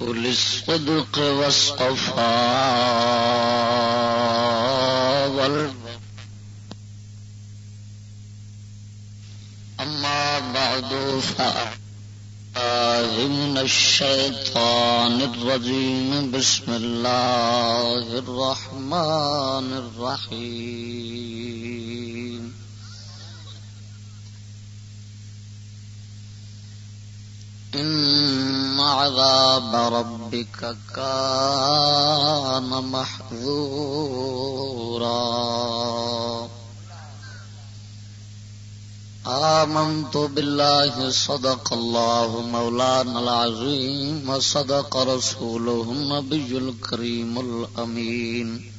أولي الصدق والصفاء أما بعد فأعلم من الشيطان الرجيم. بسم الله الرحمن الرحيم. إن عذاب ربك كان محذورا. آمنت بالله، صدق الله مولانا العظيم، وصدق رسوله النبي الكريم الأمين.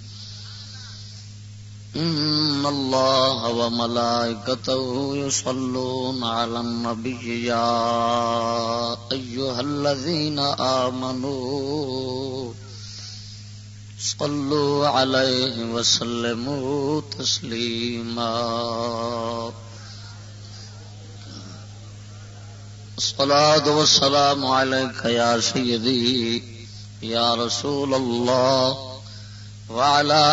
إن الله وملائكته يصلون على النبي يا أيها الذين آمنوا صلوا عليه وسلموا تسليما. الصلاة والسلام عليك يا سيدي، يا رسول الله. وعلى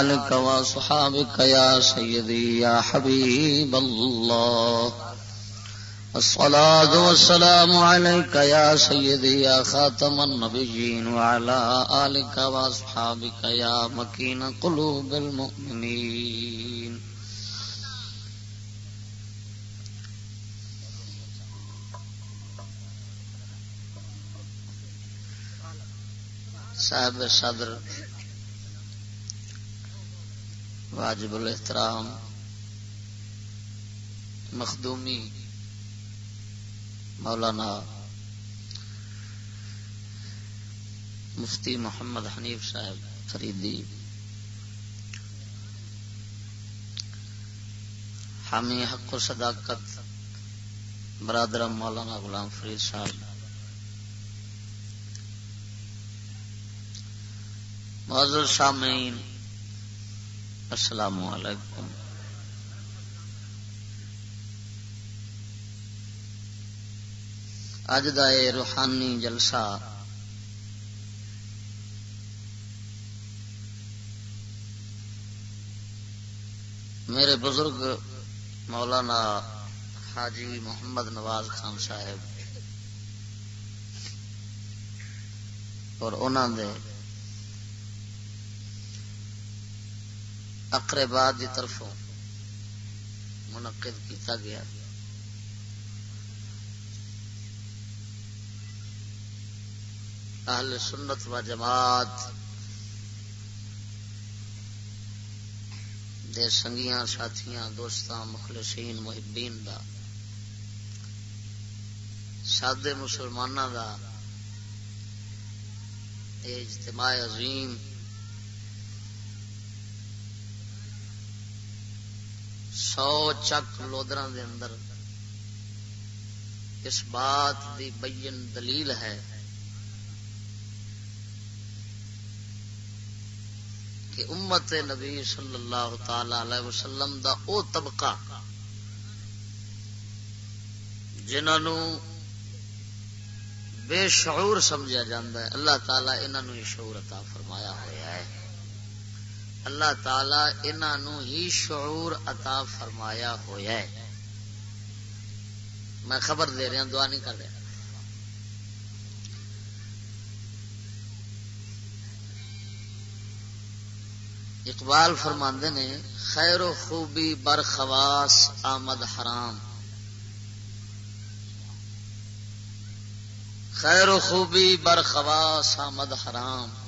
آلك وصحابك يا سيدي يا حبيب الله. الصلاة والسلام عليك يا سيدي يا خاتم النبيين وعلى آلك وصحابك يا مكين قلوب المؤمنين. صاحب صدر واجب الاحترام، مخدومی مولانا مفتی محمد حنیف صاحب فریدی، حامی حق و صداقت برادر مولانا غلام فرید صاحب معذر سامعین السلام علیکم۔ اج کا یہ روحانی جلسہ میرے بزرگ مولانا حاجی محمد نواز خان صاحب اور انہوں نے اقرباد کی طرف منعقد کیتا گیا۔ اہل سنت و جماعت دے سنگیاں، ساتھیاں، دوستاں، مخلصین، محبین دا، سادے مسلمانوں دا اجتماع عظیم سو چک لودر اندر۔ اس بات دی بین دلیل ہے کہ امت نبی صلی اللہ تعالی علیہ وسلم دا او طبقہ جنہوں بے شعور سمجھا جاتا ہے، اللہ تعالیٰ انہوں شعور عطا فرمایا ہوا ہے۔ اللہ تعالی انہوں ہی شعور عطا فرمایا ہوا ہے۔ میں خبر دے رہا دعا نہیں کر رہا۔ اقبال فرماندے نے، خیر و خوبی برخواس آمد حرام۔ خیر و خوبی برخواس آمد حرام۔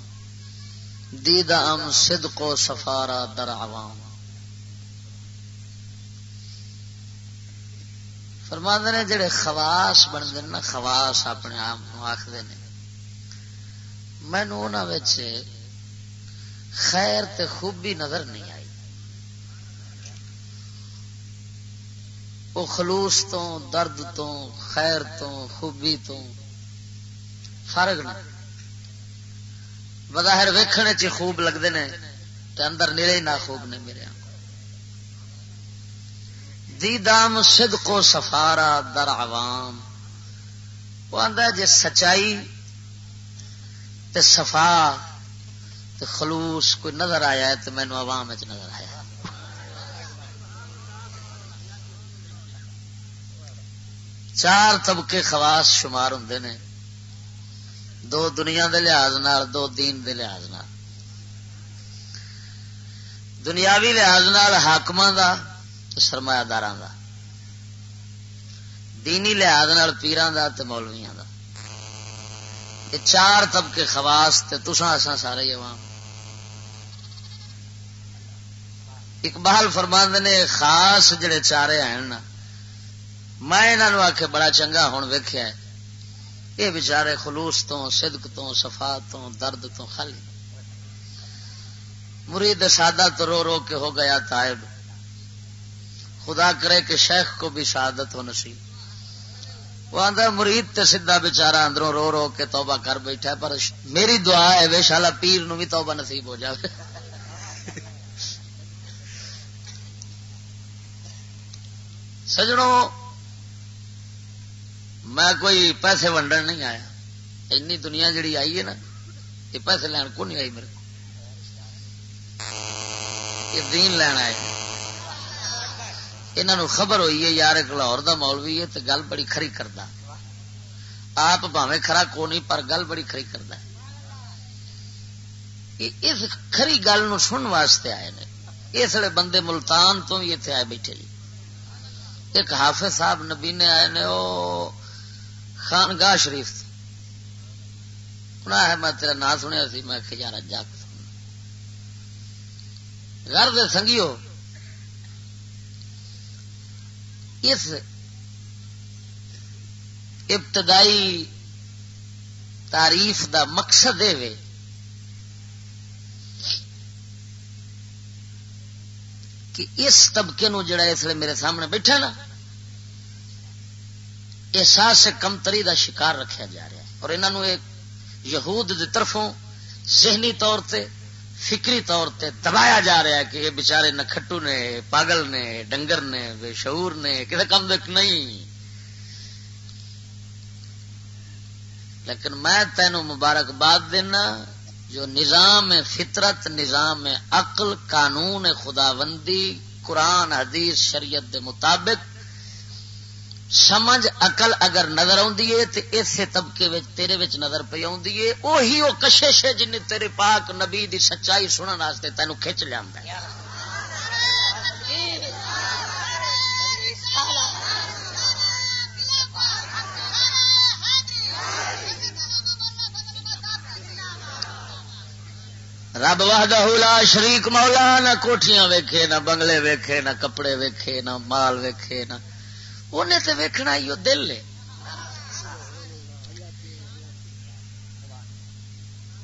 دیدام صدق و سفارا در عوام۔ فرما نے جڑے خواس بنتے نا خواس اپنے آپ آخر نے۔ مینو خیر تے خوبی نظر نہیں آئی۔ وہ خلوص تو، درد تو، خیر تو، خوبی تو، فرق نہ۔ بظاہر ویکھنے چ خوب لگتے ہیں اندر نیڑے نہ خوب نے میرے دیدام صدق و سفارا در عوام۔ وہ آدھا جی سچائی تے صفا تے خلوص کوئی نظر آیا ہے تو مینو عوام نظر آیا چار طبقے خواص شمار ہوں نے۔ دو دنیا دے لحاظ نال، دو دین دے لحاظ نال۔ دنیاوی لحاظ نال حاقم دا سرمایہ دار دا۔ دینی لحاظ نال پیران دا تے مولویاں دا۔ یہ چار طبقے خواص تے تساں اساں سارے عوام اقبال فرماند نے، خاص جڑے چارے ہیں نا، میں انہوں آخ بڑا چنگا ہوں ویخیا یہ بچارے خلوص تو، صدق تو صفا تو، درد تو خالی مرید سادہ تو رو رو کے ہو گیا تائب۔ خدا کرے کہ شیخ کو بھی شہادت ہو نصیب۔ وہ آدھا مرید تے سیدا بچارا اندروں رو رو کے توبہ کر بیٹھا پر میری دعا ہے وے شالا پیر نو بھی توبہ نصیب ہو جائے سجڑوں میں کوئی پیسے ونڈن نہیں آیا۔ اینی دنیا جڑی آئی ہے نا، یہ پیسے لین کو نہیں آئی میرے کو۔ یہ دین لین آئے۔ انہوں نے خبر ہوئی ہے، یار ایک لاہور کا مولوی ہے تو گل بڑی کھری کرتا آپ پاوے کھرا کو نہیں، پر گل بڑی کھری کرتا اس کھری گل نو سن واسطے آئے نے۔ اس لیے بندے ملتان تو بھی اتنے آئے بیٹھے جی۔ ایک حافظ صاحب نبی نے آئے نے وہ خانگاہ شریف ہے میں تیرا نام سنیا سی، میں خجارا جا گھر دے سنگیو۔ اس ابتدائی تعریف دا مقصد یہ کہ اس طبقے نو جڑا اس لیے میرے سامنے بیٹھا نا احساس کمتری دا شکار رکھا جا رہا ہے اور انہوں ایک یہود دی طرفوں ذہنی طور تے، فکری طور تے دبایا جا رہا ہے کہ یہ بچارے نکھٹو نے، پاگل نے، ڈنگر نے، بے شعور نے کسی کم دک نہیں۔ لیکن میں تینوں مبارکباد دینا، جو نظام فطرت، نظام عقل، قانون خداوندی، قرآن، حدیث، شریعت دے مطابق سمجھ اقل اگر نظر آئے تو اسی طبقے تیرے وچ نظر پی آئی وہی وہ کشش ہے جن تیرے پاک نبی دی سچائی سننے تینوں کھچ لیا رب لا شریک مولا نہ کوٹیاں ویکھے، نہ بنگلے ویکھے، نہ کپڑے ویکھے، نہ مال ویکھے، نہ انہیں تو ویکنا ہی وہ دل ہے۔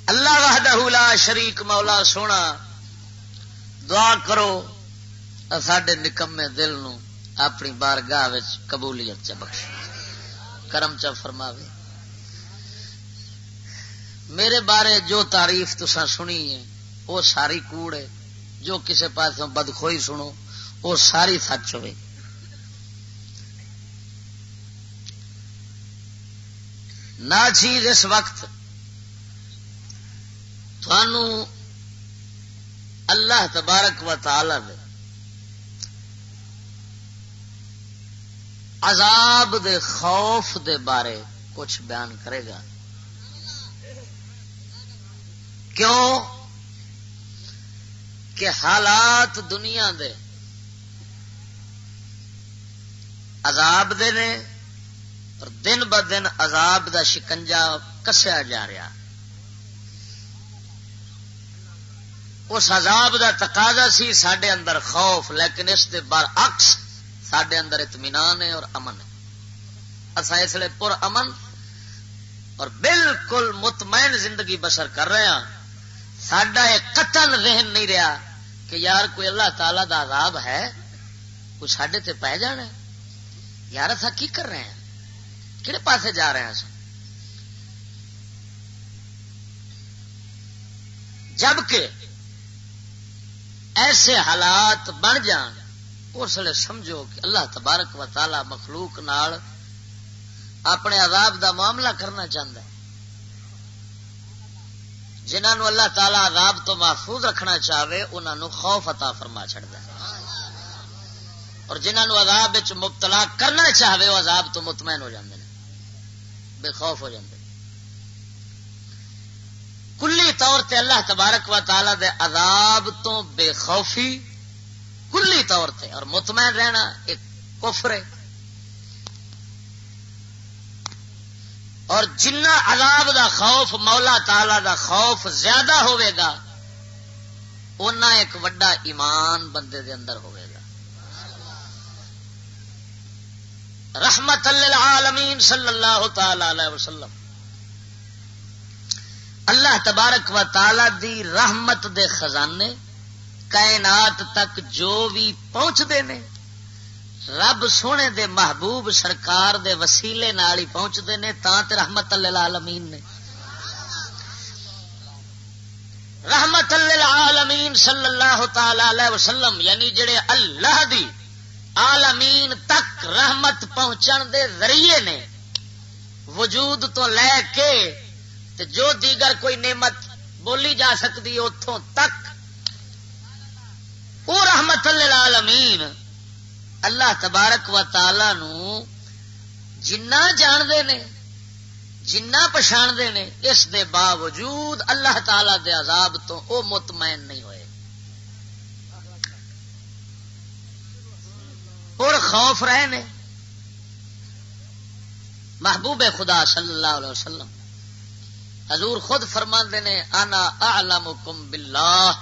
اللہ وحدہ لا شریک مولا سونا، دعا کرو سڈے نکمے دل نو اپنی بارگاہ قبولیت چ بخش کرم چ فرماوے۔ میرے بارے جو تعریف تسا سنی ہے، وہ ساری کوڑ ہے۔ جو کسے پاس بدخوئی سنو، وہ ساری سچ ہوئے۔ نہ چیز اس وقت تھانو اللہ تبارک و تعالی دے عذاب دے خوف دے بارے کچھ بیان کرے گا۔ کیوں؟ کہ حالات دنیا دے عذاب دے نے اور دن ب دن عذاب دا شکنجا کسیا جا رہا۔ اس عذاب دا تقاضا سی سڈے اندر خوف، لیکن اس دے بار اکس سڈے اندر اطمینان ہے اور امن ہے۔ اصا اس لیے پر امن اور بالکل مطمئن زندگی بسر کر رہے ہیں سڈا ایک قتل ذہن نہیں رہا کہ یار کوئی اللہ تعالی دا عذاب ہے، کوئی سڈے تے پہ جانا یار اتنا کی کر رہے ہیں؟ کہڑے پاسے جا رہے ہیں جبکہ ایسے حالات بن جان، اس لیے سمجھو کہ اللہ تبارک و تعالی مخلوق نال اپنے عذاب دا معاملہ کرنا چاہتا ہے۔ جنہوں اللہ تعالی عذاب تو محفوظ رکھنا چاہے انہوں خوف عطا فرما چڑھتا ہے۔ اور جنہوں عذاب مبتلا کرنا چاہے وہ عذاب تو مطمئن ہو جاندے ہیں۔ بے خوف ہو جاندے۔ کلی طور تے اللہ تبارک و تعالی دے عذاب تو بے خوفی کلی طور تے، اور مطمئن رہنا ایک کفر ہے۔ اور جنہ عذاب دا خوف مولا تالا دا خوف زیادہ ہوئے گا اُنہ ایک وڈا ایمان بندے دے اندر ہوئے گا رحمت للعالمین صلی اللہ تعالی علیہ وسلم. اللہ تبارک و تعالی دی رحمت دے خزانے کائنات تک جو بھی پہنچتے ہیں رب سونے دے محبوب سرکار دے وسیلے نال ہی پہنچتے ہیں تا تے رحمت للعالمین نے۔ رحمت للعالمین صلی اللہ تعالی علیہ وسلم یعنی جڑے اللہ دی عالمین تک رحمت پہنچن دے ذریعے نے وجود تو لے کے تے جو دیگر کوئی نعمت بولی جا سکتی اتوں تک وہ رحمت للعالمین، اللہ تبارک و تعالی نو جنا جانتے نے جنا پچھاڑتے نے، اس دے باوجود اللہ تعالی دے عذاب تو او مطمئن نہیں ہوئے۔ اور خوف رہے نے محبوب خدا صلی اللہ علیہ وسلم حضور خود فرما نے آنا اعلمکم باللہ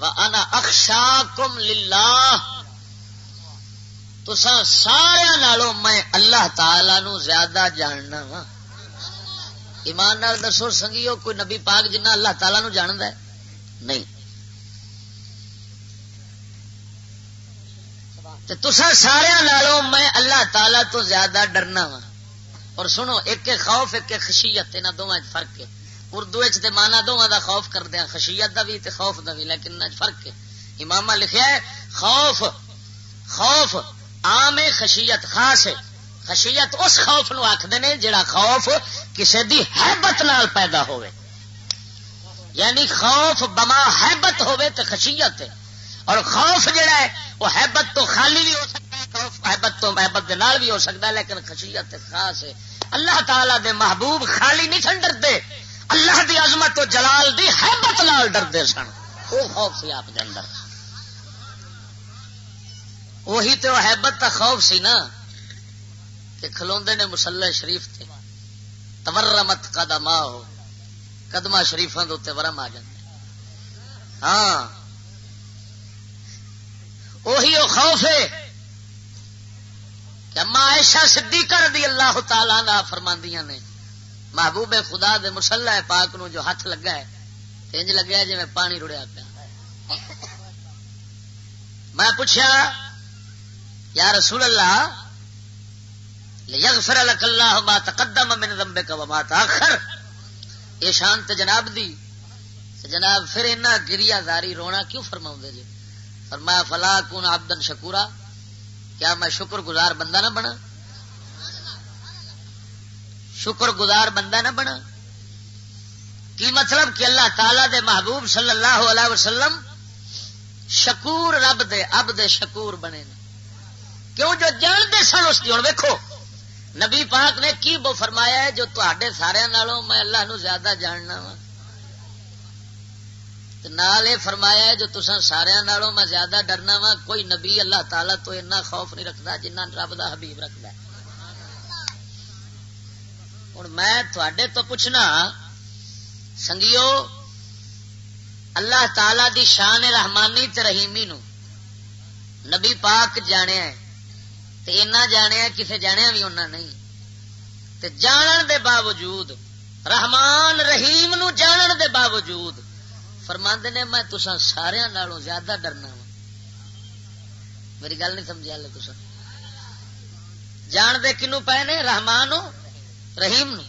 انا اخشا کم للہ تو سارا نالوں میں اللہ تعالی نو زیادہ جاننا وا۔ ایمان نال دسو، سنگیو، کوئی نبی پاک جنہ اللہ تعالی نو جاند ہے؟ نہیں۔ تسا سارا نالوں میں اللہ تعالی تو زیادہ ڈرنا وا۔ اور سنو، ایک خوف، ایک خشیت یہاں دونوں فرق ہے۔ اردو مانا دونوں دا خوف کر دیا ہاں، خشیت دا بھی تے خوف دا بھی لیکن فرق ہے۔ امام لکھیا ہے، خوف خوف عام خشیت خاص ہے۔ خشیت اس خوف نو آخر نے جڑا خوف کسی دی حیبت نال پیدا ہوئے یعنی خوف بما حیبت ہوئے تے خشیت ہے۔ اور خوف جڑا ہے، وہ حیبت تو خالی بھی ہو سکتا ہے، خوف حیبت تو حیبت دے نال بھی ہو سکتا ہے، لیکن خشیت خاص ہے۔ اللہ تعالی دے محبوب خالی نہیں سن ڈرتے۔ اللہ دی عظمت تو جلال دی حیبت لال ڈردے سن۔ وہ خوف سی آپ دے اندر۔ وہی تو حیبت کا خوف سی نا کہ کھلوندے نے مسلح شریف تھے تورمت قدم ہو قدمہ شریفوں کے اتنے ورم آ جاتے ہاں۔ وہی وہ خوف ہے کہ اما عائشہ صدیقہ رضی اللہ تعالی نہ فرماندیاں نے، محبوب خدا دے مسلح پاک نو جو ہاتھ لگا ہے انج لگا جی میں پانی رڑیا پیا۔ میں پوچھا یا رسول اللہ یغفر لك اللہ ما تقدم من ذنبك وما تاخر یہ شانت جناب دی۔ جناب پھر اینا گریا زاری رونا کیوں فرماؤں دے جی؟ فرمایا، فلا کون عبدن شکورا. کیا میں شکر گزار بندہ نہ بنا؟ شکر گزار بندہ نہ بنا؟ کی مطلب کہ اللہ تعالی دے محبوب صلی اللہ علیہ وسلم شکور رب دے، اب دے شکور بنے کیوں جو جانتے سن اس کی؟ ہوں ویکو نبی پاک نے کی بو فرمایا ہے جو تے سارے نالوں میں اللہ نو زیادہ جاننا وا۔ نال یہ فرمایا ہے جو تسا سارا نالوں میں زیادہ ڈرنا وا، کوئی نبی اللہ تعالیٰ تو اتنا خوف نہیں رکھتا جنہ رب دا حبیب رکھتا ہوں میں تھوڑے تو پوچھنا، سنگیو، اللہ تعالی دی شان رحمانی تے رحیمی نو نبی پاک جانیا ہے، تے اینا جانیا کسے جانیا بھی انہاں نہیں۔ تے جانن دے باوجود، رحمان رحیم نو جانن دے باوجود فرماندے نے، میں تسا سارے نالوں زیادہ ڈرنا وا۔ میری گل نہیں سمجھا لے تسا جان دے کنو پے نے؟ رحمان رحیم نو۔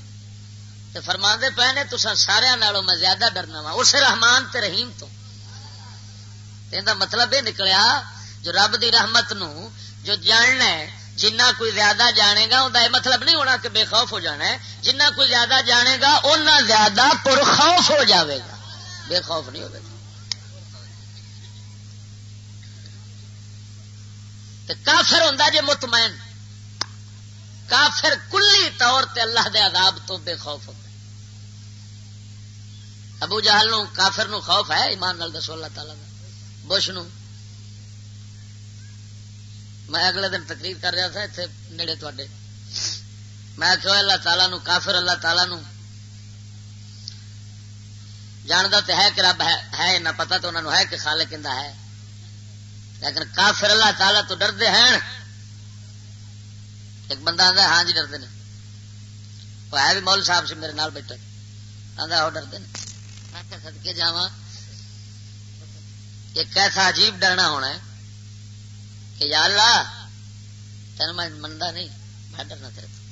تے فرما دے پے نے تسا سارے نالوں میں زیادہ ڈرنا وا۔ اس رحمان تے رحیم تو۔ دا مطلب یہ نکلیا جو رب دی رحمت نو جو جاننا ہے، جنہ کوئی زیادہ جانے گا ان یہ مطلب نہیں ہونا کہ بے خوف ہو جانا ہے۔ جنہ کوئی زیادہ جانے گا اُنہ زیادہ پرخوف ہو جاوے گا۔ بے خوف نہیں ہوگا کافر ہوں جی مطمئن۔ کافر کلی طور تے اللہ دے عذاب تو بے خوف ہوتا ابو جہل نو کافر نو خوف ہے، ایمان نال دسو اللہ تعالی بش نو میں اگلے دن تقریر کر رہا تھا اتنے نیڑے تے میں کہ اللہ تعالیٰ نو کافر اللہ تعالیٰ نو جانتا تو ہے کہ رب ہے نہ پتا تو انہوں ہے کہ خالق کہہ ہے۔ لیکن کافر اللہ تعالیٰ تو ڈردے ہیں۔ ایک بندہ آتا ہاں جی ڈردے نے۔ وہ ہے بھی مول صاحب سے میرے نال بیٹھے۔ آتا وہ ڈردے سدکے جا ایک ایسا عجیب ڈرنا ہونا ہے کہ یا اللہ تین میں مندا نہیں، میں ڈرنا تیرے تو۔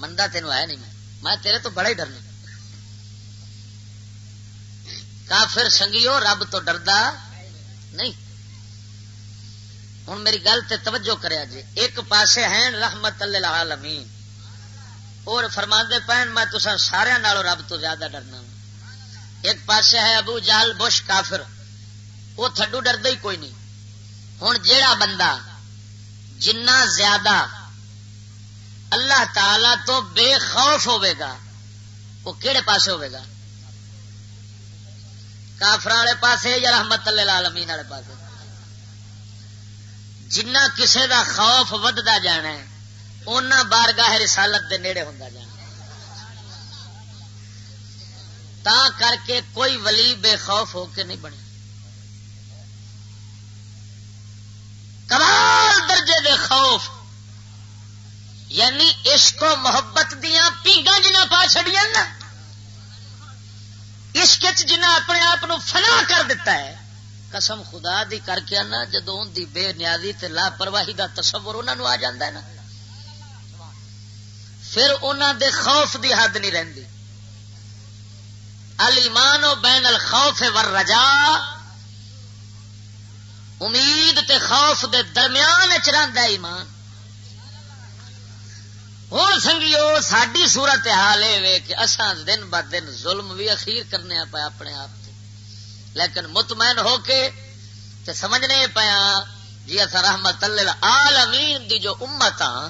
مندا تینوں ہے نہیں، میں۔ میں تیرے تو بڑا ہی ڈرنا۔ کافر سنگیو، رب تو ڈردا نہیں۔ ہوں میری گل تے توجہ کریا جی۔ ایک پاسے ہیں رحمت اللہ اور فرما دے پہن، میں تو سارا نالوں رب تو زیادہ ڈرنا۔ ایک پاسے ہے ابو جال بش کافر۔ وہ تھڈو ڈردا ہی کوئی نہیں۔ ہوں جیڑا بندہ جنہ زیادہ اللہ تعالی تو بے خوف ہوے گا، وہ کہڑے پاسے ہوے گا؟ کافر والے پاسے یا رحمت اللہ والے پاسے؟ جنہ کسے دا خوف ودتا جانا ہے اُنہ بارگاہ رسالت دے نیڑے ہوں جانا تا کر کے کوئی ولی بے خوف ہو کے نہیں بنے۔ کمال درجے دے خوف یعنی عشق و محبت دیا پیگا جنہ پا چڑیا نا عشق جنہ اپنے آپ فنا کر دیتا ہے، قسم خدا دی کر کے نا جدو ان دی بے نیازی تے لاپرواہی دا تصور انہوں آ جا نا۔ پھر انہوں دے خوف دی حد نہیں رہندی۔ المان و بین الخوف ور رجا امید تے خوف دے درمیان چاہتا ایمان۔ ہوں سنگیو ساری صورت حال یہ کہ اصا دن ب دن ظلم بھی اخیر کرنے پایا اپنے آپ سے لیکن مطمئن ہو کے تے سمجھنے پایا ہاں، جی اصا رحمت عالمین دی جو امت ہاں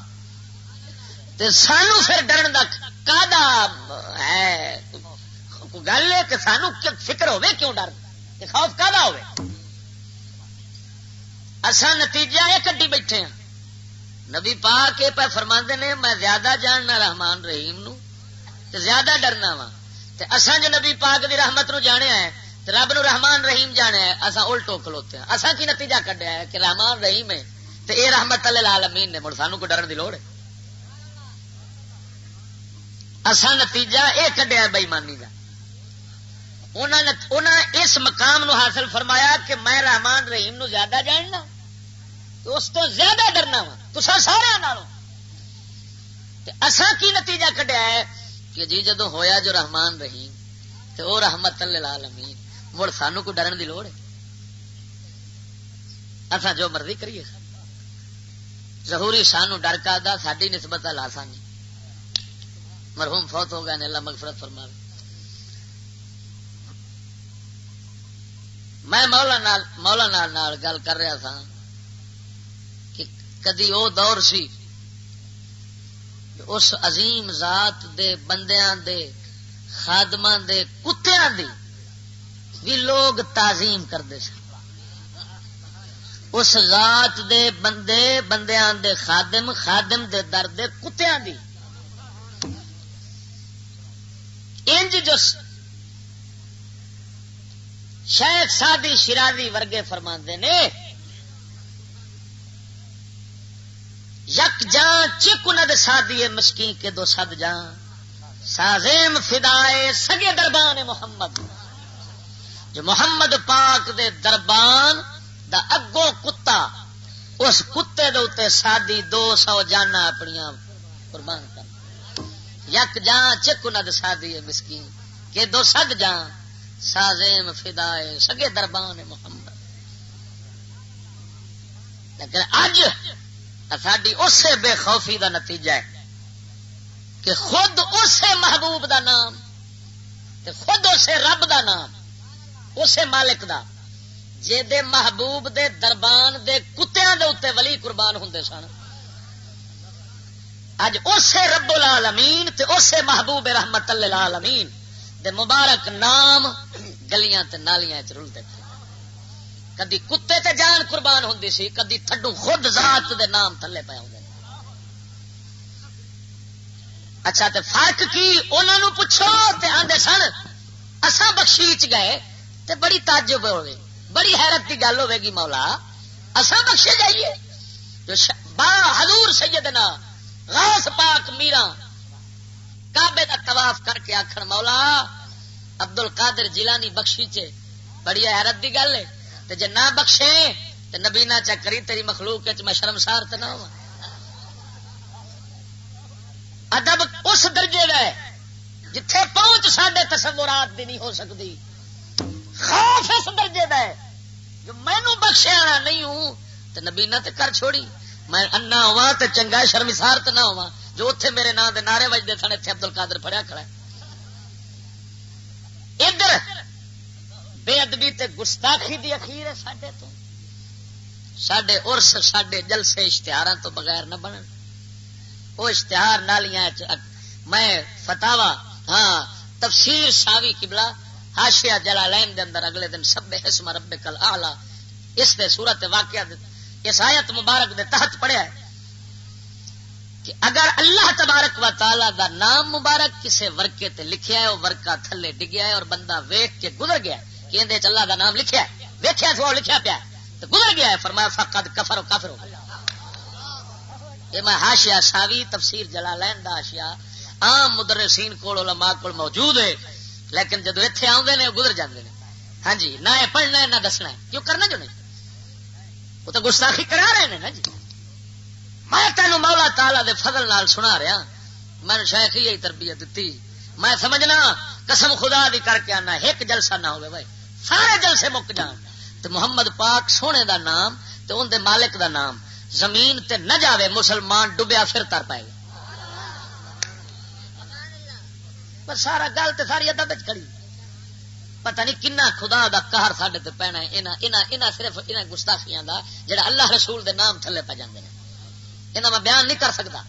سانو پھر ڈرن کا ہے؟ گل ہے کہ سانو فکر ہوے کیوں ڈر؟ خوف کا ہوے اصا نتیجہ یہ کٹی بیٹھے ہیں نبی پا کے پہ فرما نے، میں زیادہ جاننا رحمان رحیم نو، تے زیادہ ڈرنا وا۔ اصا جو نبی پاک دی رحمت نو جانے ہے، تے رب نو رحمان رحیم جانے ہے اصا الٹو کھلوتے ہیں۔ اصا کی نتیجہ کڈیا ہے کہ رحمان رحیم ہے، تے اے رحمت اللہ العالمین نے، مڑ سانو کو ڈرن دی لوڑ ہے۔ اصا نتیجہ اے کڈیا ہے بےمانی کا اس مقام نو حاصل فرمایا کہ میں رحمان رحیم نو زیادہ جاننا۔ اس تو زیادہ ڈرنا وا۔ تو سارا اصا کی نتیجہ کٹیا ہے کہ جی جدو ہویا جو رحمان رحیم تو وہ رحمت لال امین مڑ سانو کو ڈرن کی لوڑ ہے۔ اصا جو مرضی کریے۔ ضروری سانو ڈر کا دا ساری نسبت لاسانی مرحوم فوت ہو گئے اللہ مغفرت فرما میں مولا نال مولا نال نال گل کر رہا تھا کدی وہ دور سی اس عظیم ذات دے بندیاں دے خادم دے، کتیاں دی بھی لوگ تعظیم کرتے سن۔ اس ذات دے بندے، بندیاں دے خادم خادم دے در دے کتیاں دی۔ انج جو شیخ سادی شرازی ورگے فرما نے یک یک جان، چک ند مسکین کے دو سد جان۔ سازیم فدائے سگے دربان محمد۔ جو محمد پاک دے دربان دا اگوں کتا، اس کتے دے اتنے سادی دو سو جانا اپنی قربان کر۔ یک جان، چک ند سادی مسکین کہ دو سد جان۔ سازیم فدائے سگے دربان محمد۔ لیکن اج ساری اسی بے خوفی دا نتیجہ ہے کہ خود اسے محبوب دا نام تے خود اسے رب دا نام، اسے مالک دا، جے دے محبوب دے دربان دے کتیاں دے اتنے ولی قربان ہوں سن۔ اج اسے رب العالمین تے اسے محبوب رحمت للعالمین دے مبارک نام گلیاں تے نالیاں چ رلتے کدی کتے تے جان قربان ہوں سی، کدی تھڈو خود ذات دے نام تھلے پے ہوں اچھا تے فرق کی؟ انہوں پوچھو تے آندے سن، اساں بخشیچ گئے تے بڑی تاجب ہوگی بڑی حیرت کی گل ہوے گی مولا۔ اساں بخشے جائیے۔ جو با حضور سیدنا غوث پاک میرا کعبے کا طواف کر کے آخر مولا ابدل القادر جیلانی بخشی چ بڑی حیرت کی گل ہے۔ جی نہ بخشے تو نبی نہ چکری تیری مخلوق میں شرمسار تو نہ ہوا ادب اس درجے ہے جتھے پہنچ سڈے تصورات بھی نہیں ہو سکتی خوف اس درجے ہے جو مینو بخشیا نہیں ہوں تو نبی نہ کر چھوڑی۔ میں انا ہوا تو چنگا شرمسار تو نہ ہوا جو اتے میرے نام دے نعرے وجدے سن اتنے ابدل کادر پڑیا کھڑا ادھر بے ادبی تے گستاخی دی اخیر ہے سڈے تو۔ سڈے ارس سڈے جلسے اشتہار تو بغیر نہ بنن۔ وہ اشتہار نالیاں میں فتاوا ہاں تفسیر ساوی کبلا ہاشیا جلا لین دے اندر اگلے دن سب حسم رب کل آلہ اس دے صورت واقعہ اس آیت مبارک دے تحت پڑھیا ہے کہ اگر اللہ تبارک و تعالی دا نام مبارک کسے ورکے تے لکھیا ہے وہ ورکا تھلے ڈگیا ہے اور بندہ ویخ کے گزر گیا کہ اللہ دا نام لکھیا ہے ویخیا سو، لکھیا پیا تو گزر گیا ہے، فرمایا، فقد کفر و کافر یہ میں ہاشیا ساوی، تفسیر جلا لین دا ہاشیا عام مدرسین کول، علماء کول موجود ہے، لیکن جدو اتنے آدھے نے گزر جاندے نے۔ ہاں جی نہ پڑھنا ہے، نہ دسنا ہے۔ کیوں کرنا جو نہیں؟ وہ تو گستاخی کرا رہے ہیں نا جی۔ میں تینوں مولا تالا دے فضل نال سنا رہا۔ میں شاید یہی تربیت دیتی۔ میں سمجھنا، قسم خدا دی کر کے آنا، ایک جلسہ نہ ہوئے، بھائی۔ سارے جلسے مک جان۔ تو محمد پاک سونے دا نام تو ان دے مالک دا نام۔ زمین تے نہ جاوے، مسلمان ڈبیا پھر تر پائے۔ گا پر سارا گل تو ساری ادب کھڑی۔ پتہ نہیں کنا خدا دا قہر سڈے تے پینا ہے۔ صرف انہیں گستاخیاں دا جڑا اللہ رسول دے نام تھلے پہ جاندے ہیں انہیں میں بیان نہیں کر سکتا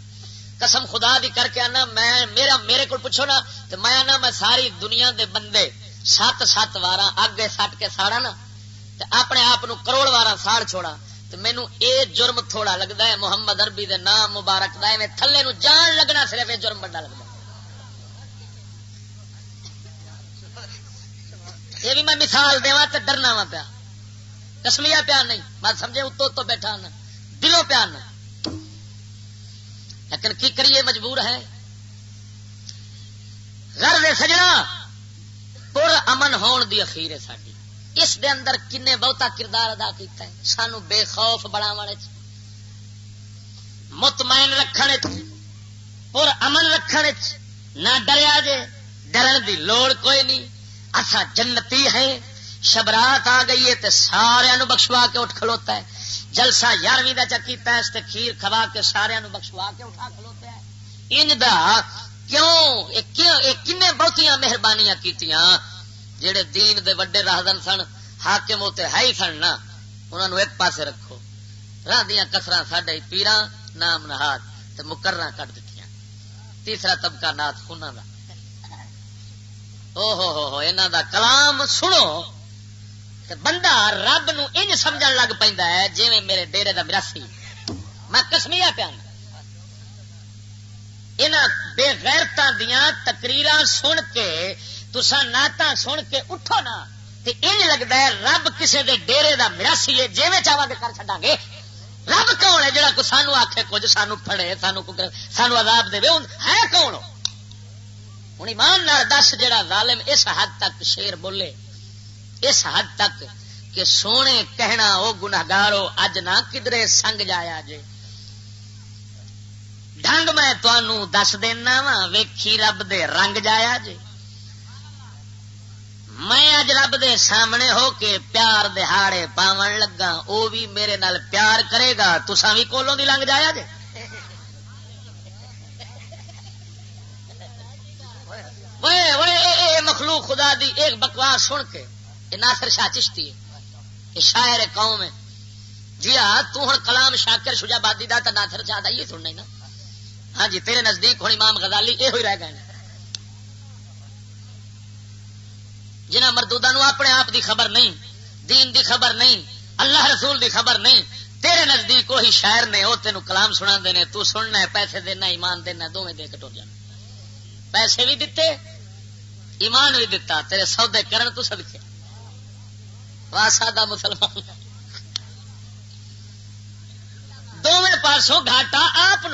قسم خدا دی کر کے آنا، میں میرا میرے کو پوچھو نا تو میں آنا، میں ساری دنیا دے بندے سات سات وار اگے سٹ کے ساڑا نا اپنے آپ کروڑ وار ساڑ چھوڑا۔ تو مینو اے جرم تھوڑا لگتا ہے، محمد اربی دے نام مبارک دا میں تھلے نو جان لگنا صرف یہ جرم بڑا لگتا یہ بھی میں مثال دوا تو ڈرنا وا پیا۔ کسمیا پیا نہیں میں سمجھے اتو اتو بیٹھا نا، دلوں پیا نا۔ لیکن کی کریے مجبور ہے؟ گھر دے سجنا پور امن ہون دی اخیر ہے ساری اس دے اندر کن بہتا کردار ادا کیتا ہے۔ سانو بے خوف بڑا مطمئن رکھنے پور امن رکھنے نہ ڈریا جے۔ ڈرن دی لوڑ کوئی نہیں۔ اصا جنتی ہے شبرات آ گئی ہے تے سارا بخشوا کے اٹھ کھلوتا ہے۔ جلسہ یارویں کا چکیتا ہے، اس تے کھیر کھوا کے سارا بخشوا کے اٹھا کھلوتا ہے۔ انج دا کیوں؟ کن بہتیاں مہربانیاں کیتیاں؟ جڑے دین دے وڈے راہدن سن، حاکم ہوتے ہے ہی سن نا انہوں ایک پاسے رکھو۔ راہ دیا کسر سڈے پیرا نام نہاد مکرا کٹ دیتی تیسرا طبقہ نات خونا دا۔ او ہو ہو ہو انہوں دا کلام سنو بندہ رب نو انج سمجھن لگ پہ جی میرے ڈیرے دا مراسی۔ میں کسمیا پیا بے غیرتاں دیا تقریر سن کے تسا نعت سن کے اٹھو نا ان لگتا ہے رب کسے دے ڈیرے دا مراسی ہے جی چاہا کے کر چڈا گے رب کون ہے جڑا سانو آخے کچھ، سانو پڑے سانو سانو عذاب دے ہے کون؟ ہوں ایمان دس جڑا ظالم اس حد تک شیر بولے۔ اس حد تک کہ سونے کہنا وہ گناگارو اج نہ کدرے سنگ جایا جے۔ ڈنگ میں تنوع دس دینا وا، ویکھی رب دے رنگ جایا جے۔ میں اج رب دے سامنے ہو کے پیار دہاڑے پاون لگا وہ بھی میرے نال پیار کرے گا تسا بھی کولوں دی لنگ جایا جے۔ مخلوق خدا دی ایک بکواس سن کے یہ ناصر شاہ چشتی ہے یہ شاعر قوم ہے۔ جی ہاں تو ہوں کلام شاکر شجا بادی دا تو ناصر شاہ دا یہ سننا نا۔ ہاں جی تیرے نزدیک ہوں امام غزالی یہ ہوئی رہ گئے جنہ مردودا نو اپنے آپ دی خبر نہیں، دین دی خبر نہیں، اللہ رسول دی خبر نہیں، تیرے نزدیک وہی شاعر نے وہ تینوں کلام سنا دینے تو سننا ہے، پیسے دینا ایمان دینا دونوں دے کے ٹر جانا پیسے بھی دیتے ایمان بھی دتا، تیرے سودے کرن تو سدکے واہ سادہ مسلمان۔ دونوں پاسوں گھاٹا آپ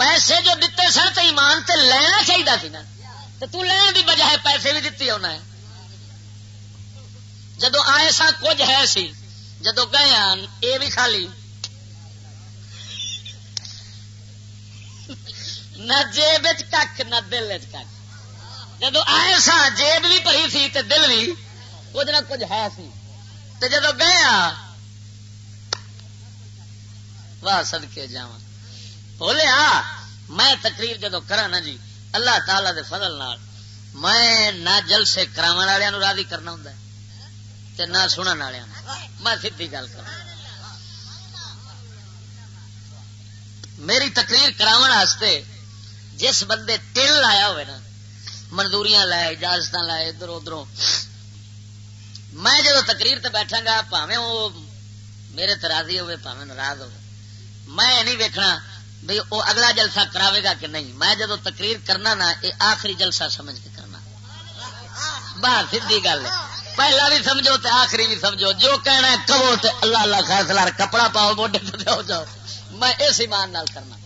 پیسے جو دیتے سن تو ایمان تے لینا چاہیے سی نا تو تو لینے کی بجائے پیسے بھی دیتی ہونا ہے۔ جدو آئے سا کچھ ہے سی، جدو گئے یہ بھی خالی۔ نہ جیب کھ نہ دل کھ جب آئے سا، جیب بھی پری سی تے دل بھی کچھ نہ کچھ ہے سی۔ تے جدو گیا ہاں، واہ سد کے جا بولیا، میں تقریر جدو کرا نا جی اللہ تعالی دے فضل نال، میں نہ جل سے کرا والوں راضی کرنا ہوں تے نہ سنن والوں میں سیدھی گل کر میری تقریر کراو جس بندے ٹل لایا ہوئے نا، منظوریاں لائے اجازت لائے، ادھر ادھر میں جب تقریر تے بیٹھا گا پاوے وہ میرے تراضی ہوئے پاوے ناراض ہو میں نہیں ویکھنا بھائی وہ اگلا جلسہ کراوے گا کہ نہیں؟ میں جدو تقریر کرنا نا یہ آخری جلسہ سمجھ کے کرنا۔ باہر سیدھی گل ہے۔ پہلا بھی سمجھو تے آخری بھی سمجھو۔ جو کہنا ہے کہو تے اللہ اللہ خیر کپڑا پاؤ، موڈے تو جاؤ۔ میں اس ایمان نال کرنا۔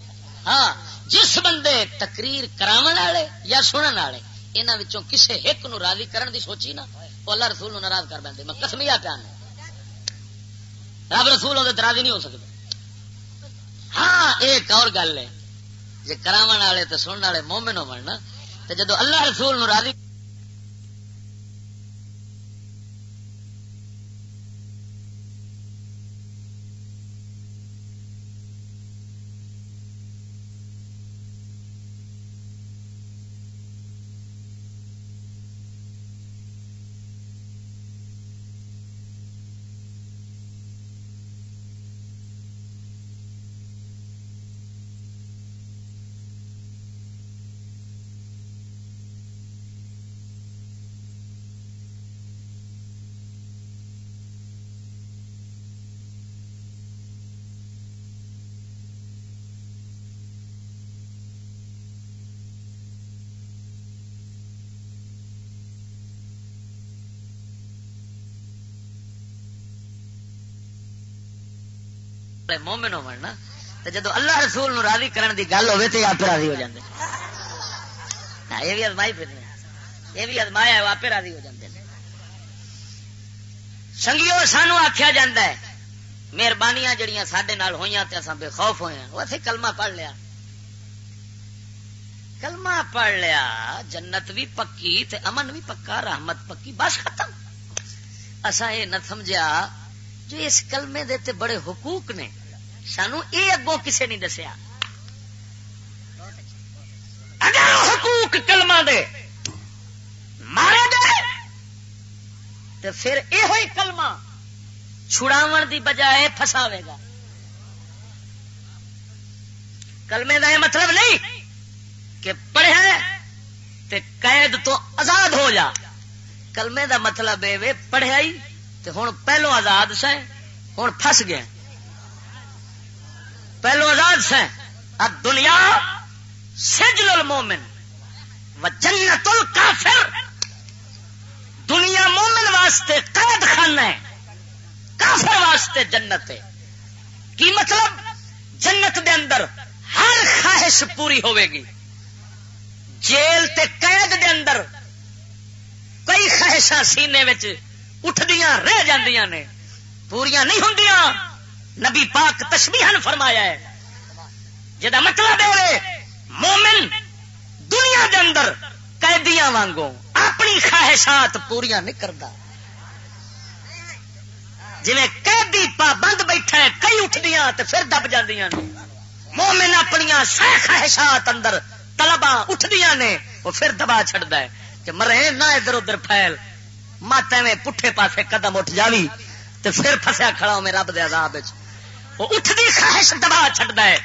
ہاں جس بندے تقریر والے یا سنن والے یہاں کسی ایک نو راضی کرن دی سوچی نا، وہ اللہ رسول نو ناراض کر بندے میں کسمیا پیا رب رسول وہ راضی نہیں ہو سکتا ہاں ایک اور گل ہے۔ جی کرا والے تو سننے والے مومن ہو تو جدو اللہ رسول نو راضی مومن ہونا تو جدو اللہ رسول نو راضی کرن دی گل ہوے تو آپ راضی ہو جاندے۔ ہاں، یہ بھی ازمائی پھر یہ بھی ازمایا ہے آپ راضی ہو جاندے سنگیو سانو آخیا جا ہے، مہربانیاں جڑیاں سڈے ہوئی تو اصا بے خوف ہوئے ہیں۔ وہ اتنے کلمہ پڑھ لیا۔ کلمہ پڑھ لیا، جنت بھی پکی تے امن بھی پکا، رحمت پکی، بس ختم۔ اصا یہ نہ سمجھا جو اس کلمے دے تے بڑے حقوق نے، سانو یہ اگوں کسے نہیں دسیا۔ اگر حقوق کلمہ دے مارے دے تو پھر یہ کلمہ چھڑاو دی بجائے فساوے گا۔ کلمے کا یہ مطلب نہیں کہ پڑھے تے قید تو آزاد ہو جا۔ کلمے دا مطلب ہے پڑھائی ہوں پہلو آزاد سے ہوں فس گئے۔ پہلو آزاد سے دنیا سجل المومن و جنت الکافر۔ دنیا مومن واسطے قید خان ہے۔ کافر واسطے جنت ہے۔ کی مطلب؟ جنت دے اندر ہر خواہش پوری ہوے گی۔ جیل تے قید دے اندر کئی خواہشاں سینے اٹھدیاں، رہ جاندیاں نے۔ پوریا نہیں ہوں نبی پاک تشبیہن فرمایا ہے۔ جدا مطلب ہے مومن دنیا دے اندر قیدیاں وانگوں اپنی خواہشات پوریا نہیں کرتا جی قیدی پابند بیٹھا ہے، کئی اٹھدیاں تے پھر دب جاندیاں نے۔ مومن اپنی سہ خواہشات اندر تلبا اٹھدیاں نے، وہ پھر دبا چڑھتا ہے۔ کہ مرے نہ ادھر ادھر پھیل مت میں پٹھے پاسے قدم اٹھ جاوی تو پھر فسیا کھڑا میں رب دے عذاب وچ۔ وہ اٹھتی خواہش دبا چڑھتا ہے۔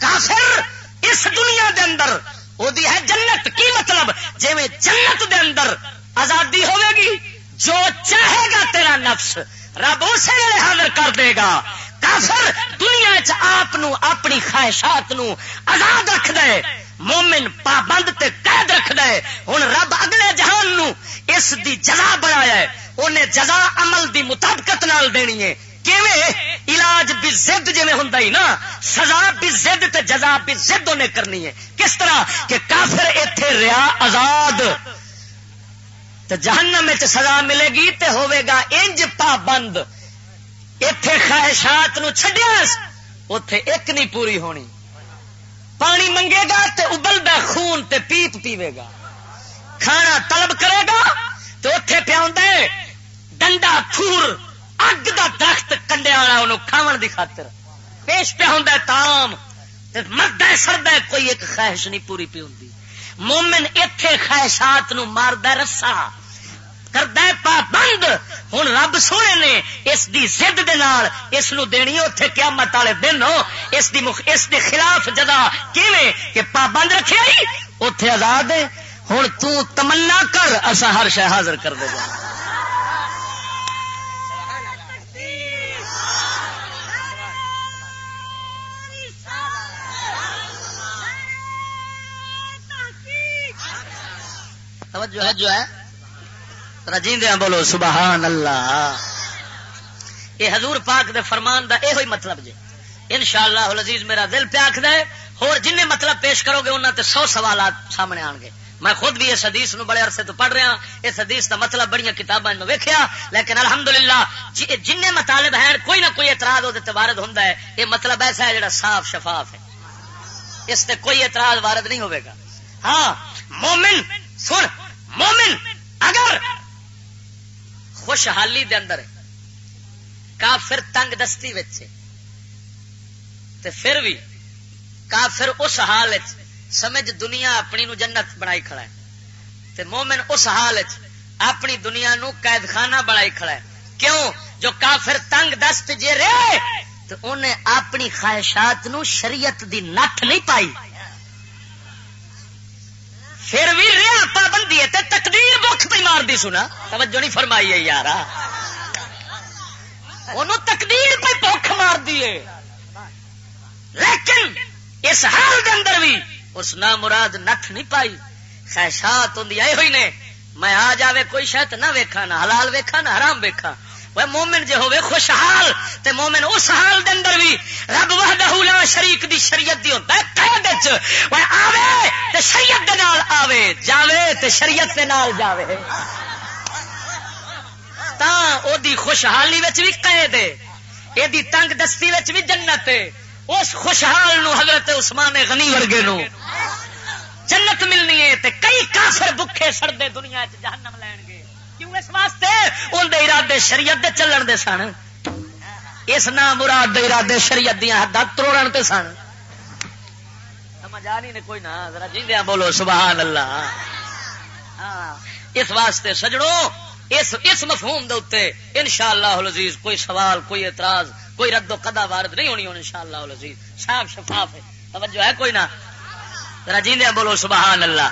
کافر اس دنیا دے اندر وہ ہے جنت، کی مطلب؟ جی میں جنت دے اندر آزادی ہوے گی جو چاہے گا تیرا نفس، رب اسے ویلے حاضر کر دے گا۔ کافر دنیا چ آپ اپنی خواہشات نو آزاد رکھ دے مومن پابند تے قید رکھ دے ہوں رب اگلے جہان نو اس دی جزا بنایا ہے۔ انہیں جزا عمل دی مطابقت نال دینی ہے۔ علاج بھی زد جی ہوں نا۔ سزا بھی زد تے جزا بھی زد انہیں کرنی ہے۔ کس طرح؟ کہ کافر اتے ریا آزاد۔ جہنم سزا ملے گی تے ہوے گا انج پابند۔ اتے خواہشات نو چڈیا اتے ایک نہیں پوری ہونی۔ پانی منگے گا تے ابلدا خون تے پیپ پیوے گا۔ کھانا طلب کرے گا تو اتے پیا ڈنڈا، کھور، اگ دا درخت کنڈیا والا انہوں کھاون دی خاطر۔ پیش پہ ہوں تام مرد سرد کوئی ایک خواہش نہیں پوری پی ہوں مومن اتے خواہشات نو مارد رسا کرد پابند ہوں رب سونے نے اس دی زد دے نال اس نو دینی اتے قیامت والے دن اس دی مخ اس دے خلاف جدا کیویں؟ کہ پابند رکھے اتے آزاد ہوں تمنا کر اصا ہر شہ حاضر کر دے جانا۔ جو ہے۔ رجیندیا بولو سبحان اللہ یہ حضور پاک دے فرمان دا یہ مطلب جی ان شاء اللہ عزیز میرا دل پہ آخد ہے اور جن مطلب پیش کرو گے انہوں تے سو سوالات سامنے آن گے میں خود بھی اس حدیث نو بڑے عرصے تو پڑھ رہا ہاں، اس حدیث کا مطلب بڑی کتابیں ویکیا لیکن الحمدللہ جی- للہ جن مطالب ہیں، کوئی نہ کوئی اعتراض وہ وارد ہوں یہ مطلب ایسا ہے جڑا صاف شفاف ہے۔ اس سے کوئی اعتراض وارد نہیں ہوئے گا۔ ہاں مومن، سن، مومن، اگر خوشحالی دے اندر کافر تنگ دستی تے پھر بھی کافر اس حال سمجھ دنیا اپنی نو جنت بنائی کھڑا ہے۔ تے مومن اس حال اپنی دنیا نو قید خانہ بنائی کھڑا ہے۔ کیوں؟ جو کافر تنگ دست جے رہے تو انہیں اپنی خواہشات نو شریعت دی نٹ نہیں پائی۔ پھر بھی ریا پابندی ہے تقدیر بخ پہ مار دی سنا۔ توجہ نہیں فرمائی ہے یار انہوں تقدیر پہ بخ مار دیے لیکن اس حال کے اندر بھی اس نہ مراد نٹ نہیں پائی۔ خیشات ہوں ہوئی نے۔ میں آ جاوے کوئی شاید نہ ویکھا نہ حلال ویکھا نہ حرام ویکھا وہ مومن جے ہوئے خوشحال تے مومن اس حال دے اندر بھی رب وحدہ لا شریک دی شریعت دی ہوتا ہے قید وچ وہ آوے تے شریعت دے نال آوے جاوے تے شریعت دے نال جاوے تا او دی خوشحالی وچ بھی قید ہے اے دی تنگ دستی وچ بھی جنت ہے اس خوشحال نو حضرت عثمان غنی ورگے نو جنت ملنی ہے تے کئی کافر بکھے سڑدے دنیا وچ جہنم لین گے کیوں اس واسطے اندر ارادے شریعت دے چلن دے سن۔ اس نام مراد دے ارادے شریعت دیا حد تروڑ تے سن۔ سمجھ آ نہیں کوئی نہ؟ ذرا جیندیا بولو، سبحان اللہ۔ ہاں اس واسطے سجڑوں اس اس مفہوم دے اتنے ان شاء اللہ عزیز کوئی سوال، کوئی اعتراض، کوئی رد و قدا وارد نہیں ہونی ان شاء اللہ عزیز صاف شفاف ہے۔ توجہ ہے کوئی نہ؟ ذرا جیندیا بولو، سبحان اللہ۔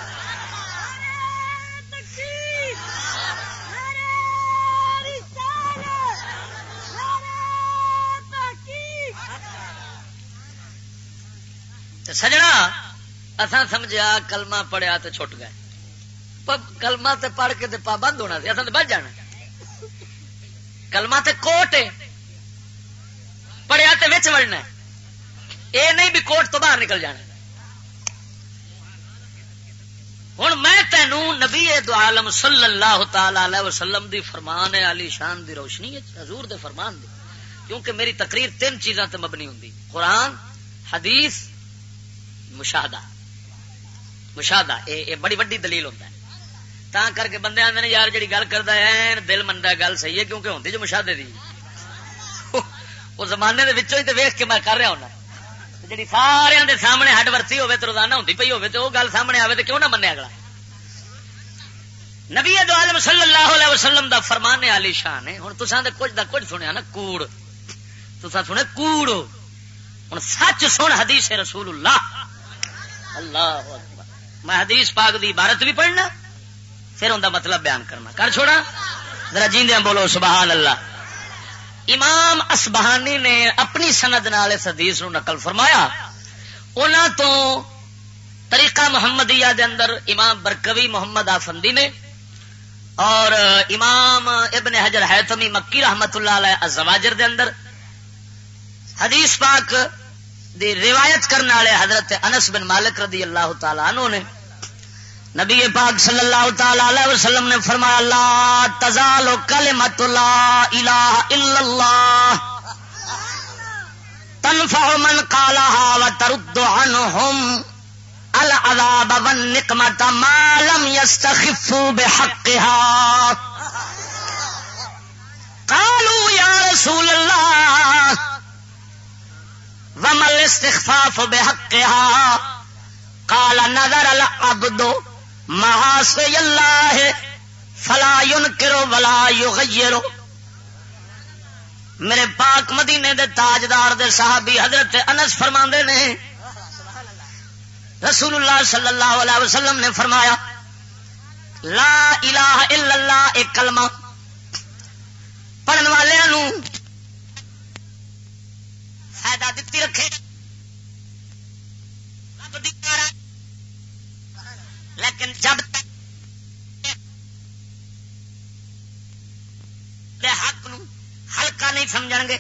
سجنا اصا سمجھا کلمہ پڑھیا تو چھٹ گئے۔ کلمہ تے پڑھ کے پابند ہونا سی اصل تو بچ جانا۔ کلمہ تے کوٹ ہے، پڑھیا تو وڑنا یہ نہیں بھی کوٹ تو باہر نکل جانا۔ ہوں میں تینوں نبی دو عالم صلی اللہ تعالی وسلم دی فرمان علی شان دی روشنی حضور دے فرمان دی۔ کیونکہ میری تقریر تین چیزاں تے مبنی ہوں قرآن، حدیث مشاہدہ۔ مشاہدہ، اے اے بڑی وڈی دلیل ہوتا ہے۔ تا کر کے بندے آدھے یار جی گل کرتا ہے دل منتا گل صحیح ہے، کیونکہ ہوتی جو مشاہدے دی۔ وہ زمانے دے وچوں ہی تے ویخ کے میں کر رہا ہوں جی سارے دے سامنے ہڈ ورتی ہوے تو روزانہ ہوتی پی ہوے تو وہ گل سامنے آئے تو کیوں نہ منیا اگلا۔ نبی دو عالم صلی اللہ علیہ وسلم دا فرمان علی شان ہے۔ ہوں تصا کچھ دا کچھ سنیا نا، کوڑ۔ تصا سنے کوڑ۔ ہوں سچ سن حدیث رسول اللہ۔ اللہ میں حدیث پاک دی عبارت بھی پڑھنا، پھر ان مطلب بیان کرنا۔ کر چھوڑا، ذرا جیندے بولو، سبحان اللہ۔ امام اسبہانی نے اپنی سند نال اس حدیث نو نقل فرمایا۔ انہاں تو طریقہ محمدیہ دے اندر امام برکوی محمد آفندی نے اور امام ابن حجر حیتمی مکی رحمت اللہ علیہ الزواجر دے اندر حدیث پاک دی روایت کرنے والے حضرت انس بن مالک رضی اللہ تعالی عنہ نے نبی پاک صلی اللہ تعالی علیہ وسلم نے فرمایا اللہ تزال کلمت لا الہ الا اللہ۔ تنفع من قالها وترد عنهم العذاب والنقمة ما لم يستخفوا بحقها قالوا يا رسول الله وما الاستخفاف بحقها؟ قال نظر العبد محاسب اللہ فلا کرو ولا یغیرو میرے پاک مدینے دے تاجدار دے صحابی حضرت انس فرما نے رسول اللہ صلی اللہ علیہ وسلم نے فرمایا، لا الہ الا اللہ ایک کلمہ پڑھن والوں فائدہ دیتی رکھے۔ رب دی لیکن جب تک حق نو ہلکا نہیں سمجھ گے،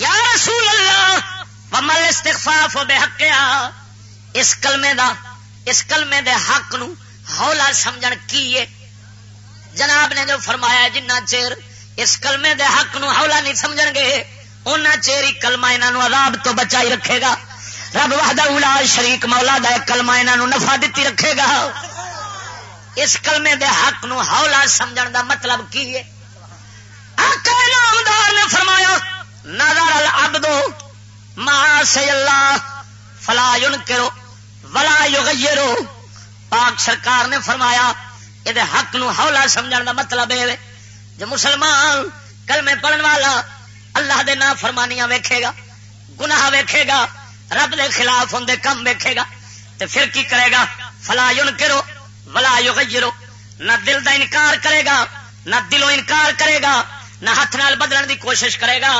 یا رسول اللہ ومل استغفاف بے حقیا اس کلمے دا، اس کلمے دے حق نو ہولا سمجھن کی ہے؟ جناب نے جو فرمایا جنہ چیر اس کلمے دے حق نو ہولا نہیں سمجھ گے ان چیر ہی کلمہ انہوں عذاب تو بچائی رکھے گا۔ رب وحدہ اولا شریک مولا دا کلمہ انہوں نفع دیتی رکھے گا۔ اس کلمے دے حق نو ہولا سمجھن دا مطلب کی ہے؟ نامدار نے فرمایا، نظر العبد ما سے اللہ، فلا کرو ولا یغیرو پاک سرکار نے فرمایا، یہ حق نو ہولا سمجھن دا مطلب ہے۔ جو مسلمان کلمے پڑھن والا اللہ دے نا فرمانیاں ویکھے گا، گناہ ویکھے گا، رب دے خلاف ہوں کم ویکھے گا، تے پھر کی کرے گا؟ فلا یون کرو ولا یغیرو، نہ دل دا انکار کرے گا، نہ دلوں انکار کرے گا، نہ ہاتھ نال بدلن دی کوشش کرے گا،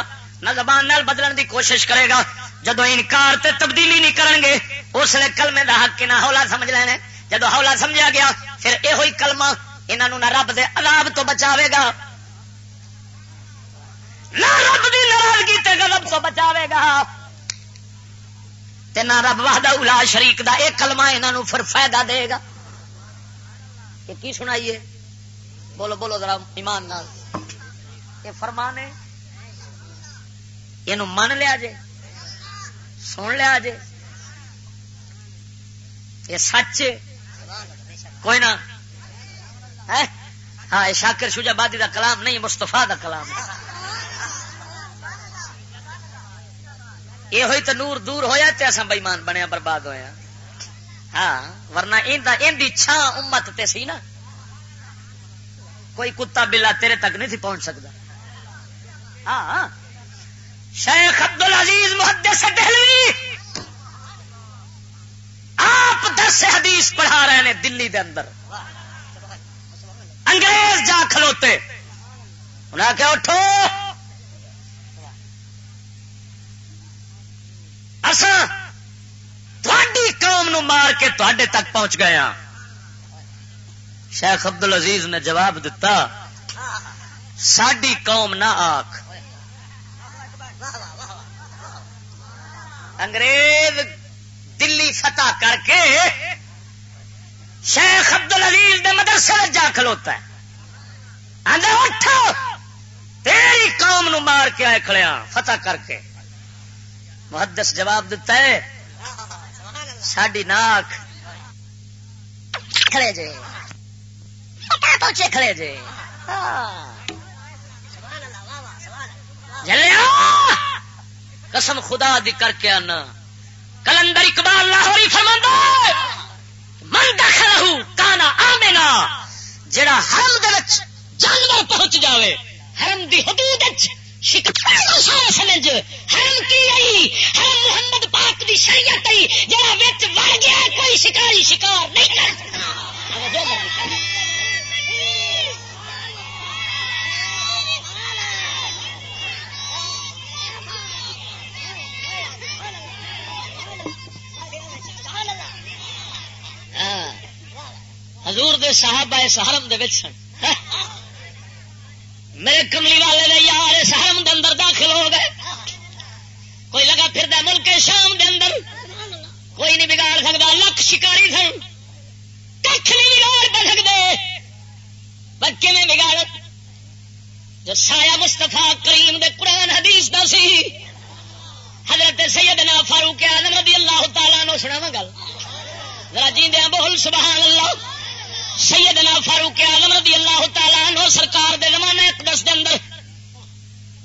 نہ زبان نال بدلن دی کوشش کرے گا۔ جدو انکار تے تبدیلی نہیں کرن گے، اس لیے کلمے دا حق نہ ہولا سمجھ لینے۔ جدو ہولا سمجھا گیا، پھر یہ ہوئی کلمہ انہوں نہ رب دے عذاب تو بچاوے گا۔ نہ رب دی ناراضگی تے غضب تو بچاوے گا۔ تے نہ رب وحدہ اولا شریک دا ایک کلمہ انہوں پھر فائدہ دے گا۔ یہ کی سنائیے؟ بولو بولو ذرا ایمان نال۔ یہ فرمانے، یہ من لیا جے، سن لیا جے۔ یہ سچ کوئی نہ۔ ہاں شاکر شوجا بادی کا کلام نہیں مستفا کا کلام۔ ہے یہ ہوئی تو نور دور ہویا تے اصا بےمان بنیا، برباد ہویا۔ ہاں ورنہ ان چھان امت تے سی نا۔ کوئی کتا بلا تیرے تک نہیں تھی پہنچ سکتا ہاں،, ہاں شیخ عبد العزیز محدث دہلوی۔ آپ دس حدیث پڑھا رہے ہیں دلی دے اندر۔ انگریز جا کھلوتے۔ انہیں کیا اٹھو! تھوڑی قوم نو مار کے تے تک پہنچ گیا ہاں۔ شیخ ابد العزیز نے جواب دیتا ساڈی قوم نہ آخ انگریز دلی فتح کر کے شیخ عبد العزیز دے مدرسے میں جا کھلوتا ہے۔ اٹھ تیری قوم نو مار کے آئے کھڑیا ہاں، فتح کر کے۔ محدث جواب دیتا ہے۔ ساڈی ناک کھڑے جے۔ پہنچے کھڑے جے۔ قسم خدا دی کر کے آنا۔ کلندر اقبال لاہوری فرماندا من دخلہ کانا آمنا۔ جڑا حرم دے وچ جانور پہنچ جاوے۔ حرم دی حدود وچ سمجھ۔ حرم کی آئی حرم محمد پاک دی شریعت آئی۔ جڑا وچ وڑ گیا کوئی شکاری شکار نہیں کر سکتا۔ ہاں۔ حضور دے صحابہ اس حرم دے وچ سن۔ ہاں۔ میرے کملی والے دے یار اس حرم دے اندر داخل ہو گئے۔ کوئی لگا پھر دے ملک شام دے اندر؟ کوئی نہیں بگاڑ سکتا لکھ شکاری سن۔ کھ نہیں بگاڑ پہ سکتے بچے میں بگاڑ؟ جو سایہ مستفا کریم دے قرآن حدیث دا سی۔ حضرت سیدنا فاروق آدم رضی اللہ تعالیٰ نو سنا گل۔ ذرا جیندیاں بول سبحان اللہ۔ سیدنا فاروق آزم رضی اللہ تعالیٰ عنہ سرکار دے زمانے اقدس دے اندر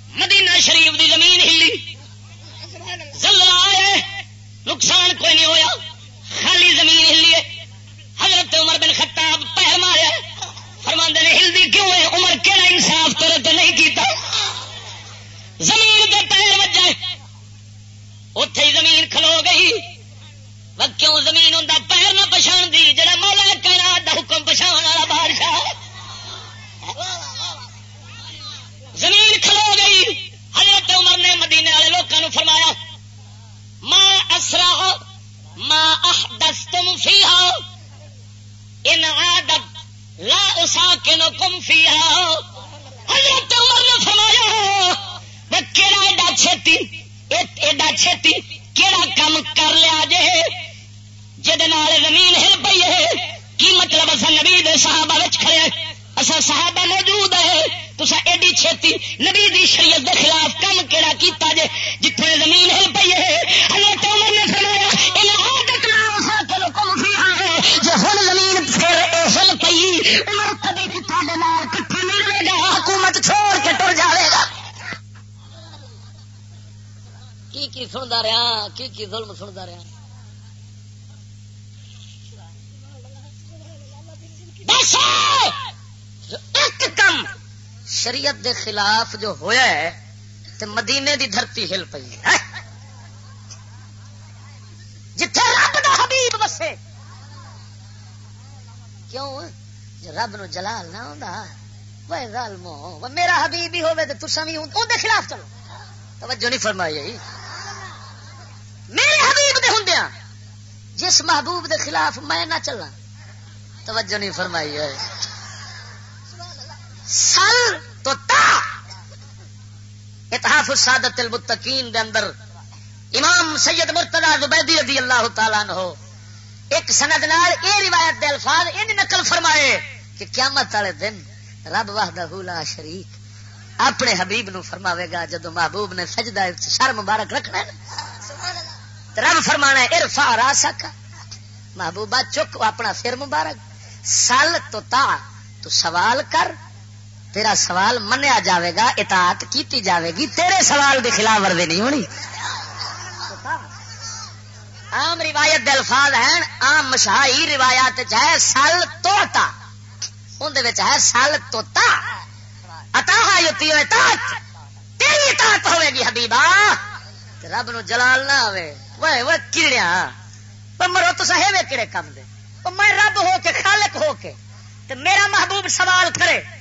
مدینہ شریف دی زمین ہلی۔ زلزلہ آئے نقصان کوئی نہیں ہویا۔ خالی زمین ہلی ہے۔ حضرت عمر بن خطاب پیر مارے۔ فرماندے نے، ہلدی کیوں ہے؟ عمر کہڑا انصاف تیرے تو نہیں کیتا؟ زمین دے پیر وجہ اتے ہی زمین کھلو گئی۔ کیوں زمین ہوں پیر نہ پچھان دی؟ جڑا مولا کہنا دا حکم پچھان والا بادشاہ زمین کھلو گئی۔ حضرت عمر نے مدینے والے لوگوں فرمایا ماں اسرا ماں احدث تم فی ان عادت لا اسا کے نو کم فی حضرت عمر نے فرمایا کہڑا ایڈا چھتی ایڈا چھتی کہڑا کام کر لیا جے؟ زمین ہل پی ہے، کی مطلب اصا نبی دے صحابہ کھڑے اصا صحابہ موجود ہے تصا ایڈی چھتی نبی دی شریعت دے خلاف کم کیڑا کیتا جے جتنے زمین ہل پی ہے۔ حضرت عمر نے فرمایا ہوں زمین پھر ہل پی عمر کبھی کٹھے نہیں رہے گا، حکومت چھوڑ کے ٹر جائے گا۔ کی کی سنتا رہا، کی کی ظلم سنتا رہا ایک کم شریعت دے خلاف جو ہویا ہے، تے مدینے دی دھرتی ہل پی جتھے رب دا حبیب بسے کیوں؟ جو رب نو جلال نہ ہوندا۔ وہ ظالمو۔ وہ میرا حبیب ہی ہوے تے تساں وی اون دے خلاف چلو۔ توجہ نہیں فرمائی میرے حبیب دے ہوندیاں، جس محبوب دے خلاف میں نہ چلاں۔ توجہ نہیں فرمائی ہے سل تو تا اتحاف السادت المتقین دے اندر امام سید مرتضی زبیدی رضی اللہ تعالیٰ عنہ ایک سند نال اے روایت دے الفاظ ان نقل فرمائے کہ قیامت والے دن رب وحدہ لا شریک اپنے حبیب نو فرماوے گا جدو محبوب نے سجدہ سر مبارک رکھنا ہے رب فرمانا ہے ارفا راسا کا محبوبہ چک اپنا سر مبارک۔ سل تو تا تو سوال کر۔ تیرا سوال منیا جاوے گا، اطاعت کیتی جاوے گی، تیرے سوال دے خلاف ورزی نہیں ہونی۔ عام روایت دے الفاظ ہیں، عام مشاہی روایات ہے سل توتا۔ اندر ہے سل توتا۔ اتا یوتی اطاعت۔ تیری اطاعت ہوے گی حبیبا۔ رب نو جلال نہ آوے وہ وہ کیڑیاں مرو تو سہے کہڑے کام دے؟ میں رب ہو کے، خالق ہو کے۔ میرا محبوب سوال کرے۔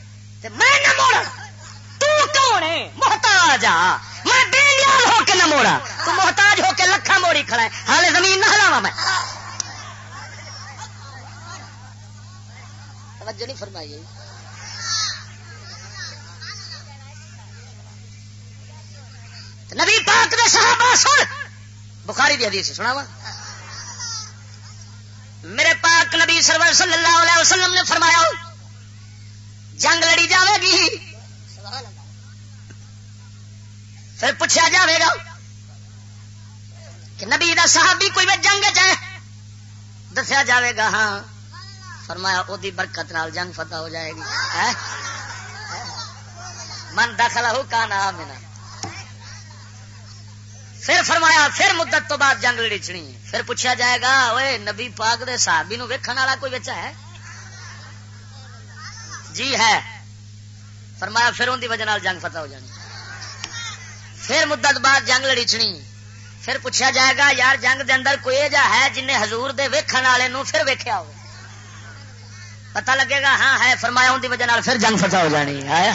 میں نہ موڑا کون ہے؟ محتاج آ۔ میں بے نیال ہو کے نہ موڑا تو محتاج ہو کے لکھا موڑی کھڑا ہے۔ حال زمین نہ ہلاوا میں۔ توجہ نہیں فرمائی نبی پاک نے صحابہ سن۔ بخاری دی حدیث سنا وا میرے پاک نبی سرور صلی اللہ علیہ وسلم نے فرمایا۔ جنگ لڑی جاوے گی۔ پھر پوچھا جاوے گا کہ نبی دا صحابی کوئی بھی جنگ چاہے دسیا جاوے گا ہاں۔ فرمایا وہ برکت نال جنگ فتح ہو جائے گی۔ من داخلہ ہو کا نام میرا پھر فرمایا، پھر مدت تو بعد جنگ لڑی چنی پھر پوچھا جائے گا اوے نبی پاک دے صحابی نو ویکھن والا کوئی بچہ ہے؟ جی ہے۔ فرمایا پھر ان کی وجہ جنگ فتح ہو جانی۔ پھر مدت بعد جنگ لڑی پھر پوچھا جائے گا، یار جنگ دے اندر کوئی جا ہے جن حضور دے ویکھن والے نو پھر ویکھیا ہو پتہ لگے گا ہاں ہے۔ فرمایا ان کی وجہ پھر جنگ فتح ہو جانی۔ ہے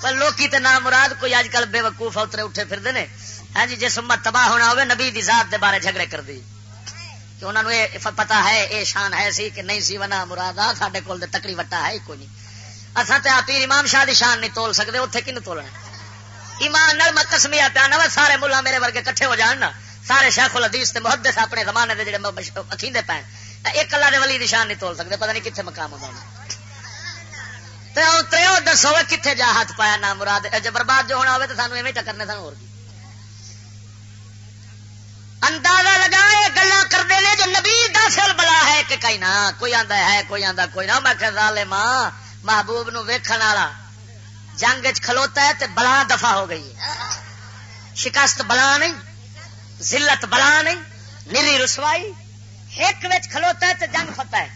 پر لوکی تے نام مراد کوئی اج کل بے وقوف اترے اٹھے پھر نے۔ ہاں جی جس امت تباہ ہونا ہوئے، نبی دی ذات دے بارے جھگڑے کر دی۔ کہ انہوں نے پتا ہے، اے شان ہے سی کہ نہیں سی، ونا مراد آ سڈے کول تکڑی وٹا ہے کوئی نہیں۔ اصا تو پیر امام شاہ دی شان نہیں تول سکتے اتنے کن تولنا؟ ایمان نل مکسمیا پیا نہ سارے ملا میرے ورگے کٹھے ہو جان نا۔ سارے شیخ الحدیث تے محدث اپنے زمانے دے جڑے اکھیندے پے ایک اللہ دے ولی دی شان نہیں تول سکتے پتہ نہیں کتنے مقام ہوتا تریو دسو کتنے جا ہاتھ پایا نہ مراد جب برباد جو ہونا ہوئے تو سانو ایویں ٹکرنے سن اور اندازہ لگا گلا کرتے ہیں جو نبی داسل بلا ہے کہ کئی نہ کوئی آندا ہے، کوئی آندا، کوئی نہ۔ میں کہ ماں محبوب نو ویکھن والا۔ جنگ کھلوتا ہے تے بلا دفع ہو گئی ہے۔ شکست بلا نہیں، ذلت بلا نہیں، نری رسوائی۔ ایک وچ کھلوتا ہے تے جنگ فتح ہے۔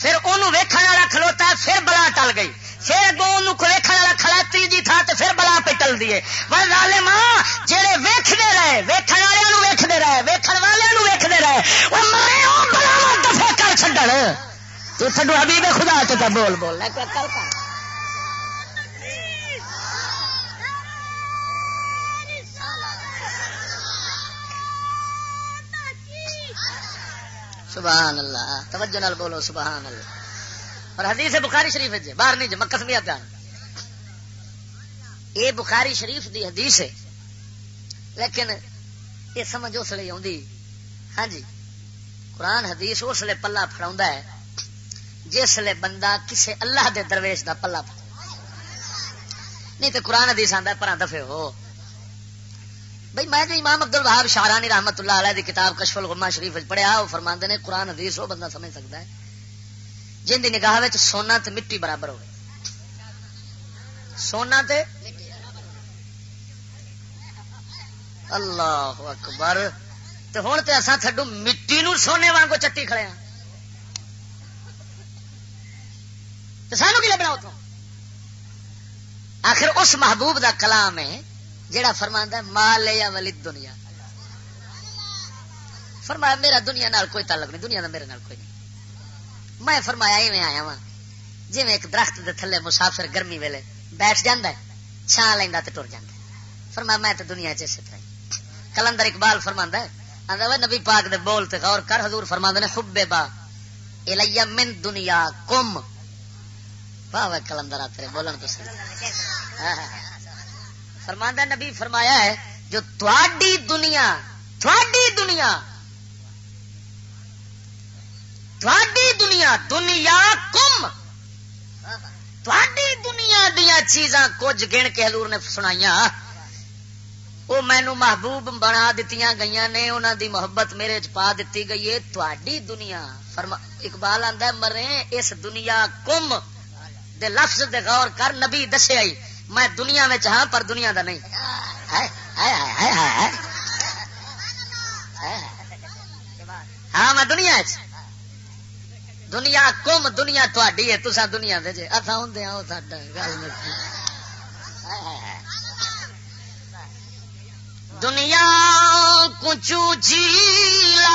پھر انہوں ویکھن والا کھلوتا ہے، پھر بلا ٹل گئی۔ پھر اگوں ویکن والا کھڑا تیجی تھا تو پھر بلا پٹل دیے والے ماں جہے ویختے رہے ویکن والے ویختے رہے ویکن والے ویختے رہے وہ مرے وہ بلا دفے کر چڈن تو چڈو ابھی بھی خدا چا بول بول کر۔ سبحان اللہ، توجہ نال بولو، سبحان اللہ۔ اور حدیث بخاری شریف ہے جی، باہر نہیں جی، جمع کسمیا پیان یہ بخاری شریف دی حدیث ہے، لیکن یہ سمجھ اس لیے آدھی ہاں جی قرآن حدیث اس لیے پلا فڑا ہے جس لیے بندہ کسے اللہ دے درویش دا پلا پڑ نہیں تو قرآن حدیث آتا پر دفے ہو۔ بھائی میں جو امام عبد الوہاب شارانی رحمت اللہ علیہ دی کتاب کشف الغمہ شریف پڑھیا وہ فرماندے نے قرآن حدیث وہ بندہ سمجھ سکتا ہے۔ جن کی نگاہ سونا تے مٹی برابر ہوگی سونا تے اللہ اکبر۔ تو ہوں تو اصا تھڈو مٹی نو سونے وانگو چٹی کھڑے ہیں تو سانو کی لبنا اتوں آخر اس محبوب دا کلام ہے جڑا فرماندہ مال یا ولید دنیا؟ فرمایا، میرا دنیا نال کوئی تعلق نہیں، دنیا دا میرے نال کوئی نہیں۔ میں فرمایا، ایویں آیا وا جی ایک درخت دے تھلے مسافر گرمی ویلے بیٹھ جانا چھان لینا تو ٹر جانا فرمایا، میں تو دنیا چیسے طرح کلندر اقبال فرما ہے نبی پاک دے بول تے غور کر، حضور فرما نے حب با الیا من دنیا کم واہ کلندر تیرے بولن تو ہاں،, ہاں،, ہاں۔ نبی فرمایا ہے جو تھوڑی دنیا تھوڑی دنیا تھوڑی دنیا دنیا کم تھوڑی دنیا دیا چیزاں کچھ گن کے حضور نے سنائی وہ مینو محبوب بنا دیتی گئی نے انہوں دی محبت میرے چ پا دیتی گئی ہے تھوڑی دنیا۔ فرما اقبال آدھا مرے اس دنیا کم۔ دے لفظ دے غور کر نبی دسے آئی، میں دنیا میں ہاں پر دنیا دا نہیں۔ ہاں میں دنیا چ دنیا کم، دنیا تھی ہے تسا دنیا دے جے۔ اتھا ہوں ہاں، آؤ ساڈا گل دنیا کچو جیلا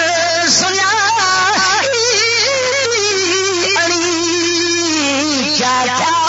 کیا کیا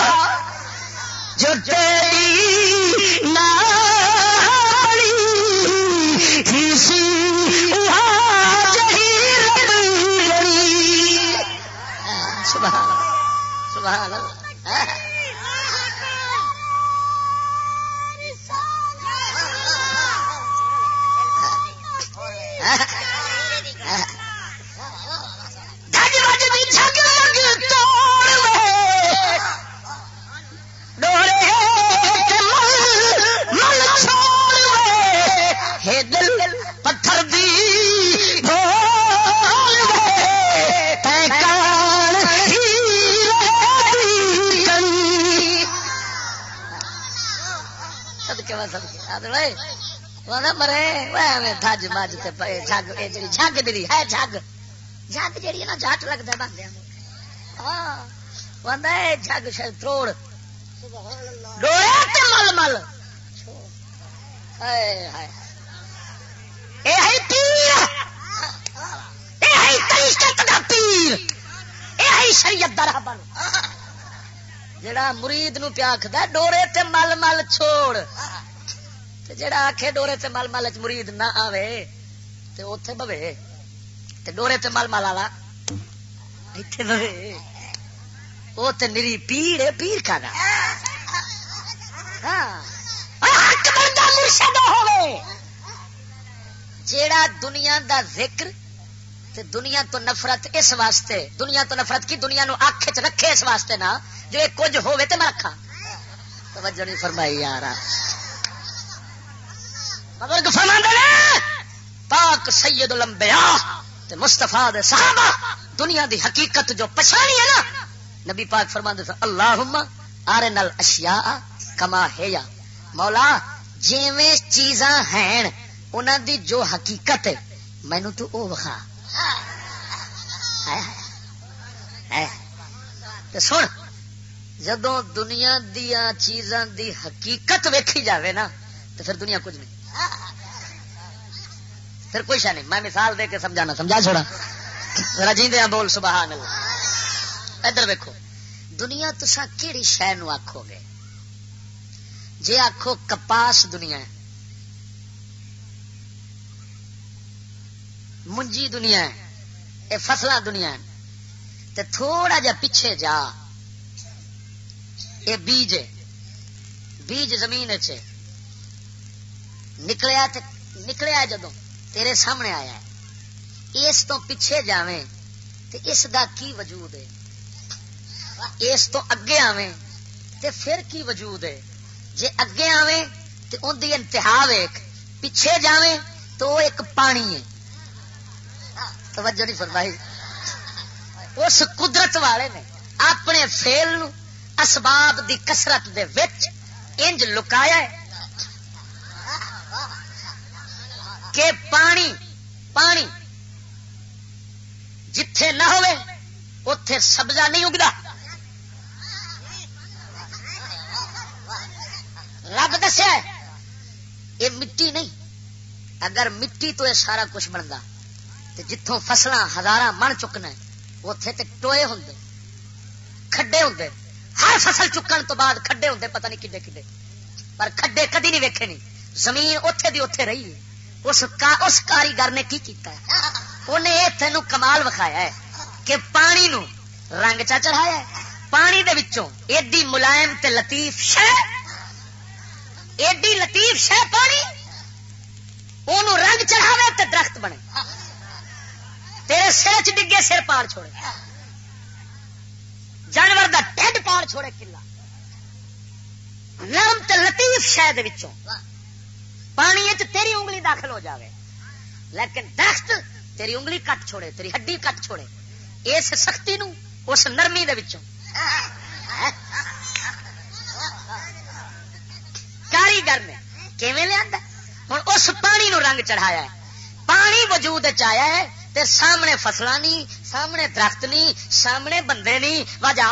دھج مج تے پے جھگ دی ہے جھگ جھگ جڑی ہے نا جھٹ لگدا بندے ہاں تروڑ ڈویا مل مل پیر شریعت جڑا مرید نو پیا آخدا ڈورے تے مل مل چھوڑ جڑا آکھے ڈورے تے مل مل چ مرید نہ آوے تے اوتھے بوے تے ڈورے تے مل مل والا ایتھے بوے او تے نری پیر ہے پیر کھانا ہاں حق بندہ مرشد ہوے جیڑا دنیا دا ذکر تے دنیا تو نفرت اس واسطے دنیا تو نفرت کی دنیا نو اکھ چ رکھے اس واسطے نا جو یہ کچھ ہوے تے میں رکھا توجہ نہیں فرمائی یار بزرگ فرماندے نے پاک سید الانبیاء تے مصطفیٰ دے صحابہ، دنیا دی حقیقت جو پچھانی ہے نا، نبی پاک فرماندے تھے اللہم آرن الاشیاء کما ہے یا مولا، جیویں چیزاں ہیں، انہاں دی جو حقیقت ہے مینو تو او وکھا۔ تے سن جدو دنیا دیا چیزاں دی حقیقت ویکھی جاوے نا تو پھر دنیا کچھ نہیں۔ پھر کوئی شہ نہیں۔ میں مثال دے کے سمجھانا، سمجھا چھوڑا۔ رجیندے بول سبحان اللہ ادھر ویکو دنیا تسا کیڑی شہ نو آکھو گے؟ جے آکھو کپاس دنیا ہے، منجی دنیا ہے، اے فصلہ دنیا ہے، تے تھوڑا جا پیچھے جا۔ اے بیج ہے، بیج زمین چ نکلیا تے نکلیا جدو تیرے سامنے آیا ہے۔ اس تو پیچھے جاویں تے اس دا کی وجود ہے؟ اس تو اگے آویں تے پھر کی وجود ہے؟ جے اگے آویں تے ان دی انتہا ویکھ، پیچھے جاویں تو وہ ایک پانی ہے۔ توجہ نہیں فرمائی۔ اس قدرت والے نے اپنے فیل اسباب دی کسرت دے وچ انج لکایا ہے۔ کہ پانی پانی جتھے نہ ہوئے اتے سبزہ نہیں اگتا رب دسیا یہ مٹی نہیں۔ اگر مٹی تو یہ سارا کچھ بنتا تو جتوں فصل ہزار من چکنا اتے تو ٹوئے ہوں کھڈے ہوں ہر فصل چکن تو بعد کھڈے ہوں پتہ نہیں کڈے کڈے۔ پر کھڈے کدی نہیں ویکھے نہیں زمین اتے دی اتے رہی ہے۔ اس کا، اس کاریگر نے کی کیتا ہے؟ انہیں یہ تین کمال وکھایا ہے کہ پانی نو رنگ چا چڑھایا ہے۔ پانی دے وچوں ایڈی ملائم تے لطیف شہ ایڈی لطیف شہ پانی، اونوں رنگ چڑھاوے تے درخت بنے۔ تیرے سر چ ڈگے سر پار چھوڑے۔ جانور دا ٹھڈ پار چھوڑے کلا نرم تے لطیف شہ دے وچوں۔ پانی تیری انگلی داخل ہو جاوے۔ لیکن درخت تیری انگلی کٹ چھوڑے، تیری ہڈی کٹ چھوڑے۔ اس سختی نو، اس نرمی دے وچوں۔ کاریگر نے کیویں لیا ہوں اس پانی نو رنگ چڑھایا ہے۔ پانی وجود چیا ہے تے سامنے فصل نہیں سامنے درخت نہیں سامنے بندے نہیں وجہ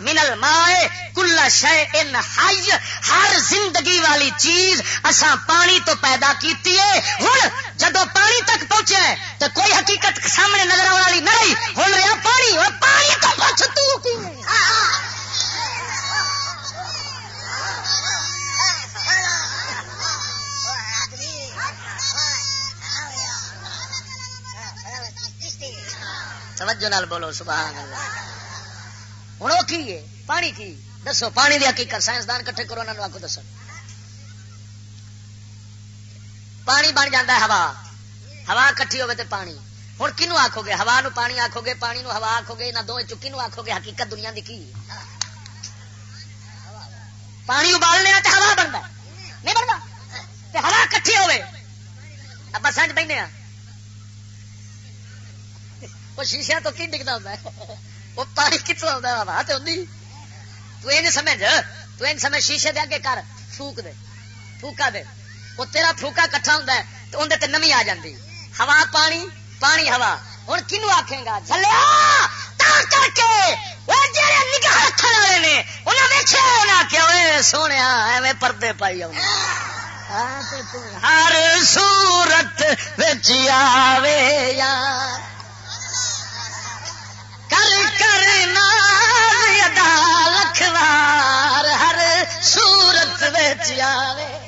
من الماء کل شے ان حی، ہر زندگی والی چیز اساں پانی تو پیدا کیتی ہے۔ ہن جدو پانی تک پہنچے ہے تو کوئی حقیقت سامنے نظر آنے والی نہیں ہن رہا پانی اور پانی تو پوچھ تو کی توجہ نال بولو، سبحان اللہ۔ ہوں وہ کی ہے؟ پانی کی۔ دسو، پانی دی حقیقت، سائنسدان کٹھے کرو انہوں آگو دسو۔ پانی بن جاتا ہے ہوا۔ ہوا کٹھی ہوے تے پانی۔ ہوں کنو آخو گے؟ ہوا نو پانی آخو گے، پانی نو ہوا آخو گے نہ دو چکی نو آخو گے؟ حقیقت دنیا دی کی پانی ابالنے تے ہوا بنتا نہیں بنتا ہوا کٹھی ہوے بسان چ بہنے ہاں۔ وہ شیشہ تو کی ڈگتا ہوتا ہے؟ وہ پانی کتنا ہوتا ہے ہوا تو تو سمجھ؟ تو سمجھ شیشے دے اگے کر فوک دے فوکا دے۔ وہ تیرا فوکا کٹھا ہوں تو اندر نمی آ جاندی۔ ہوا پانی پانی ہوا۔ ہوں کنو آخے گا؟ جلیا کر کے! نگاہ رکھنے والے نے انہیں ویچیا انہیں آخیا سونے ایویں پردے پائی ہر سورت بچ آوے یار کر ادا لکھوار ہر صورت بچ آوے۔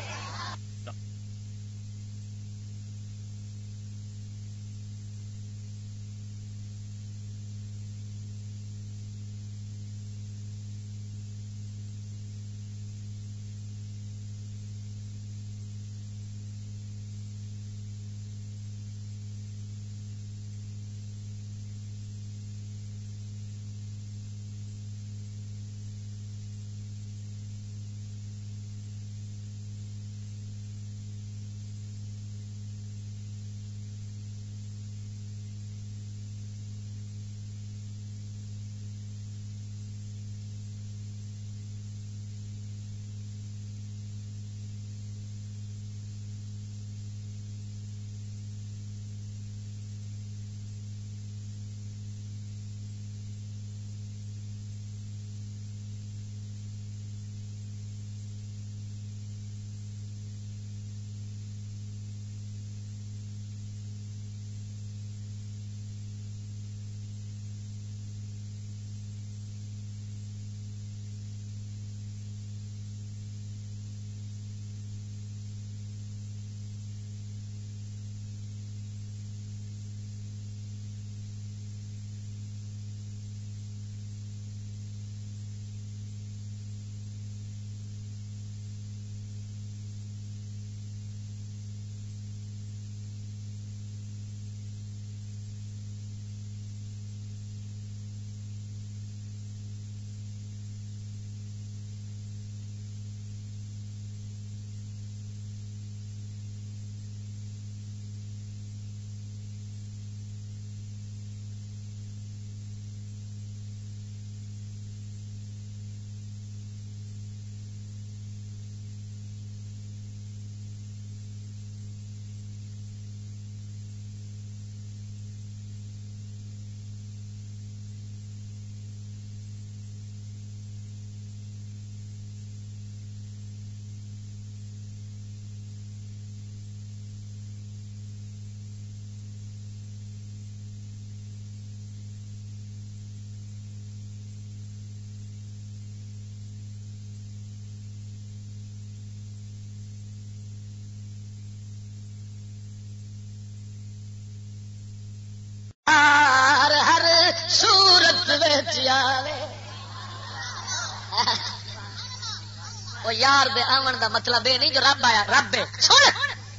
وہ یار دے آمن دا مطلب یہ نہیں جو رب آیا، رب سن۔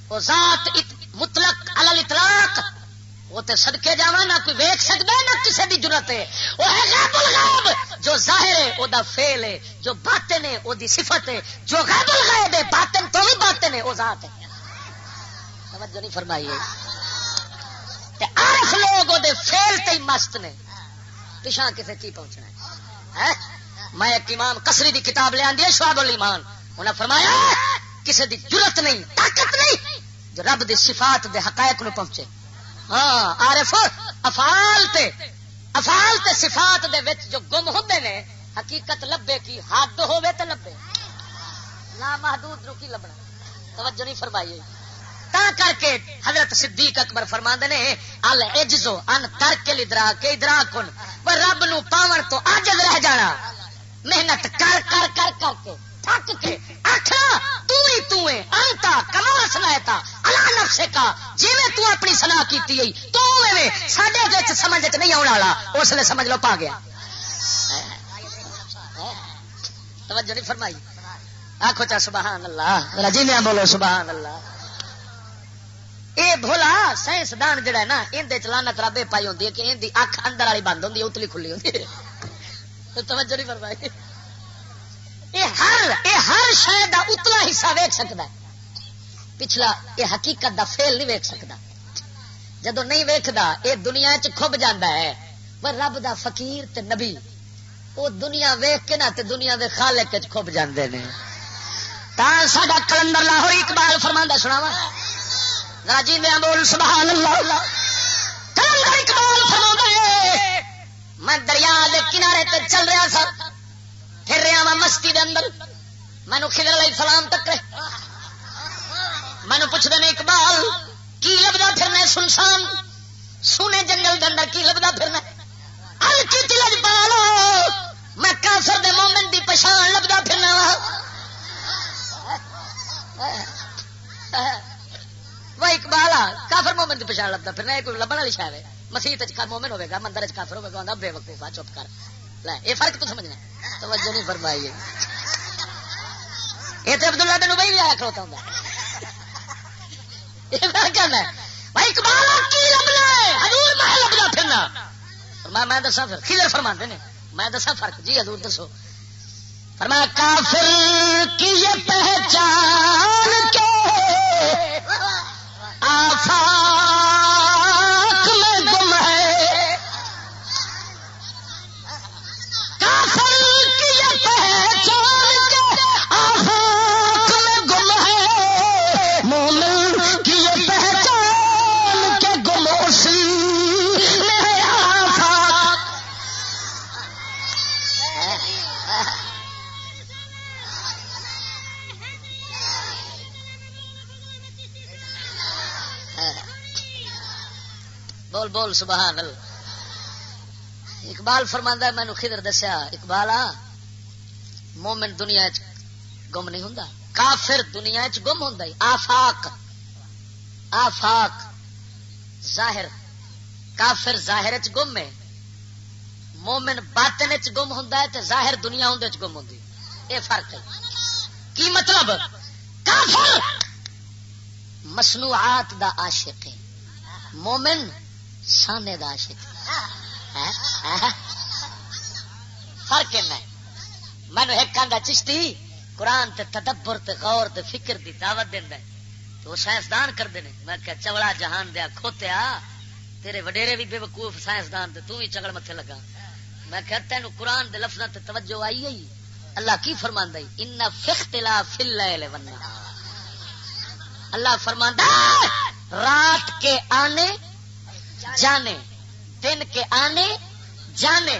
وہ ذات مطلق الل اطلاق۔ وہ تے صدقے جاوا نہ کوئی ویک سکتا نہ کسی کی ضرورت ہے۔ وہ ہے غیب الغیب۔ جو ظاہر ہے وہ دا فیل ہے۔ جو باطن ہے وہ دی صفت ہے۔ جو غیب الغیب ہے، باطن تو بھی باطن ہے وہ ذات ہے۔ توجہ نہیں فرمائیے عارف لوگ وہ فیل تے مست نے۔ پچھا کسی کی پہنچنا ہے؟ میں ایک امام کسری دی کتاب لے آدھی شواب المان انہیں فرمایا کسی دی ضرورت نہیں، طاقت نہیں جو رب دی صفات دے حقائق نو پہنچے۔ ہاں عارف افال تے افال تے صفات دے وچ جو گم ہوندے نے، حقیقت لبے کی حد ہوے تے لبے۔ لا محدود نو کی لبنا؟ توجہ نہیں فرمائی۔ تا کر کے حضرت صدیق اکبر فرما نے، ال اجزو ان تر کے ادرا کے ادرا کن رب نو پاون تو عاجز رہ جانا۔ محنت کر کر کر کر کے، تھک کے آخر تھی تنتا کما سنا اللہ نفسے کا جی تو اپنی سلاح کی تو سڈے سمجھ وچ نہیں آنے والا، اس لیے سمجھ لو پا گیا۔ توجہ نہیں فرمائی۔ آخو چا سبحان اللہ۔ رجی میں بولو سبحان اللہ۔ اے بھولا سائنسدان جڑا ہے نا اندر چلانا ترابے پائی ہوتی ہے کہ ان کی اکھ اندر والی بند ہوتی ہے، اتلی کھلی ہوتی ہے۔ توجہ نہیں فرمائی۔ ہر ہر شاید اتلا حصہ ویک سکتا ہے۔ پچھلا یہ حقیقت دا فیل نہیں ویک سکتا جدو نہیں ویکھدا یہ دنیا چب جانا ہے۔ پر رب دا فقیر تے نبی وہ دنیا ویخ کے نا تے دنیا دے خالق کھب جاندے نے۔ تا ساڈا کلندر لاہور اقبال فرماندا سناوا راجی میں بول سبحان اللہ۔ کلندر اقبال فرماندا میں دریا دے کنارے تے چل رہا سا، پھر رہا وا مستی دے اندر۔ مینو خضر علیہ السلام تک مینو پوچھتے ہیں اقبال، کی لبدا پھرنا سنسان۔ سونے جنگل دن کی لبدا پھرنا ہلکی تلج پالو میں کافر دے مومن دی پچھان لبدا پھرنا ہاں۔ وا وہ اقبال آ، کافر مومن دی پچھان لبدا پھرنا کوئی لبن والی شاید ہے؟ مسیح مومن ہوگا مندر کافر ہوگا بے وقوفا چپ کر۔ لے، یہ فرق تو سمجھنا توجہ نہیں فرمائی ہے۔ یہ تو عبد اللہ بن بھائی بھی آیا کھڑوتا ہوں بھائی پھرنا؟ میں دسا پھر کھیلر فرما نے۔ میں دسا فرق۔ جی حضور دسو۔ فرمایا، کافر کی یہ پہچان کے آفا بول بول، سبحان اللہ۔ اقبال فرماندہ مینو خدر دسیا؟ اقبال مومن دنیا گم نہیں ہوں کافر دنیا چ گم ہوں آفاق آفاق ظاہر۔ کافر ظاہر چ گم ہے۔ مومن باطن چ گم ہوں ظاہر دنیا ہوں گم ہوں یہ فرق ہے۔ کی مطلب؟ کافر! مصنوعات دا عاشق ہے۔ مومن سانے دا عاشق فرق مینو ایک آدھا چشتی، قرآن تے تدبر تے غور تے فکر دی دعوت دینا تو سائنسدان کرتے ہیں میں کہ چوڑا جہان دیا، کھوتیا۔ تیرے وڈیرے بھی بے وقوف سائنسدان تے، تو ہی چگڑ متے لگا۔ میں کہ تین قرآن دے لفظ تے توجہ آئی ہے اللہ کی فرما ان فختلا فل اللہ فرما رات کے آنے جانے۔ دن کے آنے، جانے۔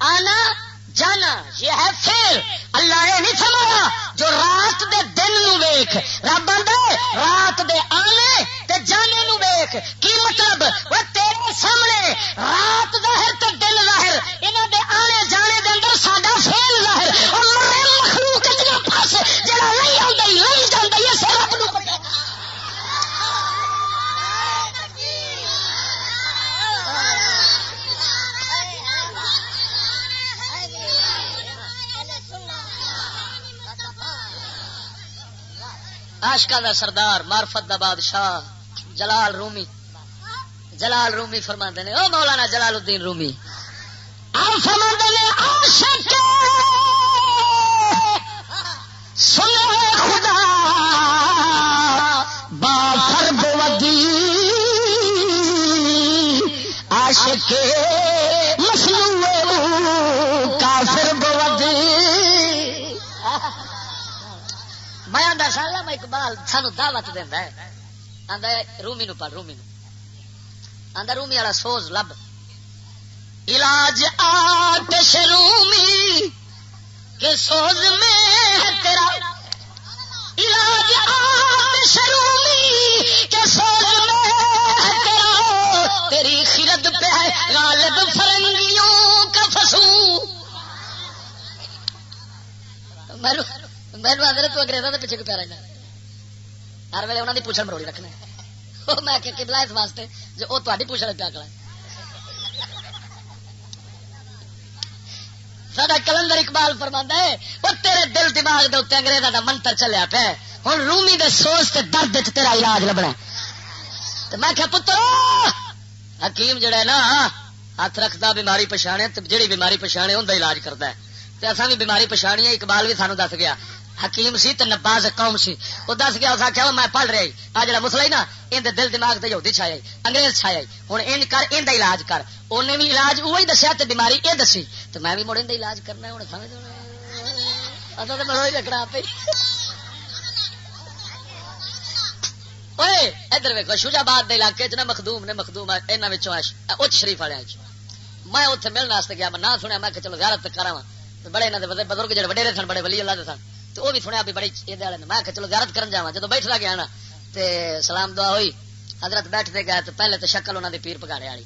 آنا، جانا۔ یہ ہے پھر اللہ یہ نہیں سمایا جو رات دے دن نو ویخ رب دے رات دے آنے تے جانے نو ویخ کی مطلب؟ وہ تیرے سامنے رات ظاہر تے دن ظاہر۔ انہوں دے آنے جانے دے اندر ساڈا فیل ظاہر۔ اور مرے مخلوق پاس جڑا نہیں آتا نہیں جانا یہ سر رب نو آشکا دا سردار مارفت دا بادشاہ، جلال رومی۔ جلال رومی فرما نے، او مولانا جلال الدین رومی۔ فرما نے سانو دعوت دینا ہے۔ آدھا رومی نو پڑھ، رومی نو۔ آدھا رومی والا سوز لب۔ علاج آتش رومی کے سوز میں ہے تیرا۔ علاج آتش رومی کے سوز میں ہے تیرا۔ تیری خرد پہ ہے غالب فرنگیوں کا فسو۔ میرے آدھے تو انگریزوں کے پیچھے کو پیارا ہر ویلے انہوں نے پوچھن مروڑی رکھنا میں کہ قبلہ اس واسطے جو وہ تاری پوچھ پیا کرا سڈا کلندر اقبال فرما ہے وہ تیرے دل دماغ کے اتنے انگریزا کا منتر چلیا پہ ہوں رومی دے سوچ تے درد تیرا علاج لبنا میں کیا پتر حکیم جڑا ہے نا، ہاتھ رکھتا بیماری پچھانے جہی بیماری پچھانے ان علاج کرتا ہے۔ تے اصا بھی بیماری پچھانی ہے، اقبال بھی سانو دس گیا۔ حکیم سی تو نباز قوم سی۔ وہ دس گیا، اس آخیا میں پڑھ رہا آ جڑا مسلا ہی نا، ان دل دماغ سے یہودی چھایا انگریز چھایا ہوں ان کر، ان علاج کر۔ انہیں بھی علاج وہی دسیا تو بیماری یہ دسی۔ تو میں بھی مڑ ان علاج کرنا ہوں سمجھ رکھنا پہ ادھر ویکھو ویکو شوجاباد علاقے چ نا مخدوم نے مخدوم اچ شریف والے جی۔ میں اتنے ملنے واسطے گیا، میں نہ سنیا، میں کہ چلو زیارت کرا بڑے انہوں بزرگ جڑے وڈیرے سن، بڑے ولی اللہ دے سن۔ تو وہ بھی سنیا بھی بڑی یہ والے میں چلو زیارت کرن جا جب بیٹھا گیا نا، تے سلام دعا ہوئی۔ حضرت بیٹھتے گئے تو پہلے تو شکل انہوں نے پیر پکاڑے والی۔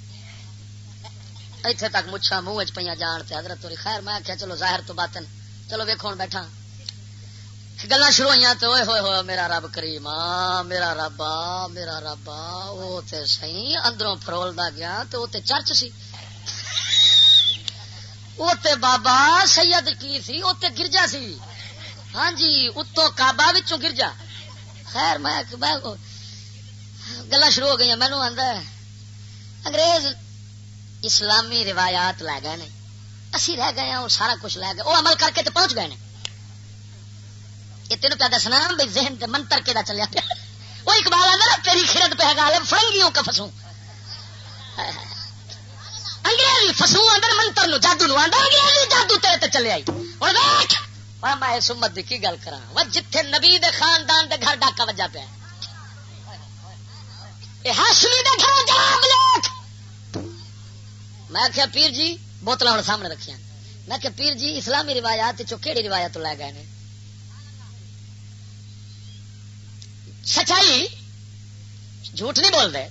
اتنے تک مچھا منہ چ پہ جان تے حضرت توری خیر۔ میں آخیا چلو ظاہر تو باتن چلو ویکو بیٹھا گلا شروع ہوئی تو ہوئے ہوئے ہوئے، میرا رب کریم میرا رب میرا رب وہ سی اندروں فرولدا گیا تو وہ چرچ سی۔ وہ بابا سید کی سی؟ وہ گرجا سی۔ ہاں جی اتو کابا گرجا خیر، میں گلا شروع ہو گئی مینو آدھا انگریز اسلامی روایات لے گئے نے۔ اسی رہ گئے ہیں، اور سارا کچھ لے گئے۔ وہ عمل کر کے تو پہنچ گئے نے۔ یہ تین پہ دسنا بھائی ذہن تے منتر کے چلیا پیا۔ وہ اقبال آدھا نا، تیری خرد پہ گال فرنگیوں کا فسوں۔ انگریزی فسوں اندر منتر نو، جادو نو آدھا انگریزی جادو تیرے تے چلے آئی۔ اور دیکھ میں سمت کی گل کرا وہ جتھے نبی دے خاندان دے گھر ڈاکا وجا پیا۔ ہاشمی دے گھر جواب لکھ میں کیا پیر جی بوتل ہوں سامنے رکھیا میں کہ پیر جی اسلامی روایات چو کہڑی روایت لے گئے نے؟ سچائی، جھوٹ نہیں بول رہے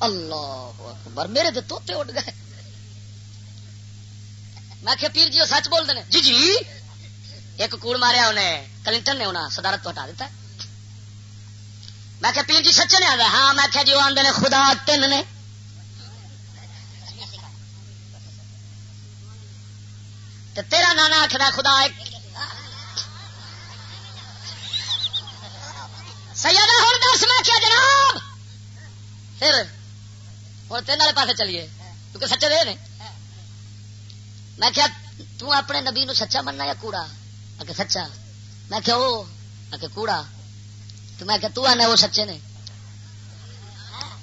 اللہ اکبر، میرے تو توتے اٹھ گئے۔ میں کہ پیر جی وہ سچ بول دے جی جی۔ ایک کوڑ ماریا انہیں، کلنٹن نے انہیں صدارت تو ہٹا دیتا میں کہ پیر جی سچے نے آ ہاں میں کہ جی وہ آدھے خدا تین نے۔ تیرا نانا آخر خدا ایک۔ سیدہ ہوں دس، میں کیا جناب؟ پھر ہوں تین والے پاس چلیے، کیونکہ سچے دے نے۔ میں کیا تو اپنے نبی نو سچا مننا یا کوڑا؟ آ سچا؟ میں کیا وہ آ کوڑا۔ تو میں کیا تو آنا وہ سچے نے۔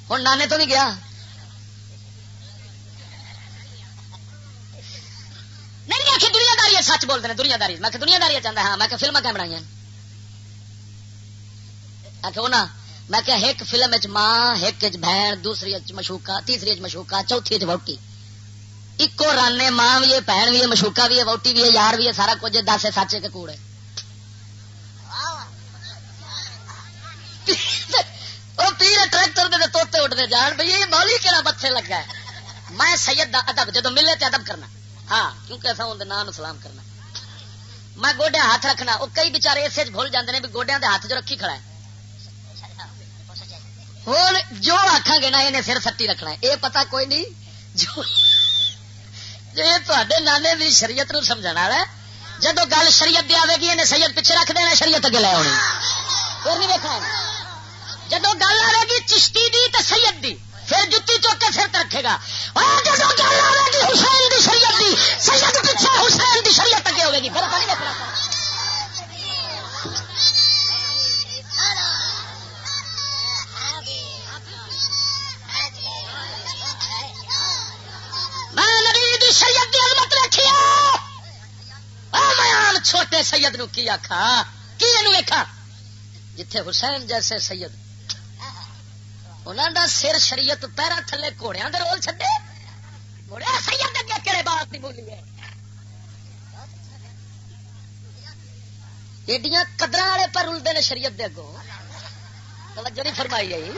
ہوں نانے تو نہیں گیا؟ نہیں آخر دنیا داری سچ بولتے ہیں دنیا داری میں دنیا داری چاہتا ہاں میں فلما کیا بنائی میں کہ ایک فلم چ ماں، ایک بہن، دوسری مشوکا تیسری مشوکا چوتھی ووٹی ایکو رانے ماں بھی ہے بہن بھی ہے مشوکا بھی ہے ووٹی بھی ہے یار بھی ہے سارا کچھ دس ہے سچ کے کوڑے وہ پیر ٹریکٹر دے توتے اٹھتے جان بھائی یہ مولی کہڑا بتھے لگا ہے میں سید دا ادب جدو ملے تے ادب کرنا ہاں کیونکہ ایسا اندر نام سلام کرنا میں گوڈیا ہاتھ رکھنا وہ کئی بچارے اسے بھول جاتے ہیں بھی گوڈیا دے ہاتھ جو رکھی کھڑا ہے ہوں جو آخان گے نا یہ سر سٹی رکھنا یہ پتا کوئی نہیں جو تے نانے کی شریعت نو سمجھا ہے جدو گل شریعت دی آئے گی، انہیں سید پیچھے رکھ دینا، شریعت اگے لے آنی۔ پھر نہیں دیکھا۔ جدو گل آئے گی چشتی دی تو سید دی، پھر جتی چوک کے سر رکھے گا۔ جدو گل آئے گی حسین دی شریعت دی، سید پیچھے حسین دی شریعت اگے ہوگی پھر نہیں دیکھنا۔ سید کی عظمت رکھی میں چھوٹے سید نو کی آخا کی ویکا جتھے حسین جیسے سید۔ انہوں دا سر شریعت پیرا تھلے گھوڑیا دے رول چڈے گھوڑیا سید اگے کہڑے بات نہیں بولی ہے ایڈیاں قدر والے پر رلتے ہیں شریعت دے اگوں۔ توجہ نہیں فرمائی آئی۔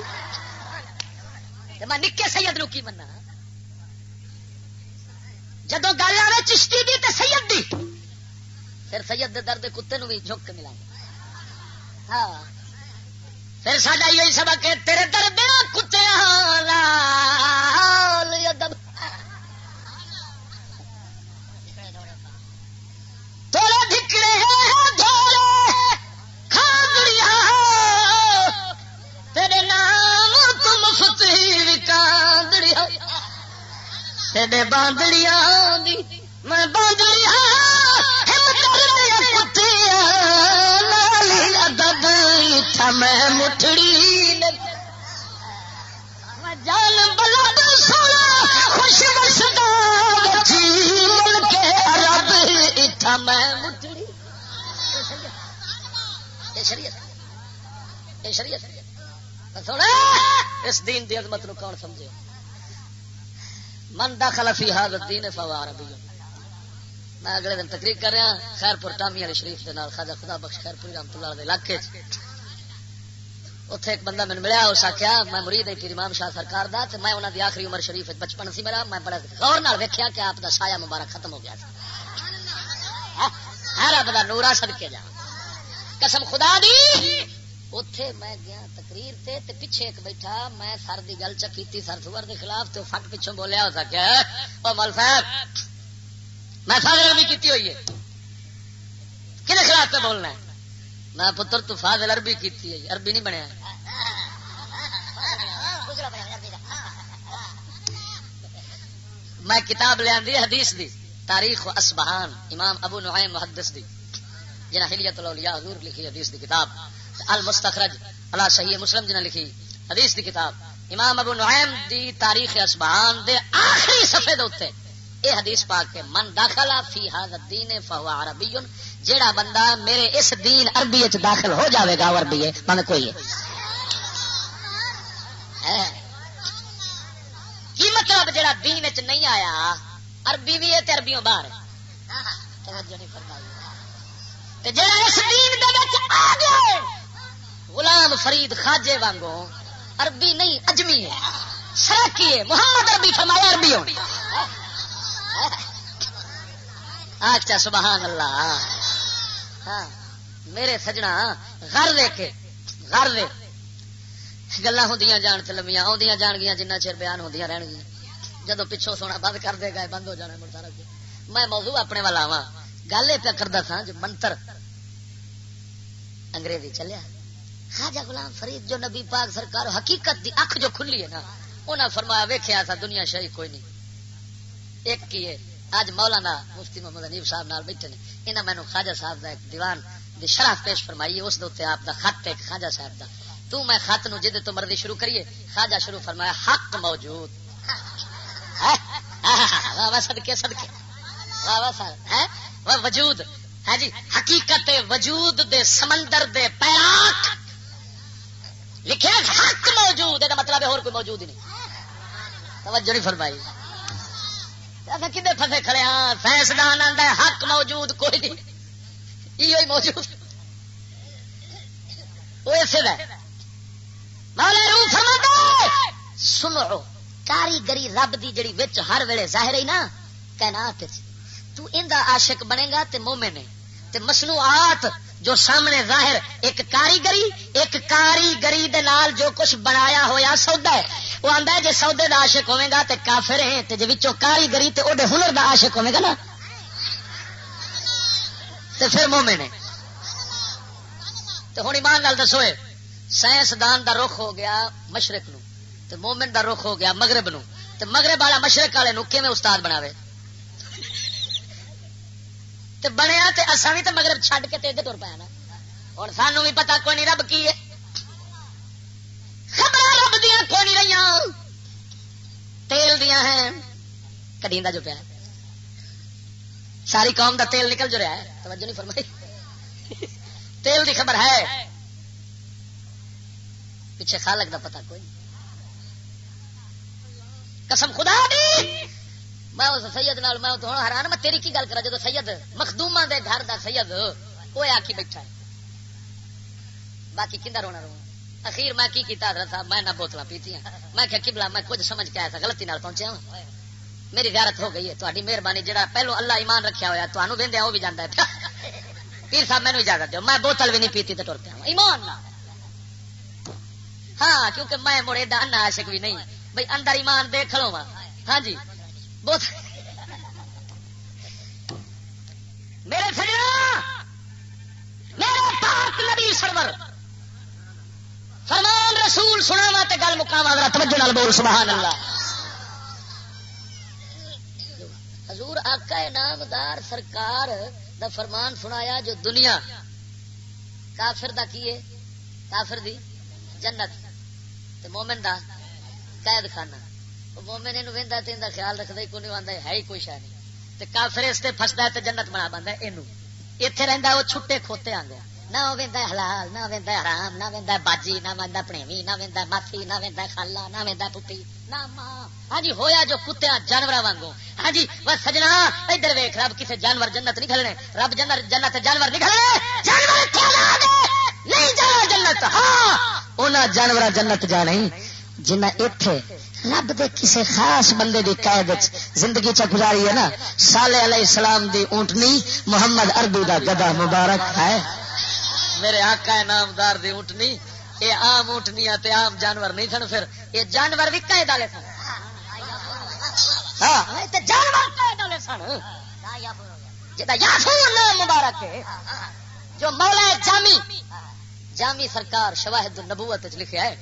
میں نکے سید نو کی منا جدو گل آئے چشتی دی تے سید دی، پھر سید دے درد کتے نو بھی جھک کے ملا۔ ہاں۔ پھر ساڈا یہی سبق ہے، تیرے درد کتے ادب۔ تھوڑا دکھڑے نام تم فتی کاندڑیا باندڑیاں دی میں باندڑیاں میں مٹھڑی جان بلد سونا، خوش بسدا مل کے رب اتھا میں مٹھڑی۔ شریعت شریعت۔ سونا، اس دین دی عظمت نو کون سمجھے؟ من داخل فی هذا الدین فهو عربی میں اگلے دن تقریر کر رہا خیر پور ٹامی علی شریف کے نال خواجہ خدا بخش خیر پوری رحمت اللہ علیہ علاقے اتنے ایک بندہ میں ملیا اس آخیا میں مرید ہے پیر امام شاہ سرکار دا تے میں انہوں دی آخری عمر شریف بچپن سی میرا میں بڑا غور نال ویکھیا کہ آپ دا سایہ مبارک ختم ہو گیا تھا ہر رب دا نورا صدقے جا قسم خدا دی اتے میں گیا تقریر تے تے پیچھے ایک بیٹھا، میں سر دی گل چکی سر سور دے خلاف تو فٹ پیچھوں بولیا ہو سکیا او مول صاحب، میں فاضل عربی کیتی ہوئی ہے۔ کہ خلاف پہ بولنا ہے؟ میں پتر، تو فاضل عربی کیتی ہے، عربی نہیں بنیا۔ میں کتاب لیا حدیث دی، تاریخ و اسبہان امام ابو نعیم محدث دی۔ جنہ حلیت الاولیاء حضور لکھی حدیث دی کتاب۔ المستخرج، اللہ صحیح مسلم جنہ لکھی حدیث دی کتاب، امام ابو نعیم دی تاریخ اسبہان دے آخری صفحے دے اوتے اے حدیث پاک کے من داخلہ فی هذا الدین فهو عربی جیڑا بندہ میرے اس دین عربی وچ داخل ہو جاوے گا عربی ہے من کوئی ہے۔ کی مطلب جیڑا دین وچ نہیں آیا، عربی بھی ہے تے عربیوں باہر ہے۔ توجہ نہیں فرمائی۔ تے جیڑا اس دین دے وچ آ گیا غلام فرید خاجے وانگو عربی نہیں، اجمی ہے۔ سرکی ہے۔ محمد عربی فرمایا عربی ہونی۔ اچھا سبحان اللہ۔ ہاں میرے سجنا گھر لے کے گھر لے گلا ہوں جان سے لمیا آدی جان گیا جنہ چر بیان ہوں رہن گیا جدو پچھوں سونا بند کر دے گا، بند ہو جانا مڑتا رکھ میں موضوع اپنے والا آوا گل یہ پیا کرتا تھا جو منتر انگریزی چلیا۔ خاجا غلام فرید جو نبی پاک سرکار حقیقت دی اکھ جو کھلی ہے نا انہیں فرمایا ویخیا تھا دنیا شہی کوئی نہیں۔ ایک کی ہے اج مولانا مفتی محمد انیب صاحب نال بیٹھے نے۔ انہیں مینو خواجہ صاحب دا ایک دیوان دی شرح پیش فرمائی ہے، اس دے آپ دا خط ایک خواجہ صاحب دا۔ تو میں خط نو جد تو مرضی شروع کریے، خواجہ شروع فرمایا، حق موجود۔ سدکے سدکے وجود۔ ہے جی حقیقت وجود دے سمندر دے پیراک۔ لکھے حق موجود یہ مطلب ہے اور کوئی موجود ہی نہیں۔ توجہ نہیں فرمائی۔ کدے پھسے کھڑے ہاں سائنسدان آتا ہے، حق موجود، کوئی نہیں۔ یہ موجود۔ وہ اسے سنو کاریگری رب دی جڑی وچ ہر ویلے ظاہر ہے نا کہنا تو ان عاشق بنے گا تے مومن ہے۔ تے مصنوعات جو سامنے ظاہر ایک کاریگری ایک کاریگری دے نال جو کچھ بنایا ہویا سودا ہے، وہ آندا ہے جے سودے دا عاشق ہوے گا تے کافر ہے تے جے وچوں کاریگری تے اودے ہنر دا عاشق ہوے گا نا۔ تے پھر مومن ہے تے ہن ایمان نال دسو سائنسدان دا رخ ہو گیا مشرق نو، تے مومن دا رخ ہو گیا مغرب نو، تے مغرب والا مشرق والے نو کیویں استاد بناوے؟ تے بنیا تے اساں بھی تے مغرب چھڈ کے تے ادھر ٹر پیا نا ہن سانو بھی پتہ کوئی نہیں رب کی ہے۔ خبر رب دیا کوئی نہیں رہی تیل دیا ہیں۔ کدی جو پیا ساری قوم دا تیل نکل جو رہا ہے۔ توجہ نہیں فرمائی۔ تیل دی خبر ہے۔ پیچھے خالق دا پتہ کوئی قسم خدا دی! میں اس سید نال میں تو حیران میں تیری کی گل کرا جب سید مخدوما دے گھر دا سید، وہ آکی بیٹھا ہے۔ باقی کندا رونا رو اخیر میں کی کیتا؟ حضرت صاحب، میں نہ بوتل پیتی ہیں میں کہ قبلہ میں کچھ سمجھ کے آیا تھا، غلطی نال پہنچیا ہوں۔ میری غیرت ہو گئی ہے، تہاڈی مہربانی جڑا پہلو اللہ ایمان رکھیا ہویا تانوں ویندے وہ بھی جاندا ہے۔ پیر صاحب، مینوں اجازت دیو۔ میں بوتل بھی نہیں پیتی تے ٹر پیا ایمان نال۔ ہاں کیونکہ میں مڑے دا عاشق بھی نہیں۔ بھئی اندر ایمان دیکھ لو ہاں جی۔ بہت میرے سجنا، میرے پاک نبی سرور۔ فرمان رسول سنا وا تو گل مقام اگر توجہ نال بول سبحان اللہ حضور آقا نامدار سرکار دا فرمان سنایا جو دنیا، کافر دا کی ہے؟ کافر دی جنت۔ تے مومن دا قید خانہ مومن یہ وہدا تو ان خیال رکھتا ہی کوئی نہیں آتا ہے ہی کوئی شاید نہیں۔ تے کافر اس تے فستا ہے تے جنت بنا بنتا ہے یہ اتے رہتا وہ چھٹے کھوتے آ گیا نہ وہدا حلال، نہ وہدا حرام، نہ وہدا باجی، نہ وہدا پڑیوی نہ وہدا ماسی نہ وہدا خالا، نہ وہدا پپی نہ ماں۔ ہاں جی ہویا جو کتیا جانور وانگو ہاں جی بس سجنا، ادھر ویخ رب کسی جانور جنت نہیں کھلنے۔ رب جنت جنت جانور نہیں کھلنے۔ جانور کھلا دے، نہیں جانا جنت۔ ہاں انہاں جانور جنت جانے جنہ اتے رب دے کسے خاص بندے دی قید زندگی چ گزاری ہے نا سالے علیہ السلام دی اونٹنی محمد اربی دا گدا مبارک ہے۔ میرے آقا نامدار دی اونٹنی یہ عام اونٹنی تے عام جانور نہیں سن پھر یہ جانور بھی قید والے سن۔ ہاں۔ جانور قید والے سن۔ جدا یاسون نام مبارک ہے جو مولا جامی جامی سرکار شواہد النبوت لکھا ہے۔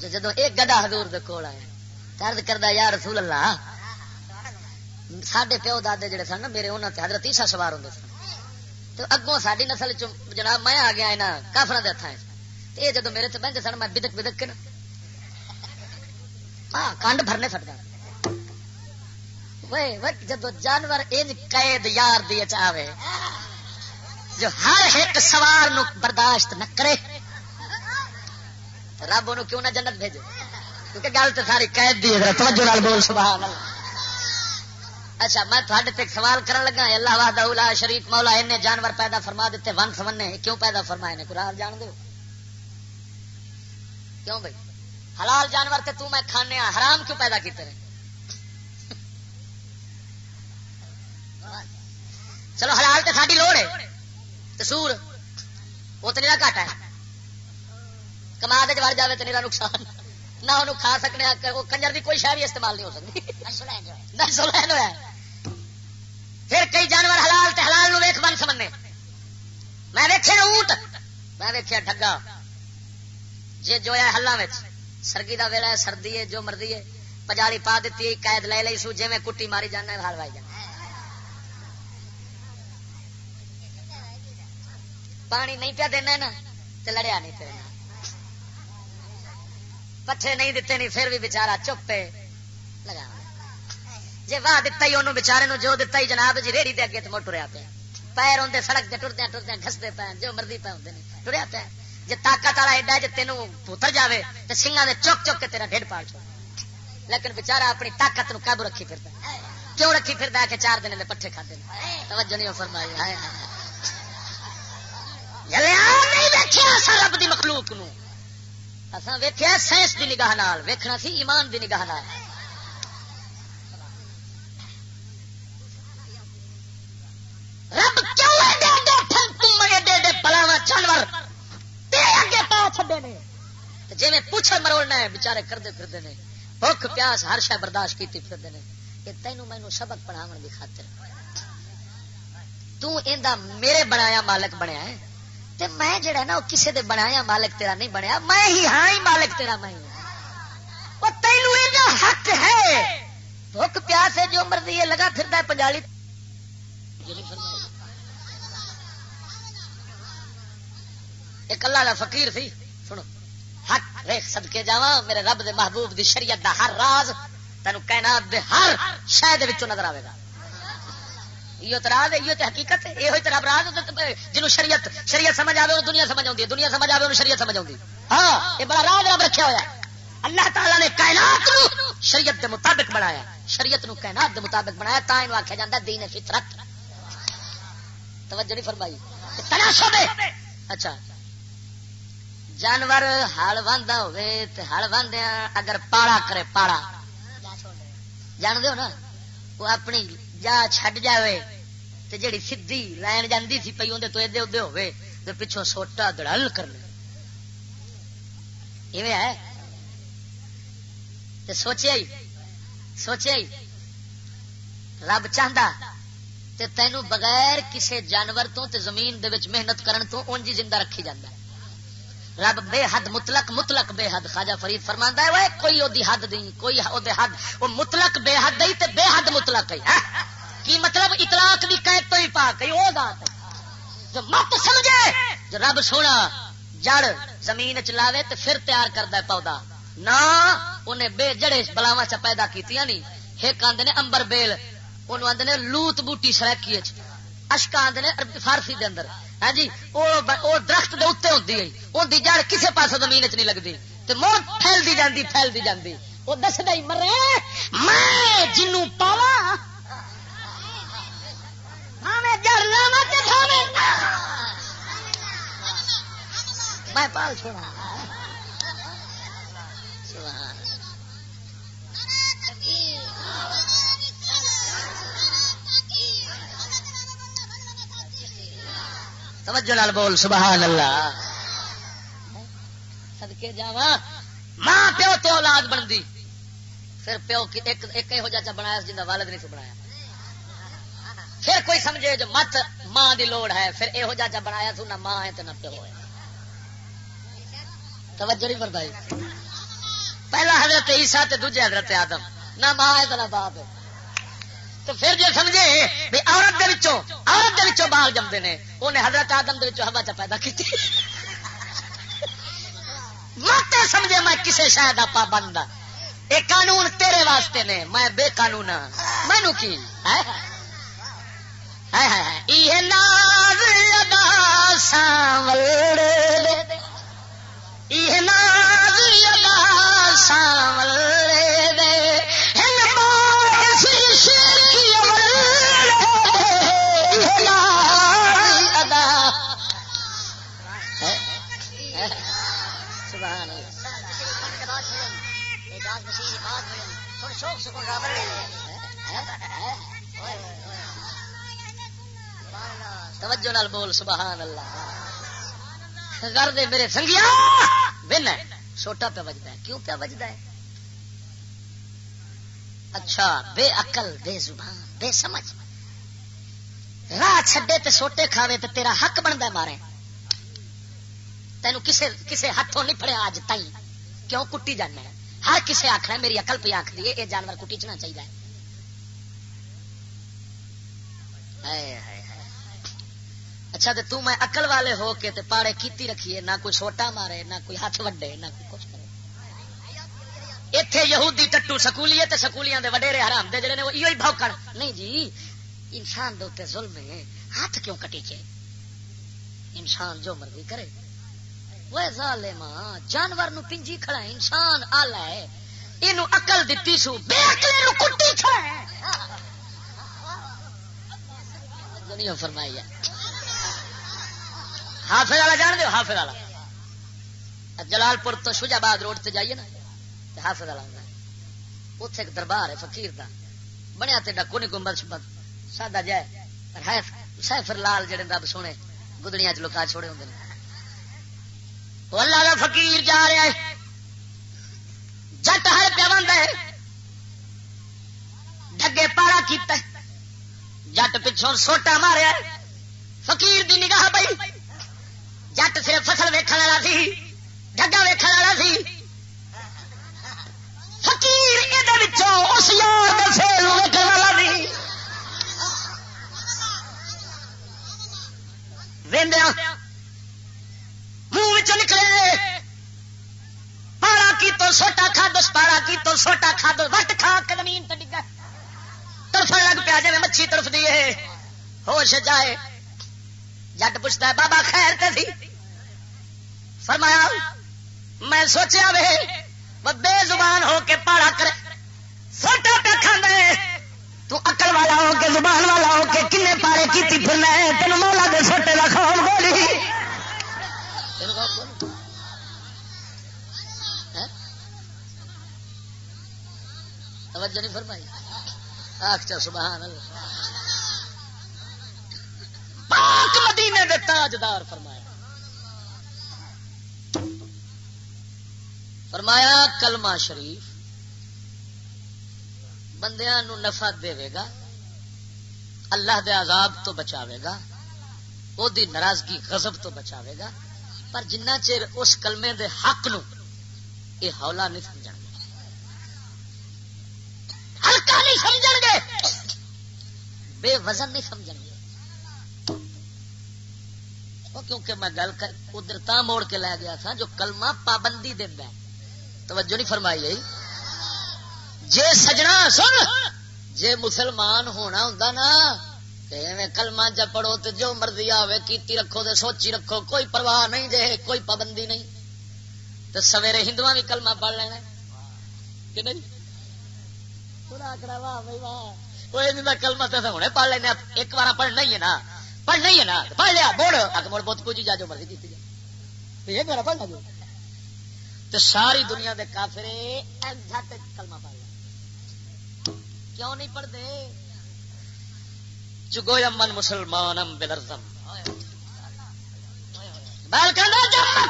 جدو ایک گدا حضور دے کول آیا درد کردا یا رسول اللہ سڈے پیو دادے جڑے سن میرے انہوں تے حضرت عیسیٰ سوار ہوں سن۔ تو اگوں ساری نسل چ جناب میں آ گیا یہاں کافر کے ہاتھ یہ جدو میرے تے بہتے سن، میں بدک بدک کے نا۔ ہاں کنڈ بھرنے سٹ گیا جدو جانور ان قید یار دی چاہے جو ہر ایک سوار نو برداشت نہ کرے رب ان کیوں نہ جنت بھیجے؟ کیونکہ گل تو ساری قید دی توجہ بول، سبحان اللہ۔ اچھا میں تھوڑے تک سوال کرن لگا ہاں۔ اللہ وحدہ اولا شریف مولا ان جانور پیدا فرما دیتے ون سمنے کیوں پیدا فرمائے نے؟ قرآن جان دو۔ کیوں بھائی؟ حلال جانور تے تو میں کھانے حرام کیوں پیدا کیتے رہے چلو، حلال تے ساری لوڑ ہے۔ سور وہ تو نہیں گھاٹا ہے۔ کما دے وڑ جائے تو نہیں نقصان۔ نہ انہوں کھا سکنے وہ کنجر کی کوئی شہ بھی استعمال نہیں ہو سکتی۔ پھر کئی جانور حلال تے حلال نو ویخ بن سمنے میں ویکھے اونٹ۔ میں ویکھیا ڈگا جی جو ہے ہلا سرگی کا ویلا ہے سردی ہے جو مرضی ہے۔ پجالی پا دیتی قید لے لی سو جی میں کٹی ماری جانا ہال وائی جانا پانی نہیں پیا دینا نا تو لڑیا نہیں پیا پٹھے نہیں دیتے نہیں، پھر بھی بچارا چپے لگا۔ جی واہ دتا ہی انہوں بچارے نو جو دتا ہی، جناب جی ریڑی دے اگے تو مٹ رہا پیا۔ پیر ہوں سڑک سے ٹردیا ٹردیا گستے پے، جو مرضی پہ ہوں ٹریا پیا۔ جی طاقت والا ایڈا جی تینوں پوتر جائے تو سنگا نے چک چک کے تیرا ڈیڑھ پال چھوڑ لیکن بچارا اپنی طاقت نو قابو رکھی پھرتا کیوں رکھی پھرتا کہ چار دن پٹھے کھاتے توجہ نہیں فرمائی۔ رب دی مخلوق نو اصا ویخیا سائنس دی نگاہ نال۔ ویکھنا سی، ایمان دی نگاہ نال۔ رب کیوں پلاوا جانور اگے پا چھڈے نے؟ جی میں پوچھ مروڑنا ہے، بچارے کرتے پھرتے ہیں بھوک، پیاس، ہر شہ برداشت کی پھرتے ہیں کہ تینوں مینو سبق پڑھاو کی خاطر۔ تو ایندا میرے بنایا مالک بنیا ہے۔ تے میں جڑا نا کسے دے بنایا مالک تیرا نہیں بنیا، میں ہی ہاں ہی مالک تیرا میں ہاں۔ تینوں یہ حق ہے۔ بھوک پیاس ہے، جو مرضی ہے، لگا پھرتا ہے پنجالی۔ ایک اللہ کا فقیر سی، سنو۔ حق ریخ سد کے جا میرے رب دے محبوب دی شریعت دا ہر راز تینوں کہنا دے ہر شہد نظر آئے گا۔ یہ تو راز ہے، یہ تو حقیقت ہے یہ تو رب راز جنوب شریعت شریعت سمجھ آئے دنیا سمجھ آتی دنیا سمجھ آئے شریعت سمجھ آتی ہاں یہ بڑا راز رب رکھا ہوا اللہ تعالیٰ نے کائنات نو شریعت دے مطابق بنایا شریعت نو کائنات دے مطابق بنایا تا یہ آخیا جا دین فطرت۔ توجہ نہیں فرمائی۔ تناسب اچھا۔ جانور ہل وا ہوے ہل واندیا اگر پاڑا کرے پاڑا۔ جان دو نا؟ وہ اپنی جا چھڈ جاوے، تے جڑی سدھی لائن جاندی سی پئی اندر تو ادے ادے ہوے تے پچھوں سوٹا دڑل کر لے ایویں ہے؟ تے سوچیا ہی سوچیا ہی، رب چاہتا تے تینوں بغیر کسے جانور تو تے زمین دے وچ محنت کرن تو اونجی زندہ رکھی جاندا رب بے حد مطلق مطلق بے حد، خواجہ فرید فرماندا ہے وہ کوئی او دی حد نہیں، کوئی او دے حد وہ مطلق بے حد نہیں تے بے حد مطلق ہے کی مطلب اطلاق بھی قید تو ہی پاک ہے او ذات جو مت سمجھے، جو رب سونا جڑ زمین چ لاوے تے پھر تیار کردا ہے پودا۔ نہ انہیں بے جڑے بلاواں چ پیدا کیتیاں نہیں ایک آندے نے امبر بیل انہوں آندے نے لوت بوٹی سرکی اشکا آندے نے فارسی دے اندر۔ ہاں جی؟ وہ درخت دے اتنے ہوندی ہے۔ اون جڑ کسے پاس زمین چ نہیں لگتی تو مو پھیلتی جاندی پھیلتی جاندی۔ وہ دسدا ہی مرے، میں جنوں پاوا میں پال چھوڑا توجہ لال بول سبحان اللہ۔ سدکے جاوا ماں پیو تو اولاد بنتی۔ پھر پیو کی ایک ایک یہو جا بنایا جن والد نہیں بنایا۔ پھر کوئی سمجھے جو مت ماں دی لوڑ ہے پھر یہو جا بنایا تو نہ ماں ہے تو نہ پیو ہے۔ توجہ نہیں بردائی پہلا حضرت عیسیٰ تے دوجے حضرت آدم۔ نہ ماں ہے تو نہ باپ ہے۔ تو پھر جو سمجھے بھی عورت دے وچوں، عورت دے وچوں بال جمدے نے انہیں حضرت آدم دے وچوں ہوا چ پیدا کی مت سمجھے میں کسے شاید آپ بندا ہاں۔ یہ قانون تیرے واسطے نے، میں بے قانون ہاں۔ مینو کی؟ یہ ناز ادا ساول یہ ناز ادا ساول بول سبحان اللہ. کر دے میرے سنگیا، بن چھوٹا پہ بجتا ہے. کیوں پہ بجتا ہے؟ اچھا بے عقل، بے زبان، بے سمجھ. راہ چھڈے تے سوٹے کھاوے تے تیرا حق بنتا ہے مارے. تینوں کسے کسے ہاتھوں نہیں پڑیا اج تھی کیوں کٹی جانا ہے؟ ہر کسے آخنا میری اقل پہ آخ دیے یہ جانور کٹیچنا چاہیے اچھا تو تم اقل والے ہو کے تے پاڑے کیتی رکھیے، نہ کوئی چھوٹا مارے، نہ کوئی ہاتھ وڈے، نہ کوئی کچھ کرے۔ اتے یہودی ٹٹو سکولی تے سکولیاں دے وڈیرے حرام دے، جڑے نے وہ ہی بھوکن۔ نہیں جی انسان دے ظلم ہے، ہاتھ کیوں کٹیچے انسان جو مرضی کرے۔ وہ ظالما جانور نو پنجی کھڑا ہے، انسان آلہ ہے۔ یہ اقل دیتی سو، بے اقلے نو کٹی کھڑا دنیا فرمائی ہے۔ حافظ والا جان دو حافظ والا۔ جلال پور تو شجا شجاباد روڈ تے جائیے نا حافظ والا اتے ایک دربار ہے، فقیر دا۔ بنیا تے ڈکو نہیں گنبد شبد سادہ جائے۔ سیفر لال جڑے رب سونے گدڑیاں چ لکا چھوڑے ہوں وہ اللہ کا فقیر جا رہا ہے۔ جٹ ہر پیا بند ہے۔ ڈگے پارا کیتا ہے۔ جٹ پچھوں سوٹا ماریا ہے۔ فقیر دی نگاہ بئی۔ جٹ صرف فصل ویکن والا سی ڈگا ویکن والا سی فقیر یہ اس یار ویکن والا سی ویندیا منہ نکلے پارا کی تو سوٹا کھا دو پارا کی تو سوٹا کھا دو وٹ کھا کے زمین ڈگا ترف لگ پیا جی مچھی طرف دی ہوش جائے جٹ پوچھتا ہے بابا خیر تے تھی فرمایا، میں سوچیا وے وہ بے زبان ہو کے پاڑا کرے، سوٹا پہ کھانے تو اکل والا ہو کے، زبان والا ہو کے کنے پارے کی پھرنا ہے تین مولا دے سوٹے کا خوف گولی. توجہ نہیں فرمائی. آخ سبحان اللہ. پاک مدینے دے تاجدار فرمایا. فرمایا کلمہ شریف بندیاں نو نفع دے گا، اللہ دے عذاب تو بچاوے گا، او دی ناراضگی غضب تو بچاوے گا، پر جنہ چر اس کلمے دے حق نو یہ ہولا نہیں سمجھ گے۔ ہلکا نہیں سمجھ گے، بے وزن نہیں سمجھ گے۔ کیونکہ میں گل کر، ادھر تا موڑ کے لے گیا تھا جو کلمہ پابندی دینا توجہ نہیں فرمائی گئی۔ جے سجنا سن، جے مسلمان ہونا ہوں نا کلمہ جب پڑھو تو جو مرضی آئے کیتی رکھو تو سوچی رکھو، کوئی پرواہ نہیں جے، کوئی پابندی نہیں۔ تو سویرے ہندو بھی کلمہ پڑھ لینا۔ کلمہ تو ہونے پڑھ لینا۔ ایک بار پڑھنا ہی ہے نا۔ پڑھنا ہی ہے نا۔ پڑھ لیا بوڑ اگ مڑ بہت کچھ جا، جو مرضی کی ایک بار پڑھنا جو۔ تو ساری دنیا دے کافرے کلمہ پڑھ لیا کیوں نہیں پڑھتے؟ چگو امن مسلمان ام بلرزم۔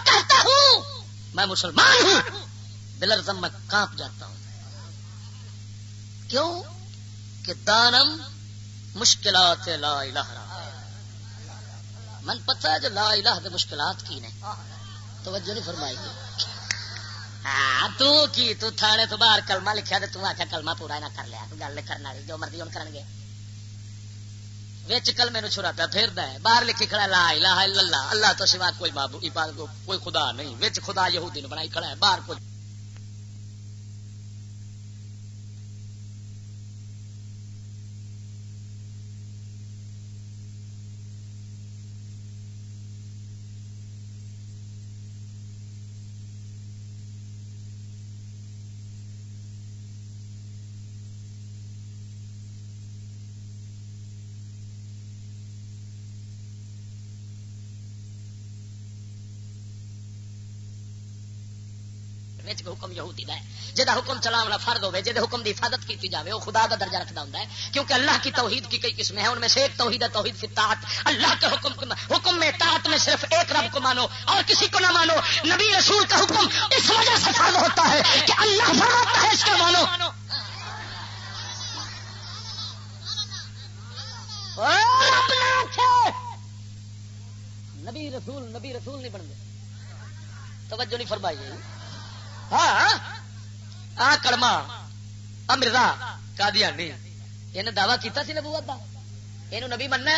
کہتا ہوں، میں مسلمان ہوں۔ بلرزم میں کانپ جاتا ہوں۔ کیوں؟ کہ دانم مشکلات لا الہ من پتا ہے جو لا الہ دے مشکلات کی نے؟ توجہ نہیں فرمائی۔ گی ہاں تو کی؟ تو تھانے تو باہر کلمہ لکھیا تو آخیا کلمہ پورا نہ کر لیا گل کرنا جو مرضی ہوں کرن گے۔ وچ کلمے نو چھڑا پیا، پھردا ہے، باہر لکھی کھڑا لا الہ الا اللہ اللہ تو سوا کوئی معبود کوئی خدا نہیں۔ وچ خدا یہودی نے بنائی کھڑا ہے، باہر کوئی حکم یہودی دا ہے۔ جہاں حکم چلاونا فرد ہوے جہاں حکم دی حفاظت کی جائے وہ خدا کا درجہ رکھتا ہوں کیونکہ اللہ کی توحید کی کئی قسمیں ہیں، ان میں سے ایک توحید ہے، توحید فی طاعت۔ اللہ کے حکم حکم میں طاعت میں صرف ایک رب کو مانو اور کسی کو نہ مانو۔ نبی رسول کا حکم اس وجہ سے فرض ہوتا ہے کہ اللہ فرماتا ہے اس کا مانو۔ نبی رسول نبی رسول نہیں بن گئے توجہ نہیں فرمائی ہاں کڑما مننا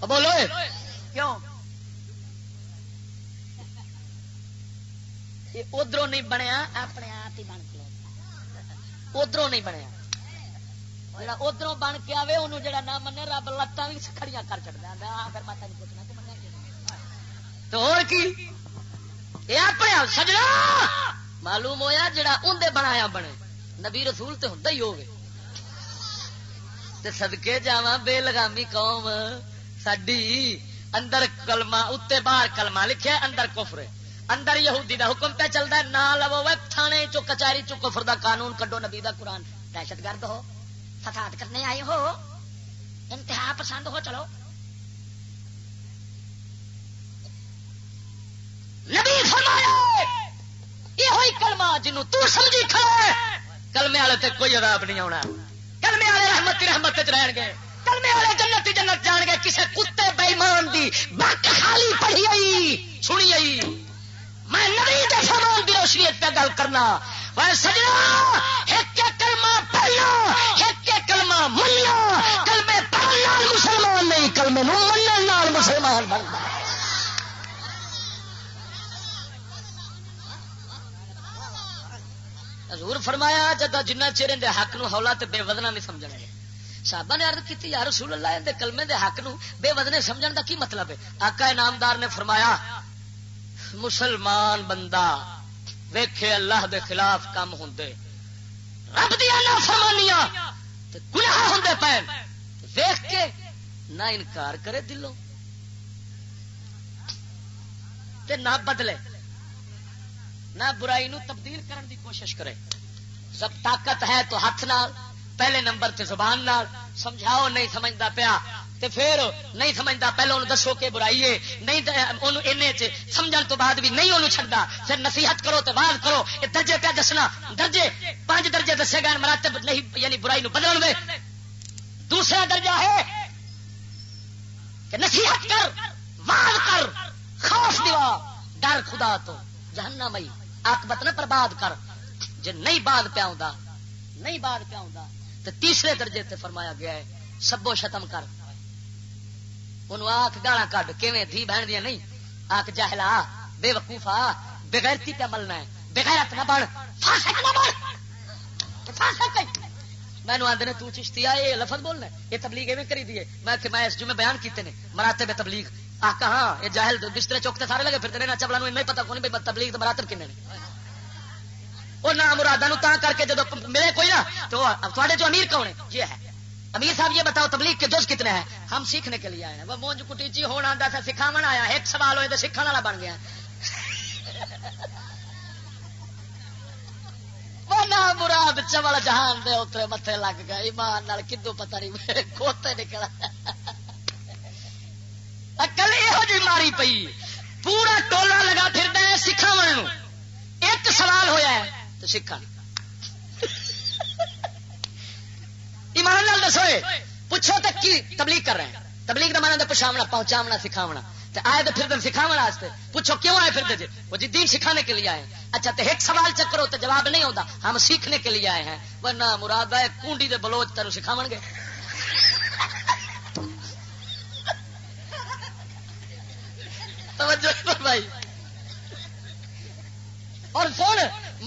بولو کیوں؟ ادھر نہیں بنیا اپنے آپ ہی بن کے ادھر نہیں بنیا۔ جا ادھر بن کے آئے نہ منے رب کھڑیاں کر پوچھنا تو کی؟ یہ اپنے ہاں سجنا! معلوم ہویا جڑا اندر بنایا بنے۔ نبی رسول تو ہوں ہی ہوگی سدکے جا بے لگامی قوم۔ سڈی اندر کلما اتنے باہر کلما لکھے اندر کفر اندر یہودی دا حکم پہ چلتا ہے، نہ لو تھانے چو کچہری چو کفر دا قانون کڈو نبی دا قرآن۔ دہشت گرد ہو، فساد کرنے آئے ہو۔ انتہا پسند ہو، چلو۔ نبی فرمایا یہ ہوئی کلمہ جنوں تو سمجھی کھڑا کلمے والے تے کوئی عذاب نہیں آنا کلمے والے رحمت رحمت رہن گے، کلمے والے جنت جنت جان گے، کسے کتے بےمان دی بک خالی پڑھی آئی، سنی آئی۔ میں نبی دے فرمان دی روشنی پہ گل کرنا وہ سجنا، ایک کلمہ پڑھنا، ایک کلمہ منیا کلمے پڑھنا مسلمان نہیں، کلمے من مسلمان بننا. حضور فرمایا جدا جنہ چیر دے حق نو ہولا تے بے وزنا نہیں سمجھ گے۔ صحابہ نے عرض کی یا رسول اللہ دے کلمے دے حق نو بے وزنے سمجھن دا کی مطلب ہے؟ آقا انعامدار نے فرمایا، مسلمان بندہ ویکھے اللہ دے خلاف کام ہوندے۔ رب دیا نہ فرمانیاں تے گناہ ہوندے پے ویکھ کے نہ انکار کرے دلوں تے نہ بدلے۔ نہ برائی نو تبدیل کرن دی کوشش کرے۔ جب طاقت ہے تو ہاتھ نال، پہلے نمبر تے زبان نال۔ سمجھاؤ، نہیں سمجھتا پیا تے پھر نہیں سمجھتا پہلے انہوں دسو کہ برائی ہے۔ نہیں سمجھن تو بعد بھی نہیں انہوں چھڑتا پھر نصیحت کرو تو بعد کرو۔ یہ درجے پہ دسنا۔ درجے، پانچ درجے دسے گئے مراتب نہیں یعنی برائی نو بدل دے دوسرا درجہ ہے کہ نصیحت کر واد کر۔ خوف دیوا، ڈر خدا تو۔ جہنم مئی آکبت نہ برباد کر۔ جی نہیں بعد پیا نہیں بعد پیا تو تیسرے درجے تے فرمایا گیا ہے، سبو شتم کر۔ انہوں آخ گالا کڈ، کیویں دھی بہن دیا نہیں؟ آخ جہلا بے وقوفا بغیرتی پہ ملنا ہے۔ بغیرت نہ بڑھ میں آدھے تو چشتی آئے، یہ لفظ بولنا یہ تبلیغ ایویں کری دیے میں کہ میں اس جو میں بیان کیتے نے مراتے بے تبلیغ۔ آ، کہاں؟ یہ جاہل بسترے چوکتے سارے لگے پھرتے ہیں چبلا نہیں پتا کون بھائی، تبلیغ تو مراتب کنے وہ نام مرادہ تا کر کے جب ملے کوئی نا تو تھوڑے جو امیر کون ہے؟ یہ ہے۔ امیر صاحب یہ بتاؤ، تبلیغ کے جز کتنے ہیں؟ ہم سیکھنے کے لیے آئے ہیں۔ وہ مونج کٹیچی ہونا آتا تھا سکھاو آیا ایک سوال ہوئے تو سیکھنے والا بن گیا۔ وہ نہ مراد چمڑ جہان دے اترے متے لگ گئے۔ ایمان کدو پتہ نہیں کھوتے نکلا۔ اکل یہ جی ماری پی پورا ٹولا لگا پھر سکھاو ایک سوال ہویا ہے تو سکھا۔ ایمان لال دسو پوچھو تو کی تبلیغ کر رہے ہیں۔ تبلیغ کا مانا پچھاونا پہنچاونا، سکھاونا۔ آئے تو پھر سکھاو واسطے۔ پوچھو کیوں آئے پھر جی؟ وہ جی دین سکھانے کے لیے آئے اچھا تو ایک سوال چکرو تو جواب نہیں ہوتا ہم سیکھنے کے لیے آئے ہیں۔ وہ نہ مراد ہے کنڈی دے بلوچ تین سکھاو گے۔ بھائی اور سن،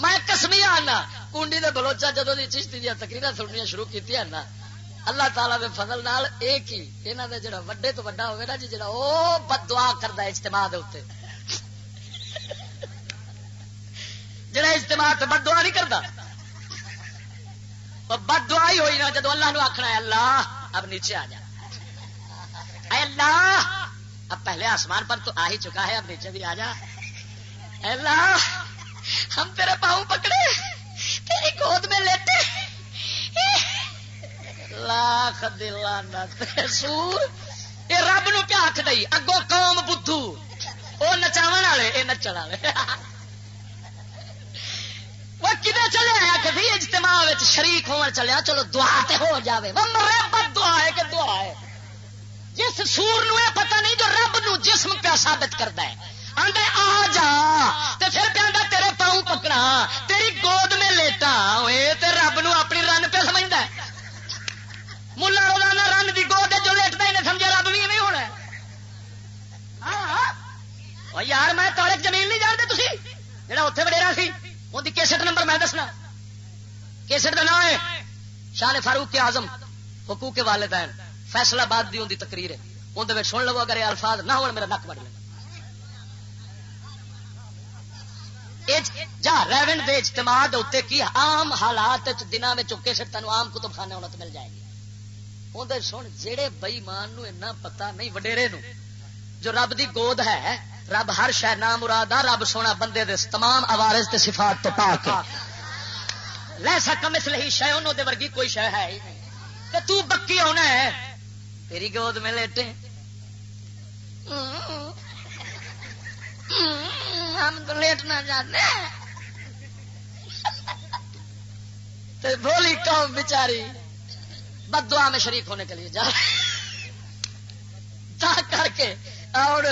میں کسمیا آنا کنڈی دے بلوچا جدو دی چشتی دیا تقریر سننی شروع کی نا، اللہ تعالیٰ دے فضل نال ایک ہی یہاں دے جڑا وڈے تو وڈا ہوگا نا جی جڑا او بد دعا کرتا اجتماع دے اتنے جڑا اجتماع تے بد دعا نہیں کرتا بد دعا ہی ہوئی نا جدو اللہ نو آخنا ہے، اللہ، اب نیچے آ جا۔ اے اللہ اب پہلے آسمان پر تو آ ہی چکا ہے، اب نیچے بھی آ جا۔ اللہ، ہم تیرے پاؤں پکڑے، تیری گود میں لیتے لاکھ سور یہ رب نو پیا آخ دئی؟ اگو قوم بدھو۔ وہ نچاو والے یہ نچن والے۔ وہ کدے چلے؟ آیا کبھی اجتماع شریک ہو چلیا چلو دعا تے ہو جاوے۔ وہ رب دعا ہے کہ دعا ہے۔ جس سور نو یہ پتہ نہیں جو رب نو جسم پیا ثابت کرتا ہے۔ آدھے آ جا۔ تے پھر پہ تیرے پاؤں پکڑا۔ تیری گود میں لیٹا۔ تے رب نو اپنی رن پہ سمجھتا ہے۔ ملا روزانہ رن کی گود جو لیٹتا ہی نہیں سمجھا رب بھی ایویں ہونا ہاں یار، میں تارک زمین نہیں جانتے تھی جہاں اتنے وڈیرا سی ان کی کیسٹ نمبر میں دسنا۔ کیسٹ کا نام ہے شان فاروق کے آزم حقوق کے والدین۔ فیصلہ باد دی تقریر ہے۔ اندر سن لو اگر یہ الفاظ نہ ہو میرا نک بڑھ لینا جا ریون دے اجتماع دے کی عام حالات دنوں میں چکے سے تینوں آم کتب خانے ہونا تو مل جائے گی۔ اندر سن جہے بئی مان نو اینا پتا نہیں، وڈیرے نو۔ جو رب دی گود ہے، رب ہر شہ نام مراد رب سونا بندے دے تمام آوارز تے صفات تو پا کے لے سکم اس لیے شہ انہوں دے ورگی کوئی شہ ہے ہی نہیں۔ کہ تو بکی ہونا ہے تیری گود میں لیٹے ہم تو لیٹنا چاہتے ہیں بولی قوم بیچاری بدوا میں شریک ہونے کے لیے جا۔ جا کر کے اور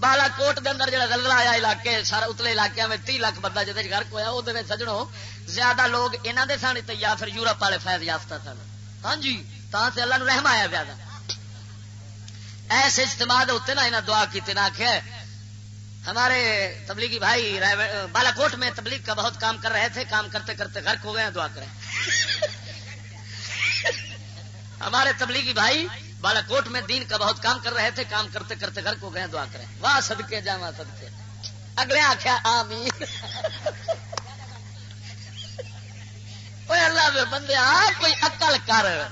بالا کوٹ دے اندر جڑا زلزلہ آیا علاقے سارا اتلے علاقے میں تی لاکھ بندہ جہد گھر کو وہ سجڑوں زیادہ لوگ یہاں دے سن یا پھر یورپ والے فیض یافتہ سن۔ ہاں جی تا سے اللہ نو رحم آیا زیادہ۔ ایسے اجتماع اتنے نہ یہاں دعا کی نہ آخیا ہمارے تبلیغی بھائی بالا کوٹ میں تبلیغ کا بہت کام کر رہے تھے، کام کرتے کرتے گھر کو گئے ہیں، دعا کریں۔ ہمارے تبلیغی بھائی بالا کوٹ میں دین کا بہت کام کر رہے تھے، کام کرتے کرتے گھر کو گئے دعا کریں۔ واہ سدکے جا وہاں سدکے اگلے آخیا آمین۔ اللہ بندے، آ، کوئی اکل کر۔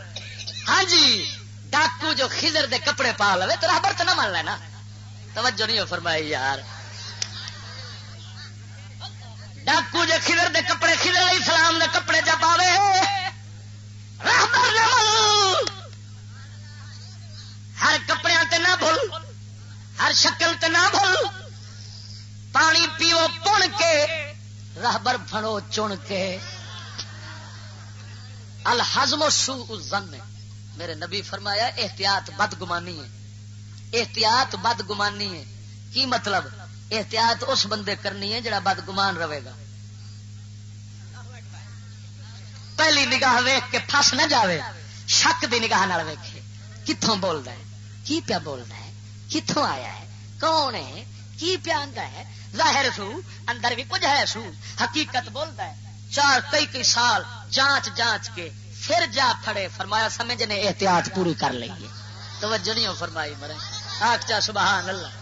ہاں جی۔ ڈاکو جو خزر دے کپڑے پا لے تو رابر تو نہ مان لینا۔ توجہ نہیں ہو فرمائی یار۔ ڈاکو جو خزر دے کپڑے خزر علیہ السلام دے کپڑے جب آوے ہر کپڑے تے نہ بھول، ہر شکل تے نہ بھول۔ پانی پیو پن کے راہبر فڑو چن کے۔ الحزم سو زن میرے نبی فرمایا، احتیاط بد گمانی ہے۔ احتیاط بد گمانی ہے۔ کی مطلب؟ احتیاط اس بندے کرنی ہے جڑا بدگمان رہے گا۔ پہلی نگاہ ویخ کے پھس نہ جاوے، شک دی نگاہ ویکھے۔ کتوں بولتا ہے؟ کی پیا بولنا ہے؟ کتوں آیا ہے؟ کون ہے؟ کی پیا ہے؟ ظاہر سو، اندر بھی کچھ ہے سو۔ حقیقت بولتا ہے۔ چار کئی کئی سال جانچ جانچ کے پھر جا پھڑے فرمایا سمجھ نے احتیاط پوری کر لیں توجہ نہیں فرمائی مرے۔ آخ چا سبحان اللہ۔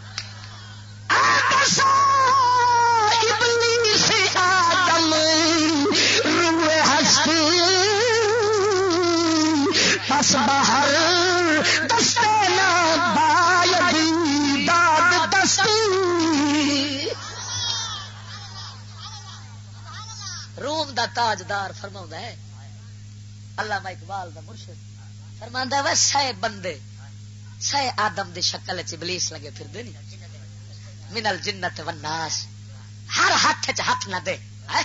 بس باہر روم دا تاجدار فرما ہے اللہ اقبال دا مرشد فرما و سہ بندے سہ آدم دی شکل چبلیس لگے پھر دے نہیں منل جنت وناس ہر ہاتھ چ ہاتھ نہ دے۔ ہر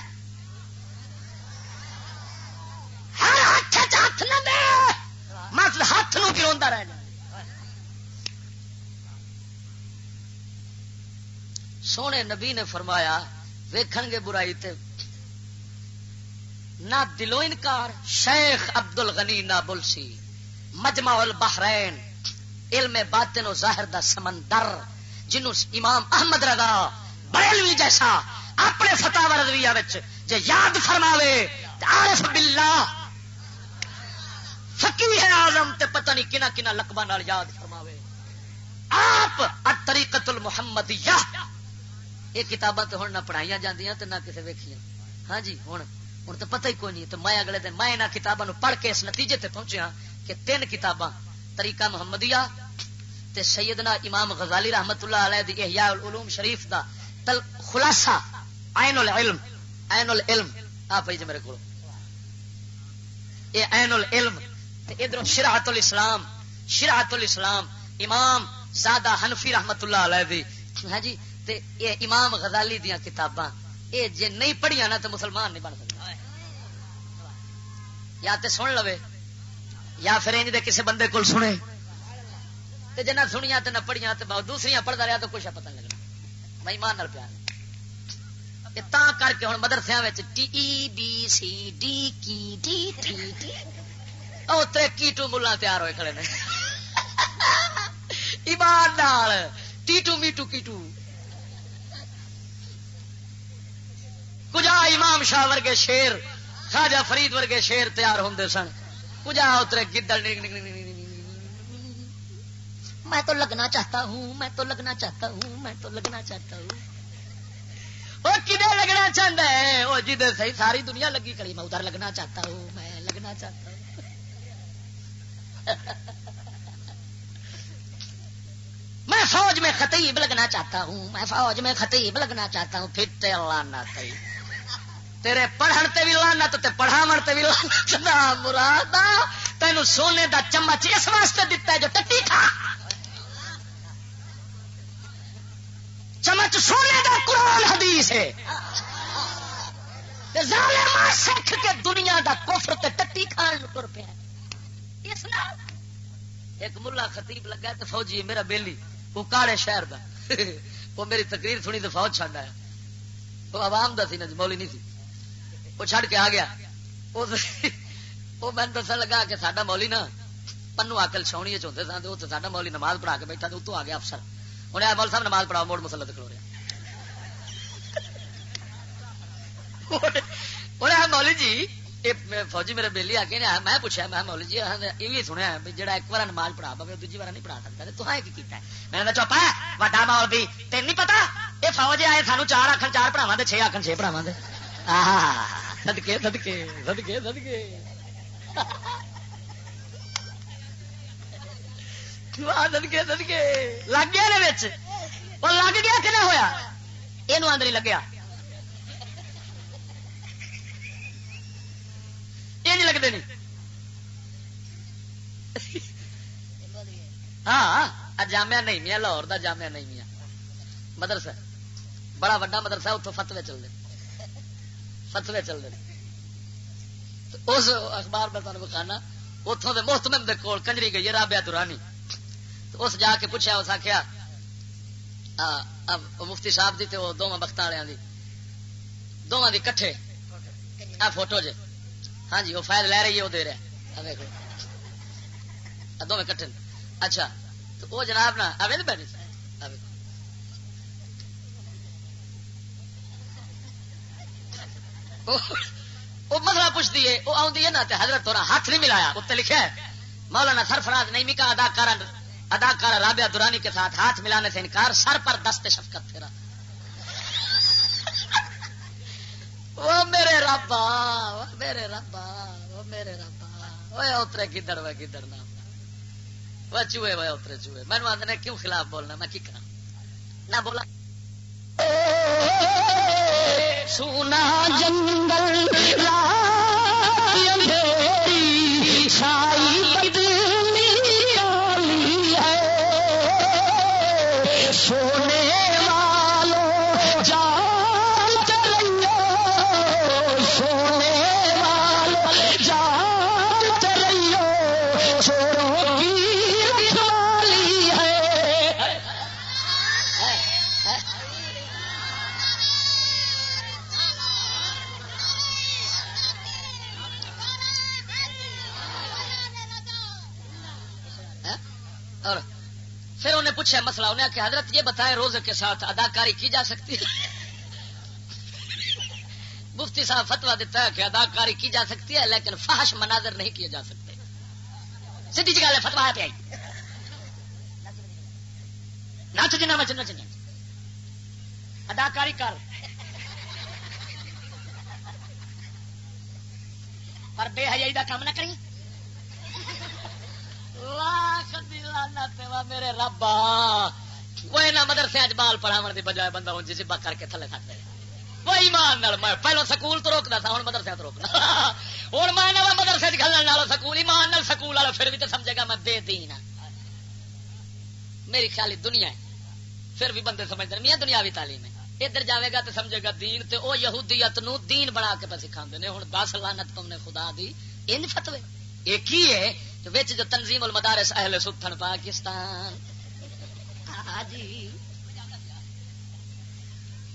ہاتھ چ ہاتھ نہ دے۔ مت ہاتھ نو گروا رہ جائے سونے نبی نے فرمایا، ویکھن گے برائی تے۔ نہ دلو انکار، شیخ ابد الغنی نہ بلسی مجمع البحرین، علم باطن و ظاہر دا سمندر جنوں امام احمد رضا، بریلوی جیسا، اپنے فتح رضویہ جے یاد فرماوے عارف باللہ، فقی ہے آزم تے پتہ نہیں کنا کنا لقبہ نال یاد فرماوے۔ آپ الطریقت المحمدیہ، یہ کتاباں تو ہن نہ پڑھائیاں جاندیاں تے نہ کسے ویکھیاں۔ ہاں جی ہن۔ ہوں تو پتہ ہی کوئی نہیں تو میں اگلے دن میں یہاں کتابوں پڑھ کے اس نتیجے تے پہنچیا کہ تین کتاباں، طریقہ محمدیہ تے سیدنا امام غزالی رحمت اللہ علیہ دی احیاء العلوم شریف دا تل خلاصہ، عین العلم عین العلم۔ آپ جی میرے کو یہ عین العلم ادھر شراحت الاسلام شراحت الاسلام، امام زادہ حنفی رحمت اللہ علیہ دی۔ ہاں جی تے یہ امام غزالی دیاں کتاباں، یہ جی نہیں پڑھیا نا تو مسلمان نہیں بن سکتا یا تے سن لو یا پھر انج دے کسے بندے کول سنے۔ تے جنہ سنیا تے نہ پڑھیا تے بہت دوسری پڑھتا رہا تو کچھ پتہ نہیں لگنا۔ میں ایمان نال پیار تا کر کے ہوں مدرسے ٹی بی سی ڈی کی ڈی ٹی ٹی۔ او تے کیٹو ملا تیار ہوئے کھڑے نے۔ ایمان نال۔ ٹیٹو میٹو کیٹو کجا امام شاہ ورگے شیر خواجہ فرید ورگے شیر تیار ہوں سن کجا اترے گدڑ میں تو لگنا چاہتا ہوں میں تو لگنا چاہتا ہوں میں تو لگنا چاہتا ہوں وہ کدھر لگنا چاہتا ہے وہ جی صحیح ساری دنیا لگی کری میں ادھر لگنا چاہتا ہوں میں لگنا چاہتا ہوں میں فوج میں خطیب لگنا چاہتا ہوں میں فوج میں خطیب لگنا چاہتا ہوں پھر اللہ نہ تیرے پڑھن تے بھی لانا تے پڑھاو تے بھی لانت لانا مراد تین سونے دا چمچ اس واسطے دتا ہے جو ٹٹی کھا۔ چمچ سونے دا قرآن حدیث ہے۔ ظالما سکھ کے دنیا دا کفر تے ٹٹی کھان تر پیا۔ اس نال۔ ایک ملا خطیب لگا تو فوجی میرا بیلی۔ وہ کاڑے شہر دا۔ وہ میری تقریر سنی تو فوج چڈ آیا۔ وہ عوام دا سی نا مولی نہیں تھی وہ چھڑ کے آ گیا۔ وہ میں دس لگا کہ ساڈا مولی نا پنو آکل چھونی چاہتے سن تو ساڈا مولی نماز پڑھا کے بیٹھا تو اتوں آ گیا افسر انہیں مول صاحب نماز پڑھاؤ موڑ مسلط کھلو رہا مولی جی فوجی میرے بےلی آ کے میں پوچھا میں مولی جی یہ بھی سنیا جا ایک بار نماز پڑھا پہ دوجی بار نہیں پڑھا سکتا تو کیا میں نے چوپا وا مول بھی تین نہیں پتا یہ فوج آئے سانو چار آخر چار پڑھاوا دے چھ آخر چھ پڑھاوا دے سدکے سدکے سدکے سدکے سدکے سدکے لگ گیا وہ لگ گیا کہ نہ ہوا یہ اندر ہی لگیا۔ یہ نہیں لگتے نہیں۔ ہاں جامع نہیں میاں، لاہور کا جامع نہیں میاں۔ مدرسہ، بڑا وا مدرسہ اتوں فتوے چلتے فتوے چل رہے اس اخبار میں تمہیں بخانا اتوں کے محتمم کے کول کنجری گئی رابیا دورانی۔ اس جا کے پوچھا، اس آخیا مفتی صاحب دی تے وہ دونوں بخت والوں کی دونوں کی کٹھے۔ آ، فوٹو جے۔ ہاں جی وہ فائل لے رہی ہے، وہ دے رہا دونوں کٹھے۔ اچھا تو وہ جناب نا آئے نا بیٹھے وہ مسئلہ پوچھتی ہے، وہ آدھی ہے نا حضرت تھوڑا ہاتھ نہیں ملایا، اتنے لکھا ہے مولانا سرفراز نہیں مکا اداکار اداکار رابعہ دورانی کے ساتھ ہاتھ ملانے سے انکار، سر پر دست شفقت پھیرا وہ میرے ربا وہ میرے ربا وہ میرے ربا وہ اترے کدھر وہ کدھر نہ وہ چوہے وہ اترے چوہے۔ میں آدھے کیوں خلاف بولنا؟ میں کی کرا نہ بولا۔ سونا جنگل شائی پوچھا مسئلہ، انہیں کہ حضرت یہ بتائے روزے کے ساتھ اداکاری کی جا سکتی ہے؟ مفتی صاحب فتوا دیتا ہے کہ اداکاری کی جا سکتی ہے، لیکن فحش مناظر نہیں کیے جا سکتے۔ سیدھی جگہ جی فتوا پہ آئی۔ نچ جنا میں نچ اداکاری کر۔ پر بے حیائی کا کام نہ کریں میرے ربا وہ مدرسے اج بال پڑھاو کی بجائے بندہ ہوں جسے کر کے تھلے کھاتے وہ ایمان میں پہلو سکول تو روکتا تھا، ہوں مدرسے تو روکنا۔ ہوں میں مدرسے کھلنے والا سکول، ایمان نال سکول والا پھر بھی تو سمجھے گا میں بے دین ہاں۔ میری خیالی دنیا ہے۔ پھر بھی بندے سمجھتے میاں دنیاوی تعلیم ہے۔ ادھر جائے گا تو سمجھے گا دین تے او یہودیت نو دین بنا کے پہ سکھا نے۔ ہوں دس لانت تم نے خدا دی، ان فتوے۔ ایک ہی ہے؟ جو جو تنظیم المدارس اہل ستھن پاکستان. جی.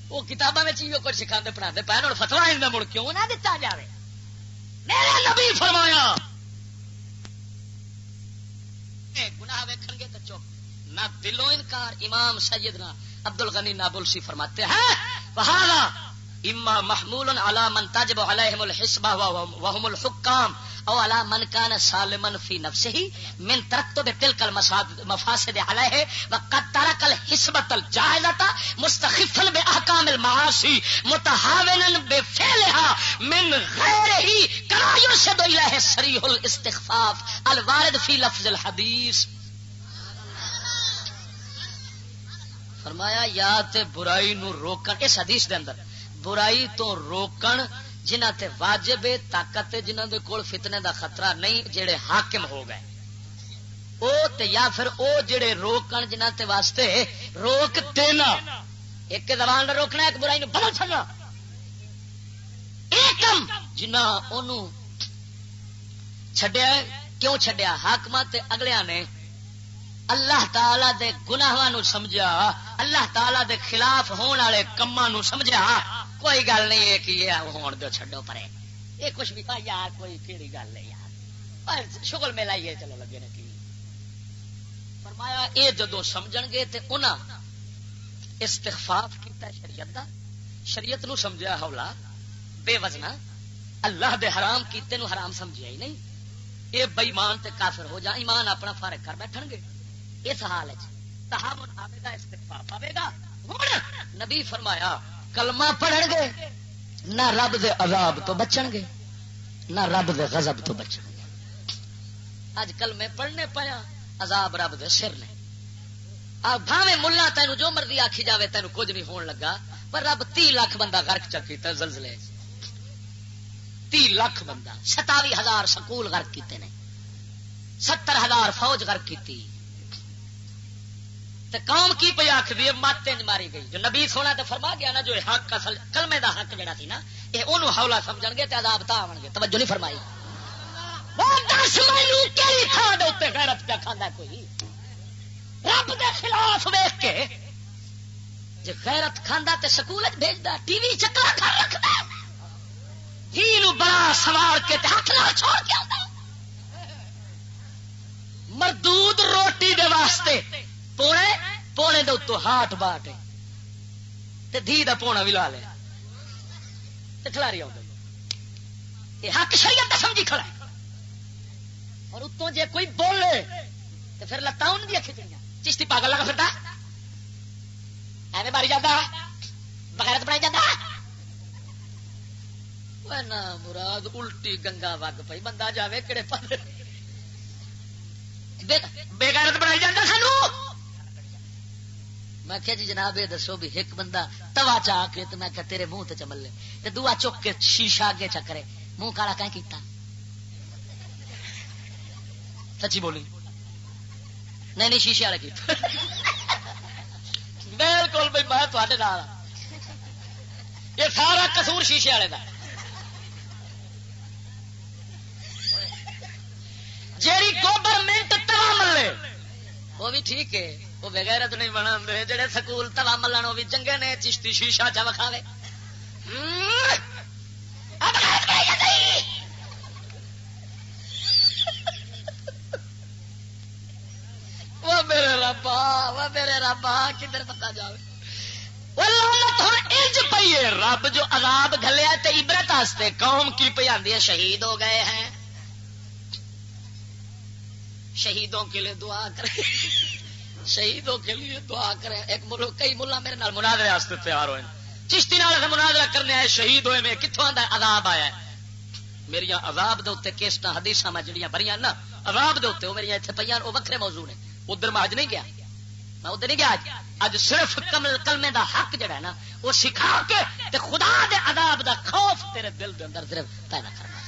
وہ کتابوں میں کچھ سکھا پڑھا پہ فتوا مڑ کیوں نہ دتا جائے میرا نبی فرمایا. گناہ ویکن گے تو چپ. نہ دلوں انکار امام سیدنا عبد الغنی نابلسی فرماتے ہیں. وہاں اما محمول على من تجب عليهم الحسبه وهم الحكام. او على من كان سالما في نفسه من ترتب تلك المفاسد عليه وقد ترك الحسبه الجائزه مستخفا باحكام المعاصي متهاونا بفعلها من غيره كما يرشد اليه صريح الاستخفاف الوارد في لفظ الحديث فرمایا، یا تے برائی نو روکن، اس حدیث دے اندر، برائی تو روکن جنہ تے واجب طاقت جنہ دے کول فتنے دا خطرہ نہیں، جڑے حاکم ہو گئے۔ او تے یا پھر او جڑے روکن جنہ تے واسطے روک دینا ایک زبان نہ روکنا، ایک برائی نو بدل چھڑنا ایکم جنہ اونوں چھڈیا کیوں چھڈیا؟ حاکمہ تے اگلیاں نے اللہ تعالی دے گناہاں نو سمجھا اللہ تعالی دے خلاف ہون والے کماں نو سمجھا کوئی گل نہیں ہے؟ کہ یہ ہون دو، چھڈو پرے۔ یہ کچھ بھی کہا یار، کوئی کیڑی گل ہے یار۔ شغل میں لائیے، چلو لگے نا کی۔ فرمایا اے جدو سمجھن گے تے انہاں استخفاف کیتا شریعت دا، شریعت نو سمجھا ہولا بے وزنا، اللہ دے حرام کیتے نو حرام سمجھیا ہی نہیں۔ اے بے ایمان تے کافر ہو جا، ایمان اپنا فارغ کر بیٹھن گے۔ اس حال تحمل آئے گا استخفاف آئے گا۔ نبی فرمایا کلمہ پڑھن گے، نہ رب دے عذاب تو بچن گے، نہ رب دے غضب تو بچن گے۔ اج کل میں پڑھنے پایا، عذاب رب دے سر نے۔ بھاوے ملا تین جو مرضی آخی جائے تین کچھ نہیں ہون لگا۔ پر رب تی لاکھ بندہ گرک چکی زلزلے۔ تی لاکھ بندہ، ستاوی ہزار سکول گرک کیتے نے۔ ستر ہزار فوج گرک کی قوم کی پہ آخری مات ماری گئی۔ جو نبی سونا تو فرما گیا نا، جو حق اصل، کلمے دا حق جڑا سی نا، یہ انہوں ہولا سمجھ گے تو عذاب تا آن گے۔ توجہ نہیں فرمائی۔ غیرت پہ کھانا کوئی؟ رب دے خلاف ویخ کے جی غیرت کھانا تے سکول بھیجتا ٹی وی چکر کھا رکھتا ہی بڑا سوار کے ہاتھ نہ چھوڑ کے آتا مردود روٹی دے واسطے پونے پونے دے اتو ہاٹ باٹ تے دھی دا پونا بھی لا لیا کھلاری آ یہ حق شریعت کا سمجھی کھڑا ہے۔ اور اتوں جے کوئی بولے تو پھر لتاں ان دیا کھچڑیاں چشتی پاگل لگا پھرتا ایویں ماری جاتا بغیرت بنائی جاتا مراد الٹی گنگا وگ پی بندہ جاوے کہڑے پل بےغیرت بنائی جاتا سانو۔ میں کہ جی جناب یہ دسو بھی ایک بندہ توا چا کے تو میں کہ تیرے منہ تے چمل لے۔ تے دعا چک کے شیشہ اگے چکرے منہ کالا کہیں کیتا؟ سچی بولی۔ نہیں نہیں، شیشے والے کیتا۔ بالکل بھائی، میں تھوڑے نال ہاں۔ یہ سارا قصور شیشے والے کا جیڑی گورنمنٹ توا ملے، وہ بھی ٹھیک ہے۔ وہ بغیر نہیں بنا جڑے سکول توا ملن، وہ بھی چنگے نے، چشتی شیشہ چا وکھاوے۔ وہ میرے ربا وہ میرے ربا کدھر پتا جائے پی ہے۔ رب جو عذاب گلیا تے عبرت آستے، قوم کی پہ آدھی ہے، شہید ہو گئے ہیں۔ شہیدوں کے لیے دعا کریں شہیدوں کے لیے دعا کریں۔ ایک ملک کئی ملا میرے نال مناظرے واسطے تیار ہوئے چشتی نال مناظرہ کرنے آئے، شہید ہوئے میں کتوں آتا عذاب آیا ہے۔ میری عذاب دے اتنے کیسٹ حدیث میں جڑیاں بڑی نا، عذاب دے اتنے وہ میری اتنے پہ وہ وکرے موضوع نے۔ ادھر میں اج نہیں گیا۔ میں ادھر نہیں گیا اج اج صرف کمل کلمے دا حق جڑا ہے نا، وہ سکھا کے تے خدا دے عذاب دا خوف تیرے دل دے اندر صرف پیدا کرنا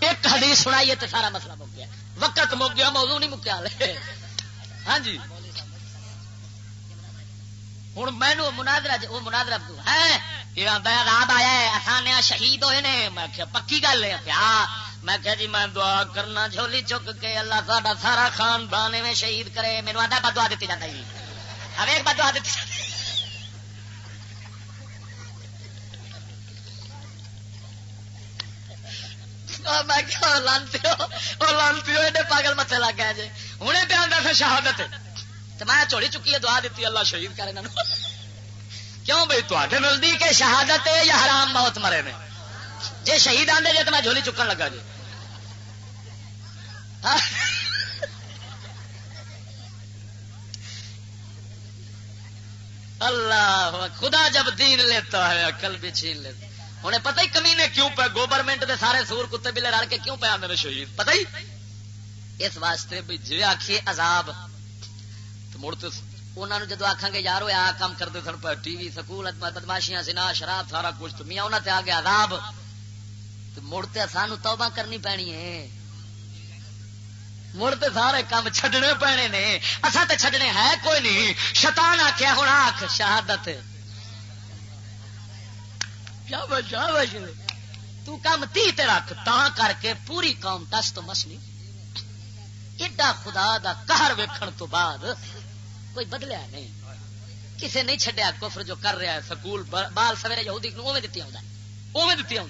ایک حدیث سنائیے تے سارا مسئلہ مک گیا۔ وقت مک گیا، موضوع نہیں مکیا۔ لے ہاں جی۔ ہوں مینو منادرا وہ منادرا ہے۔ یہ رات آیا ہے شہید ہوئے نے۔ میں پکی گل ہے۔ پیا میں کیا جی میں دعا کرنا جھولی چک کے اللہ ساڈا سارا خاندان میں شہید کرے۔ میرے آدھا بدوا دیتی جاتا جی۔ اب ایک بدوا دیتی میں لانتی ہو؟ لانتی ہو ایڈے پاگل متے لگ گیا جی ہوں پہ شہادت تو میں چوڑی چکی ہے، دعا دیتی اللہ شہید کرے کیوں بھائی تے نزدیک شہادت ہے یا حرام موت مرے نے؟ جی شہید آدھے جی تو میں جھولی چکن لگا جی اللہ خدا جب دین لیتا ہے، عقل بھی چھین لیتا انہیں پتہ ہی کمی نے کیوں پہ گورنمنٹ دے سارے سور کتے بلے رل کے کیوں پہ آدھے شہید؟ پتہ ہی؟ اس واسطے بھی جی آخیے عذاب مڑ تو انہوں جدو آخان گے یار آ کام کرتے سن پہ ٹی وی، سکول بدماشیاں سنا شراب، سارا کچھ، تو میاں انہوں آ گیا عذاب مڑتے سانو توبہ کرنی پینی ہے۔ مڑتے سارے کام چھڈنے پینے نے اصا تو چھڈنے ہے کوئی نہیں۔ شیطان آخیا ہوں آخ شہادت کیا جی۔ بچا تو تی رکھ تا کر کے پوری قوم دس تو مسنی ایڈا خدا دا قہر ویکھن تو بعد کوئی بدلیا نہیں۔ کسے نہیں چڈیا کفر جو کر رہا ہے، سکول بال سویرے یہودی اوے دتی آ دتی آ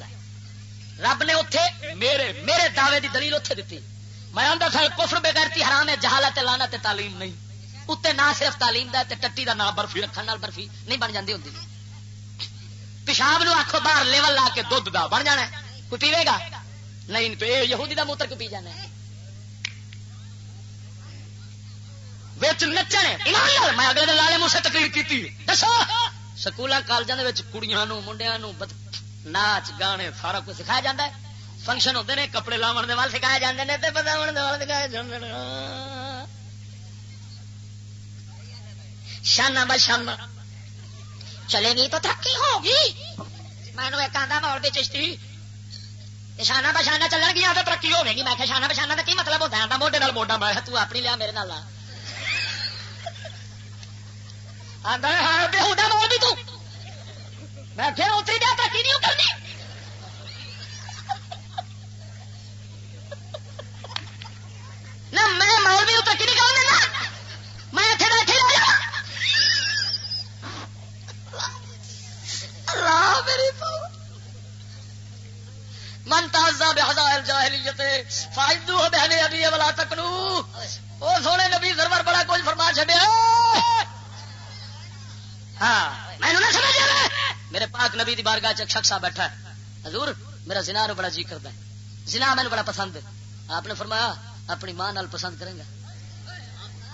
رب نے اتے میرے میرے دعوے دی دلیل اتے دیتی میں آدھا سر کفر بغیرتی حرام ہے، جہالت لانا تے تعلیم نہیں۔ اتنے نہ صرف تعلیم دا تے ٹٹی دا نام برفی رکھنے برفی نہیں بن جاتی ہوں پیشاب نو آخو باہر لیول لا کے دھد دا، بن جانا کوئی پیوے گا؟ نہیں، تو یہ یہودی دا موتر کو پی جانا ہے۔ نچنے میں اگلے لالے موسے تقریر کی دسو۔ سکول کالجوں کے کڑیاں منڈیا ناچ، گانے، سارا کچھ سکھایا جاتا ہے۔ فنکشن ہوتے ہیں کپڑے لاؤن کے وال سکھائے جاتے ہیں بتاؤ سکھائے جاتے شانہ بشانہ چلے گی تو ترقی ہوگی۔ میں ایک آدھا مول بھی چشتی۔ شانہ بشانہ چلن گیا تو ترقی ہوگی میں شانہ بشانہ کا کی مطلب ہوتا ہے؟ موڈے موڈا میں تو اپنی لیا میرے نال ہاں، بھی تو۔ میں پھر اتری جا ترقی نہیں کرنی۔ نہ میں مول بھی ترقی نہیں کرنے میں اتنے بیٹھے راہ میری فوج من تازہ بہزار جاہلیت فائدو بہنے ابھی ولا تکنو۔ او سونے نبی سرور بڑا کچھ فرما چڈیا ہاں میں سمجھ میرے پاک نبی دی بارگاہ چ شخص بیٹھا ہے۔ حضور، میرا زنا نو بڑا جی کرتا ہے۔ زنا مینو بڑا پسند ہے۔ آپ نے فرمایا، اپنی ماں نال پسند کریں گا۔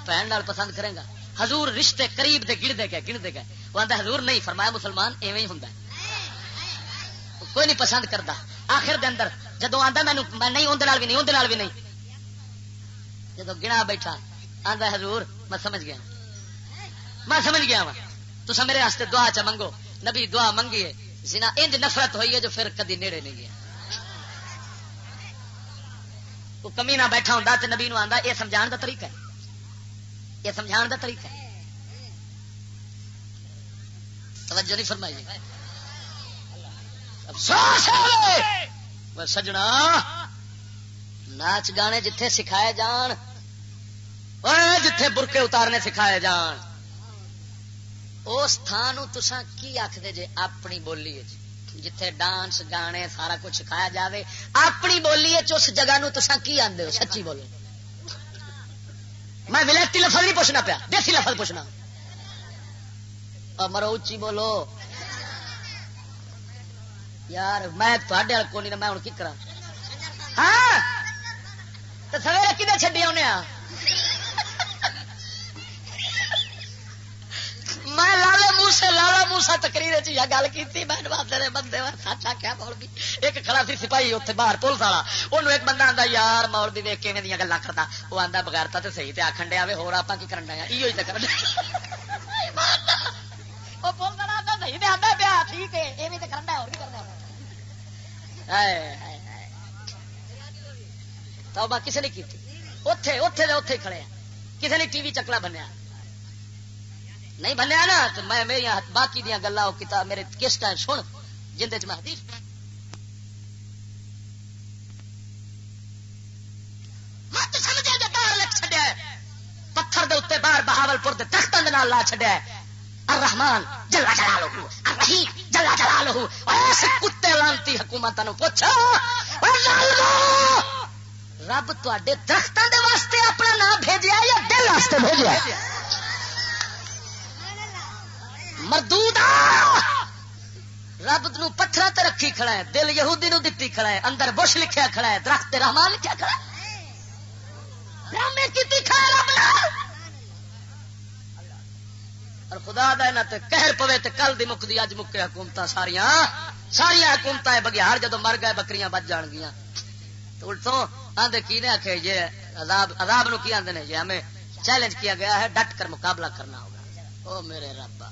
بہن نال پسند کریں گا۔ حضور رشتے قریب دے گردے گئے گردے گئے۔ وہ آتا حضور نہیں فرمایا مسلمان ایویں ہی ہوں کوئی نہیں پسند کرتا آخر دے اندر جدو آتا مینو میں نہیں اندر بھی نہیں اندر بھی نہیں۔ جدو گنا بیٹھا آتا حضور، میں سمجھ گیا۔ میں سمجھ گیا وا تو میرے واسطے دعا چ منگو۔ نبی دعا منگی ہے۔ سنا انج نفرت ہوئی ہے جو پھر کدی نیڑے نہیں گیا وہ کمی نہ بیٹھا ہوں تو نبی نو آتا یہ سمجھان کا طریقہ ہے۔ یہ سمجھان کا طریقہ ہے۔ توجہ نہیں فرمائی جی۔ سجنا، ناچ گانے جتھے سکھائے جان جتھے برکے اتارنے سکھائے جان۔ اس تھان تسا کی آخر جی اپنی بولی جی؟ جتھے ڈانس، گانے، سارا کچھ سکھایا جاوے، اپنی بولی اس جگہ نو تسا کی آدھے ہو؟ سچی بولو۔ میں ولائتی لفظ نہیں پوچھنا پیا، دیسی لفظ پوچھنا۔ مرو اچھی بولو یار میں تھوڑے کو نہیں میں ہوں کی کرا ہاں تو سویرے کھے چڈیا انہیں میں لالے موسے لالا موسا تقریر چ گل کی بندے بندے سچ آخیا مول ایک کھڑا سی سپاہی اتنے باہر پولیس والا انہوں ایک بندہ آتا یار مول بھی ویک کھے دیا گلا کرتا وہ آتا بغیرتا تو صحیح تو آخن ڈیا ہو آپ کی کرن ڈیا یہ تو کسی نے کی اتے اتے اتے کھڑے کسی نے ٹی وی چکلا بنیا نہیں بنیا نا تو میں میری باقی دیا گلا کتاب میرے کس ٹائم سن جن میں حدیث پتھر دے اتنے باہر بہاول پور کے تختوں کے لا چڈیا الرحمان جلا جلا لو الرحیم جلا جلا لو ایسے کتے لانتی حکومت پوچھا رب تے درختوں کے واسطے اپنا نام بھیجا یا دل واسطے بھیجا مردود رب نو پتھر تے رکھی کھڑا ہے، دل یہودی نو دتی کھڑا ہے، اندر بش لکھیا کھڑا ہے، درخت رحمان لکھیا کھڑا ہے۔ ڈرامے کی کھڑا رب نال۔ اور خدا دا تے کہر پوے تے کل دی مکدی اج مکے حکومت ساریا ساریا حکومت بگیار جدو مر گئے بکریاں بچ جان گیا تو الٹوں آدھے کی نے آخے یہ عذاب عذاب نو کی آدھے نے؟ یہ ہمیں چیلنج کیا گیا ہے، ڈٹ کر مقابلہ کرنا ہوگا۔ او میرے ربا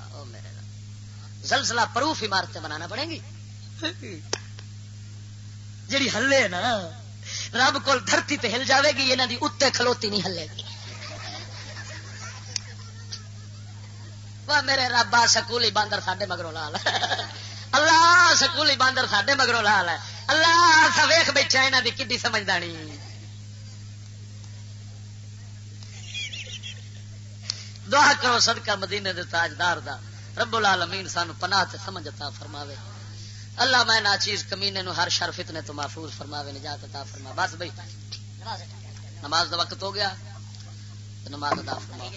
زلزلہ پروف عمارتیں بنانا پڑیں گی؟ جیڑی ہلے نا، رب کو دھرتی تے ہل جاوے گی یہاں دی اتنے کھلوتی نہیں ہلے گی۔ میرے ربا سکولی باندر ساڈے مگروں لال اللہ سکولی باندر ساڈے مگروں لال ہے اللہ سویخ بیٹھا یہاں کی کھی سمجھدانی دعا کرو صدقہ مدینے دے تاجدار دا رب العالمین سان پناہ تے سمجھ عطا فرماوے اللہ میں نا چیز کمینے نو ہر شر فتنے تو محفوظ فرماوے نجات عطا فرما بس بھائی نماز دا وقت ہو گیا نماز ادا فرما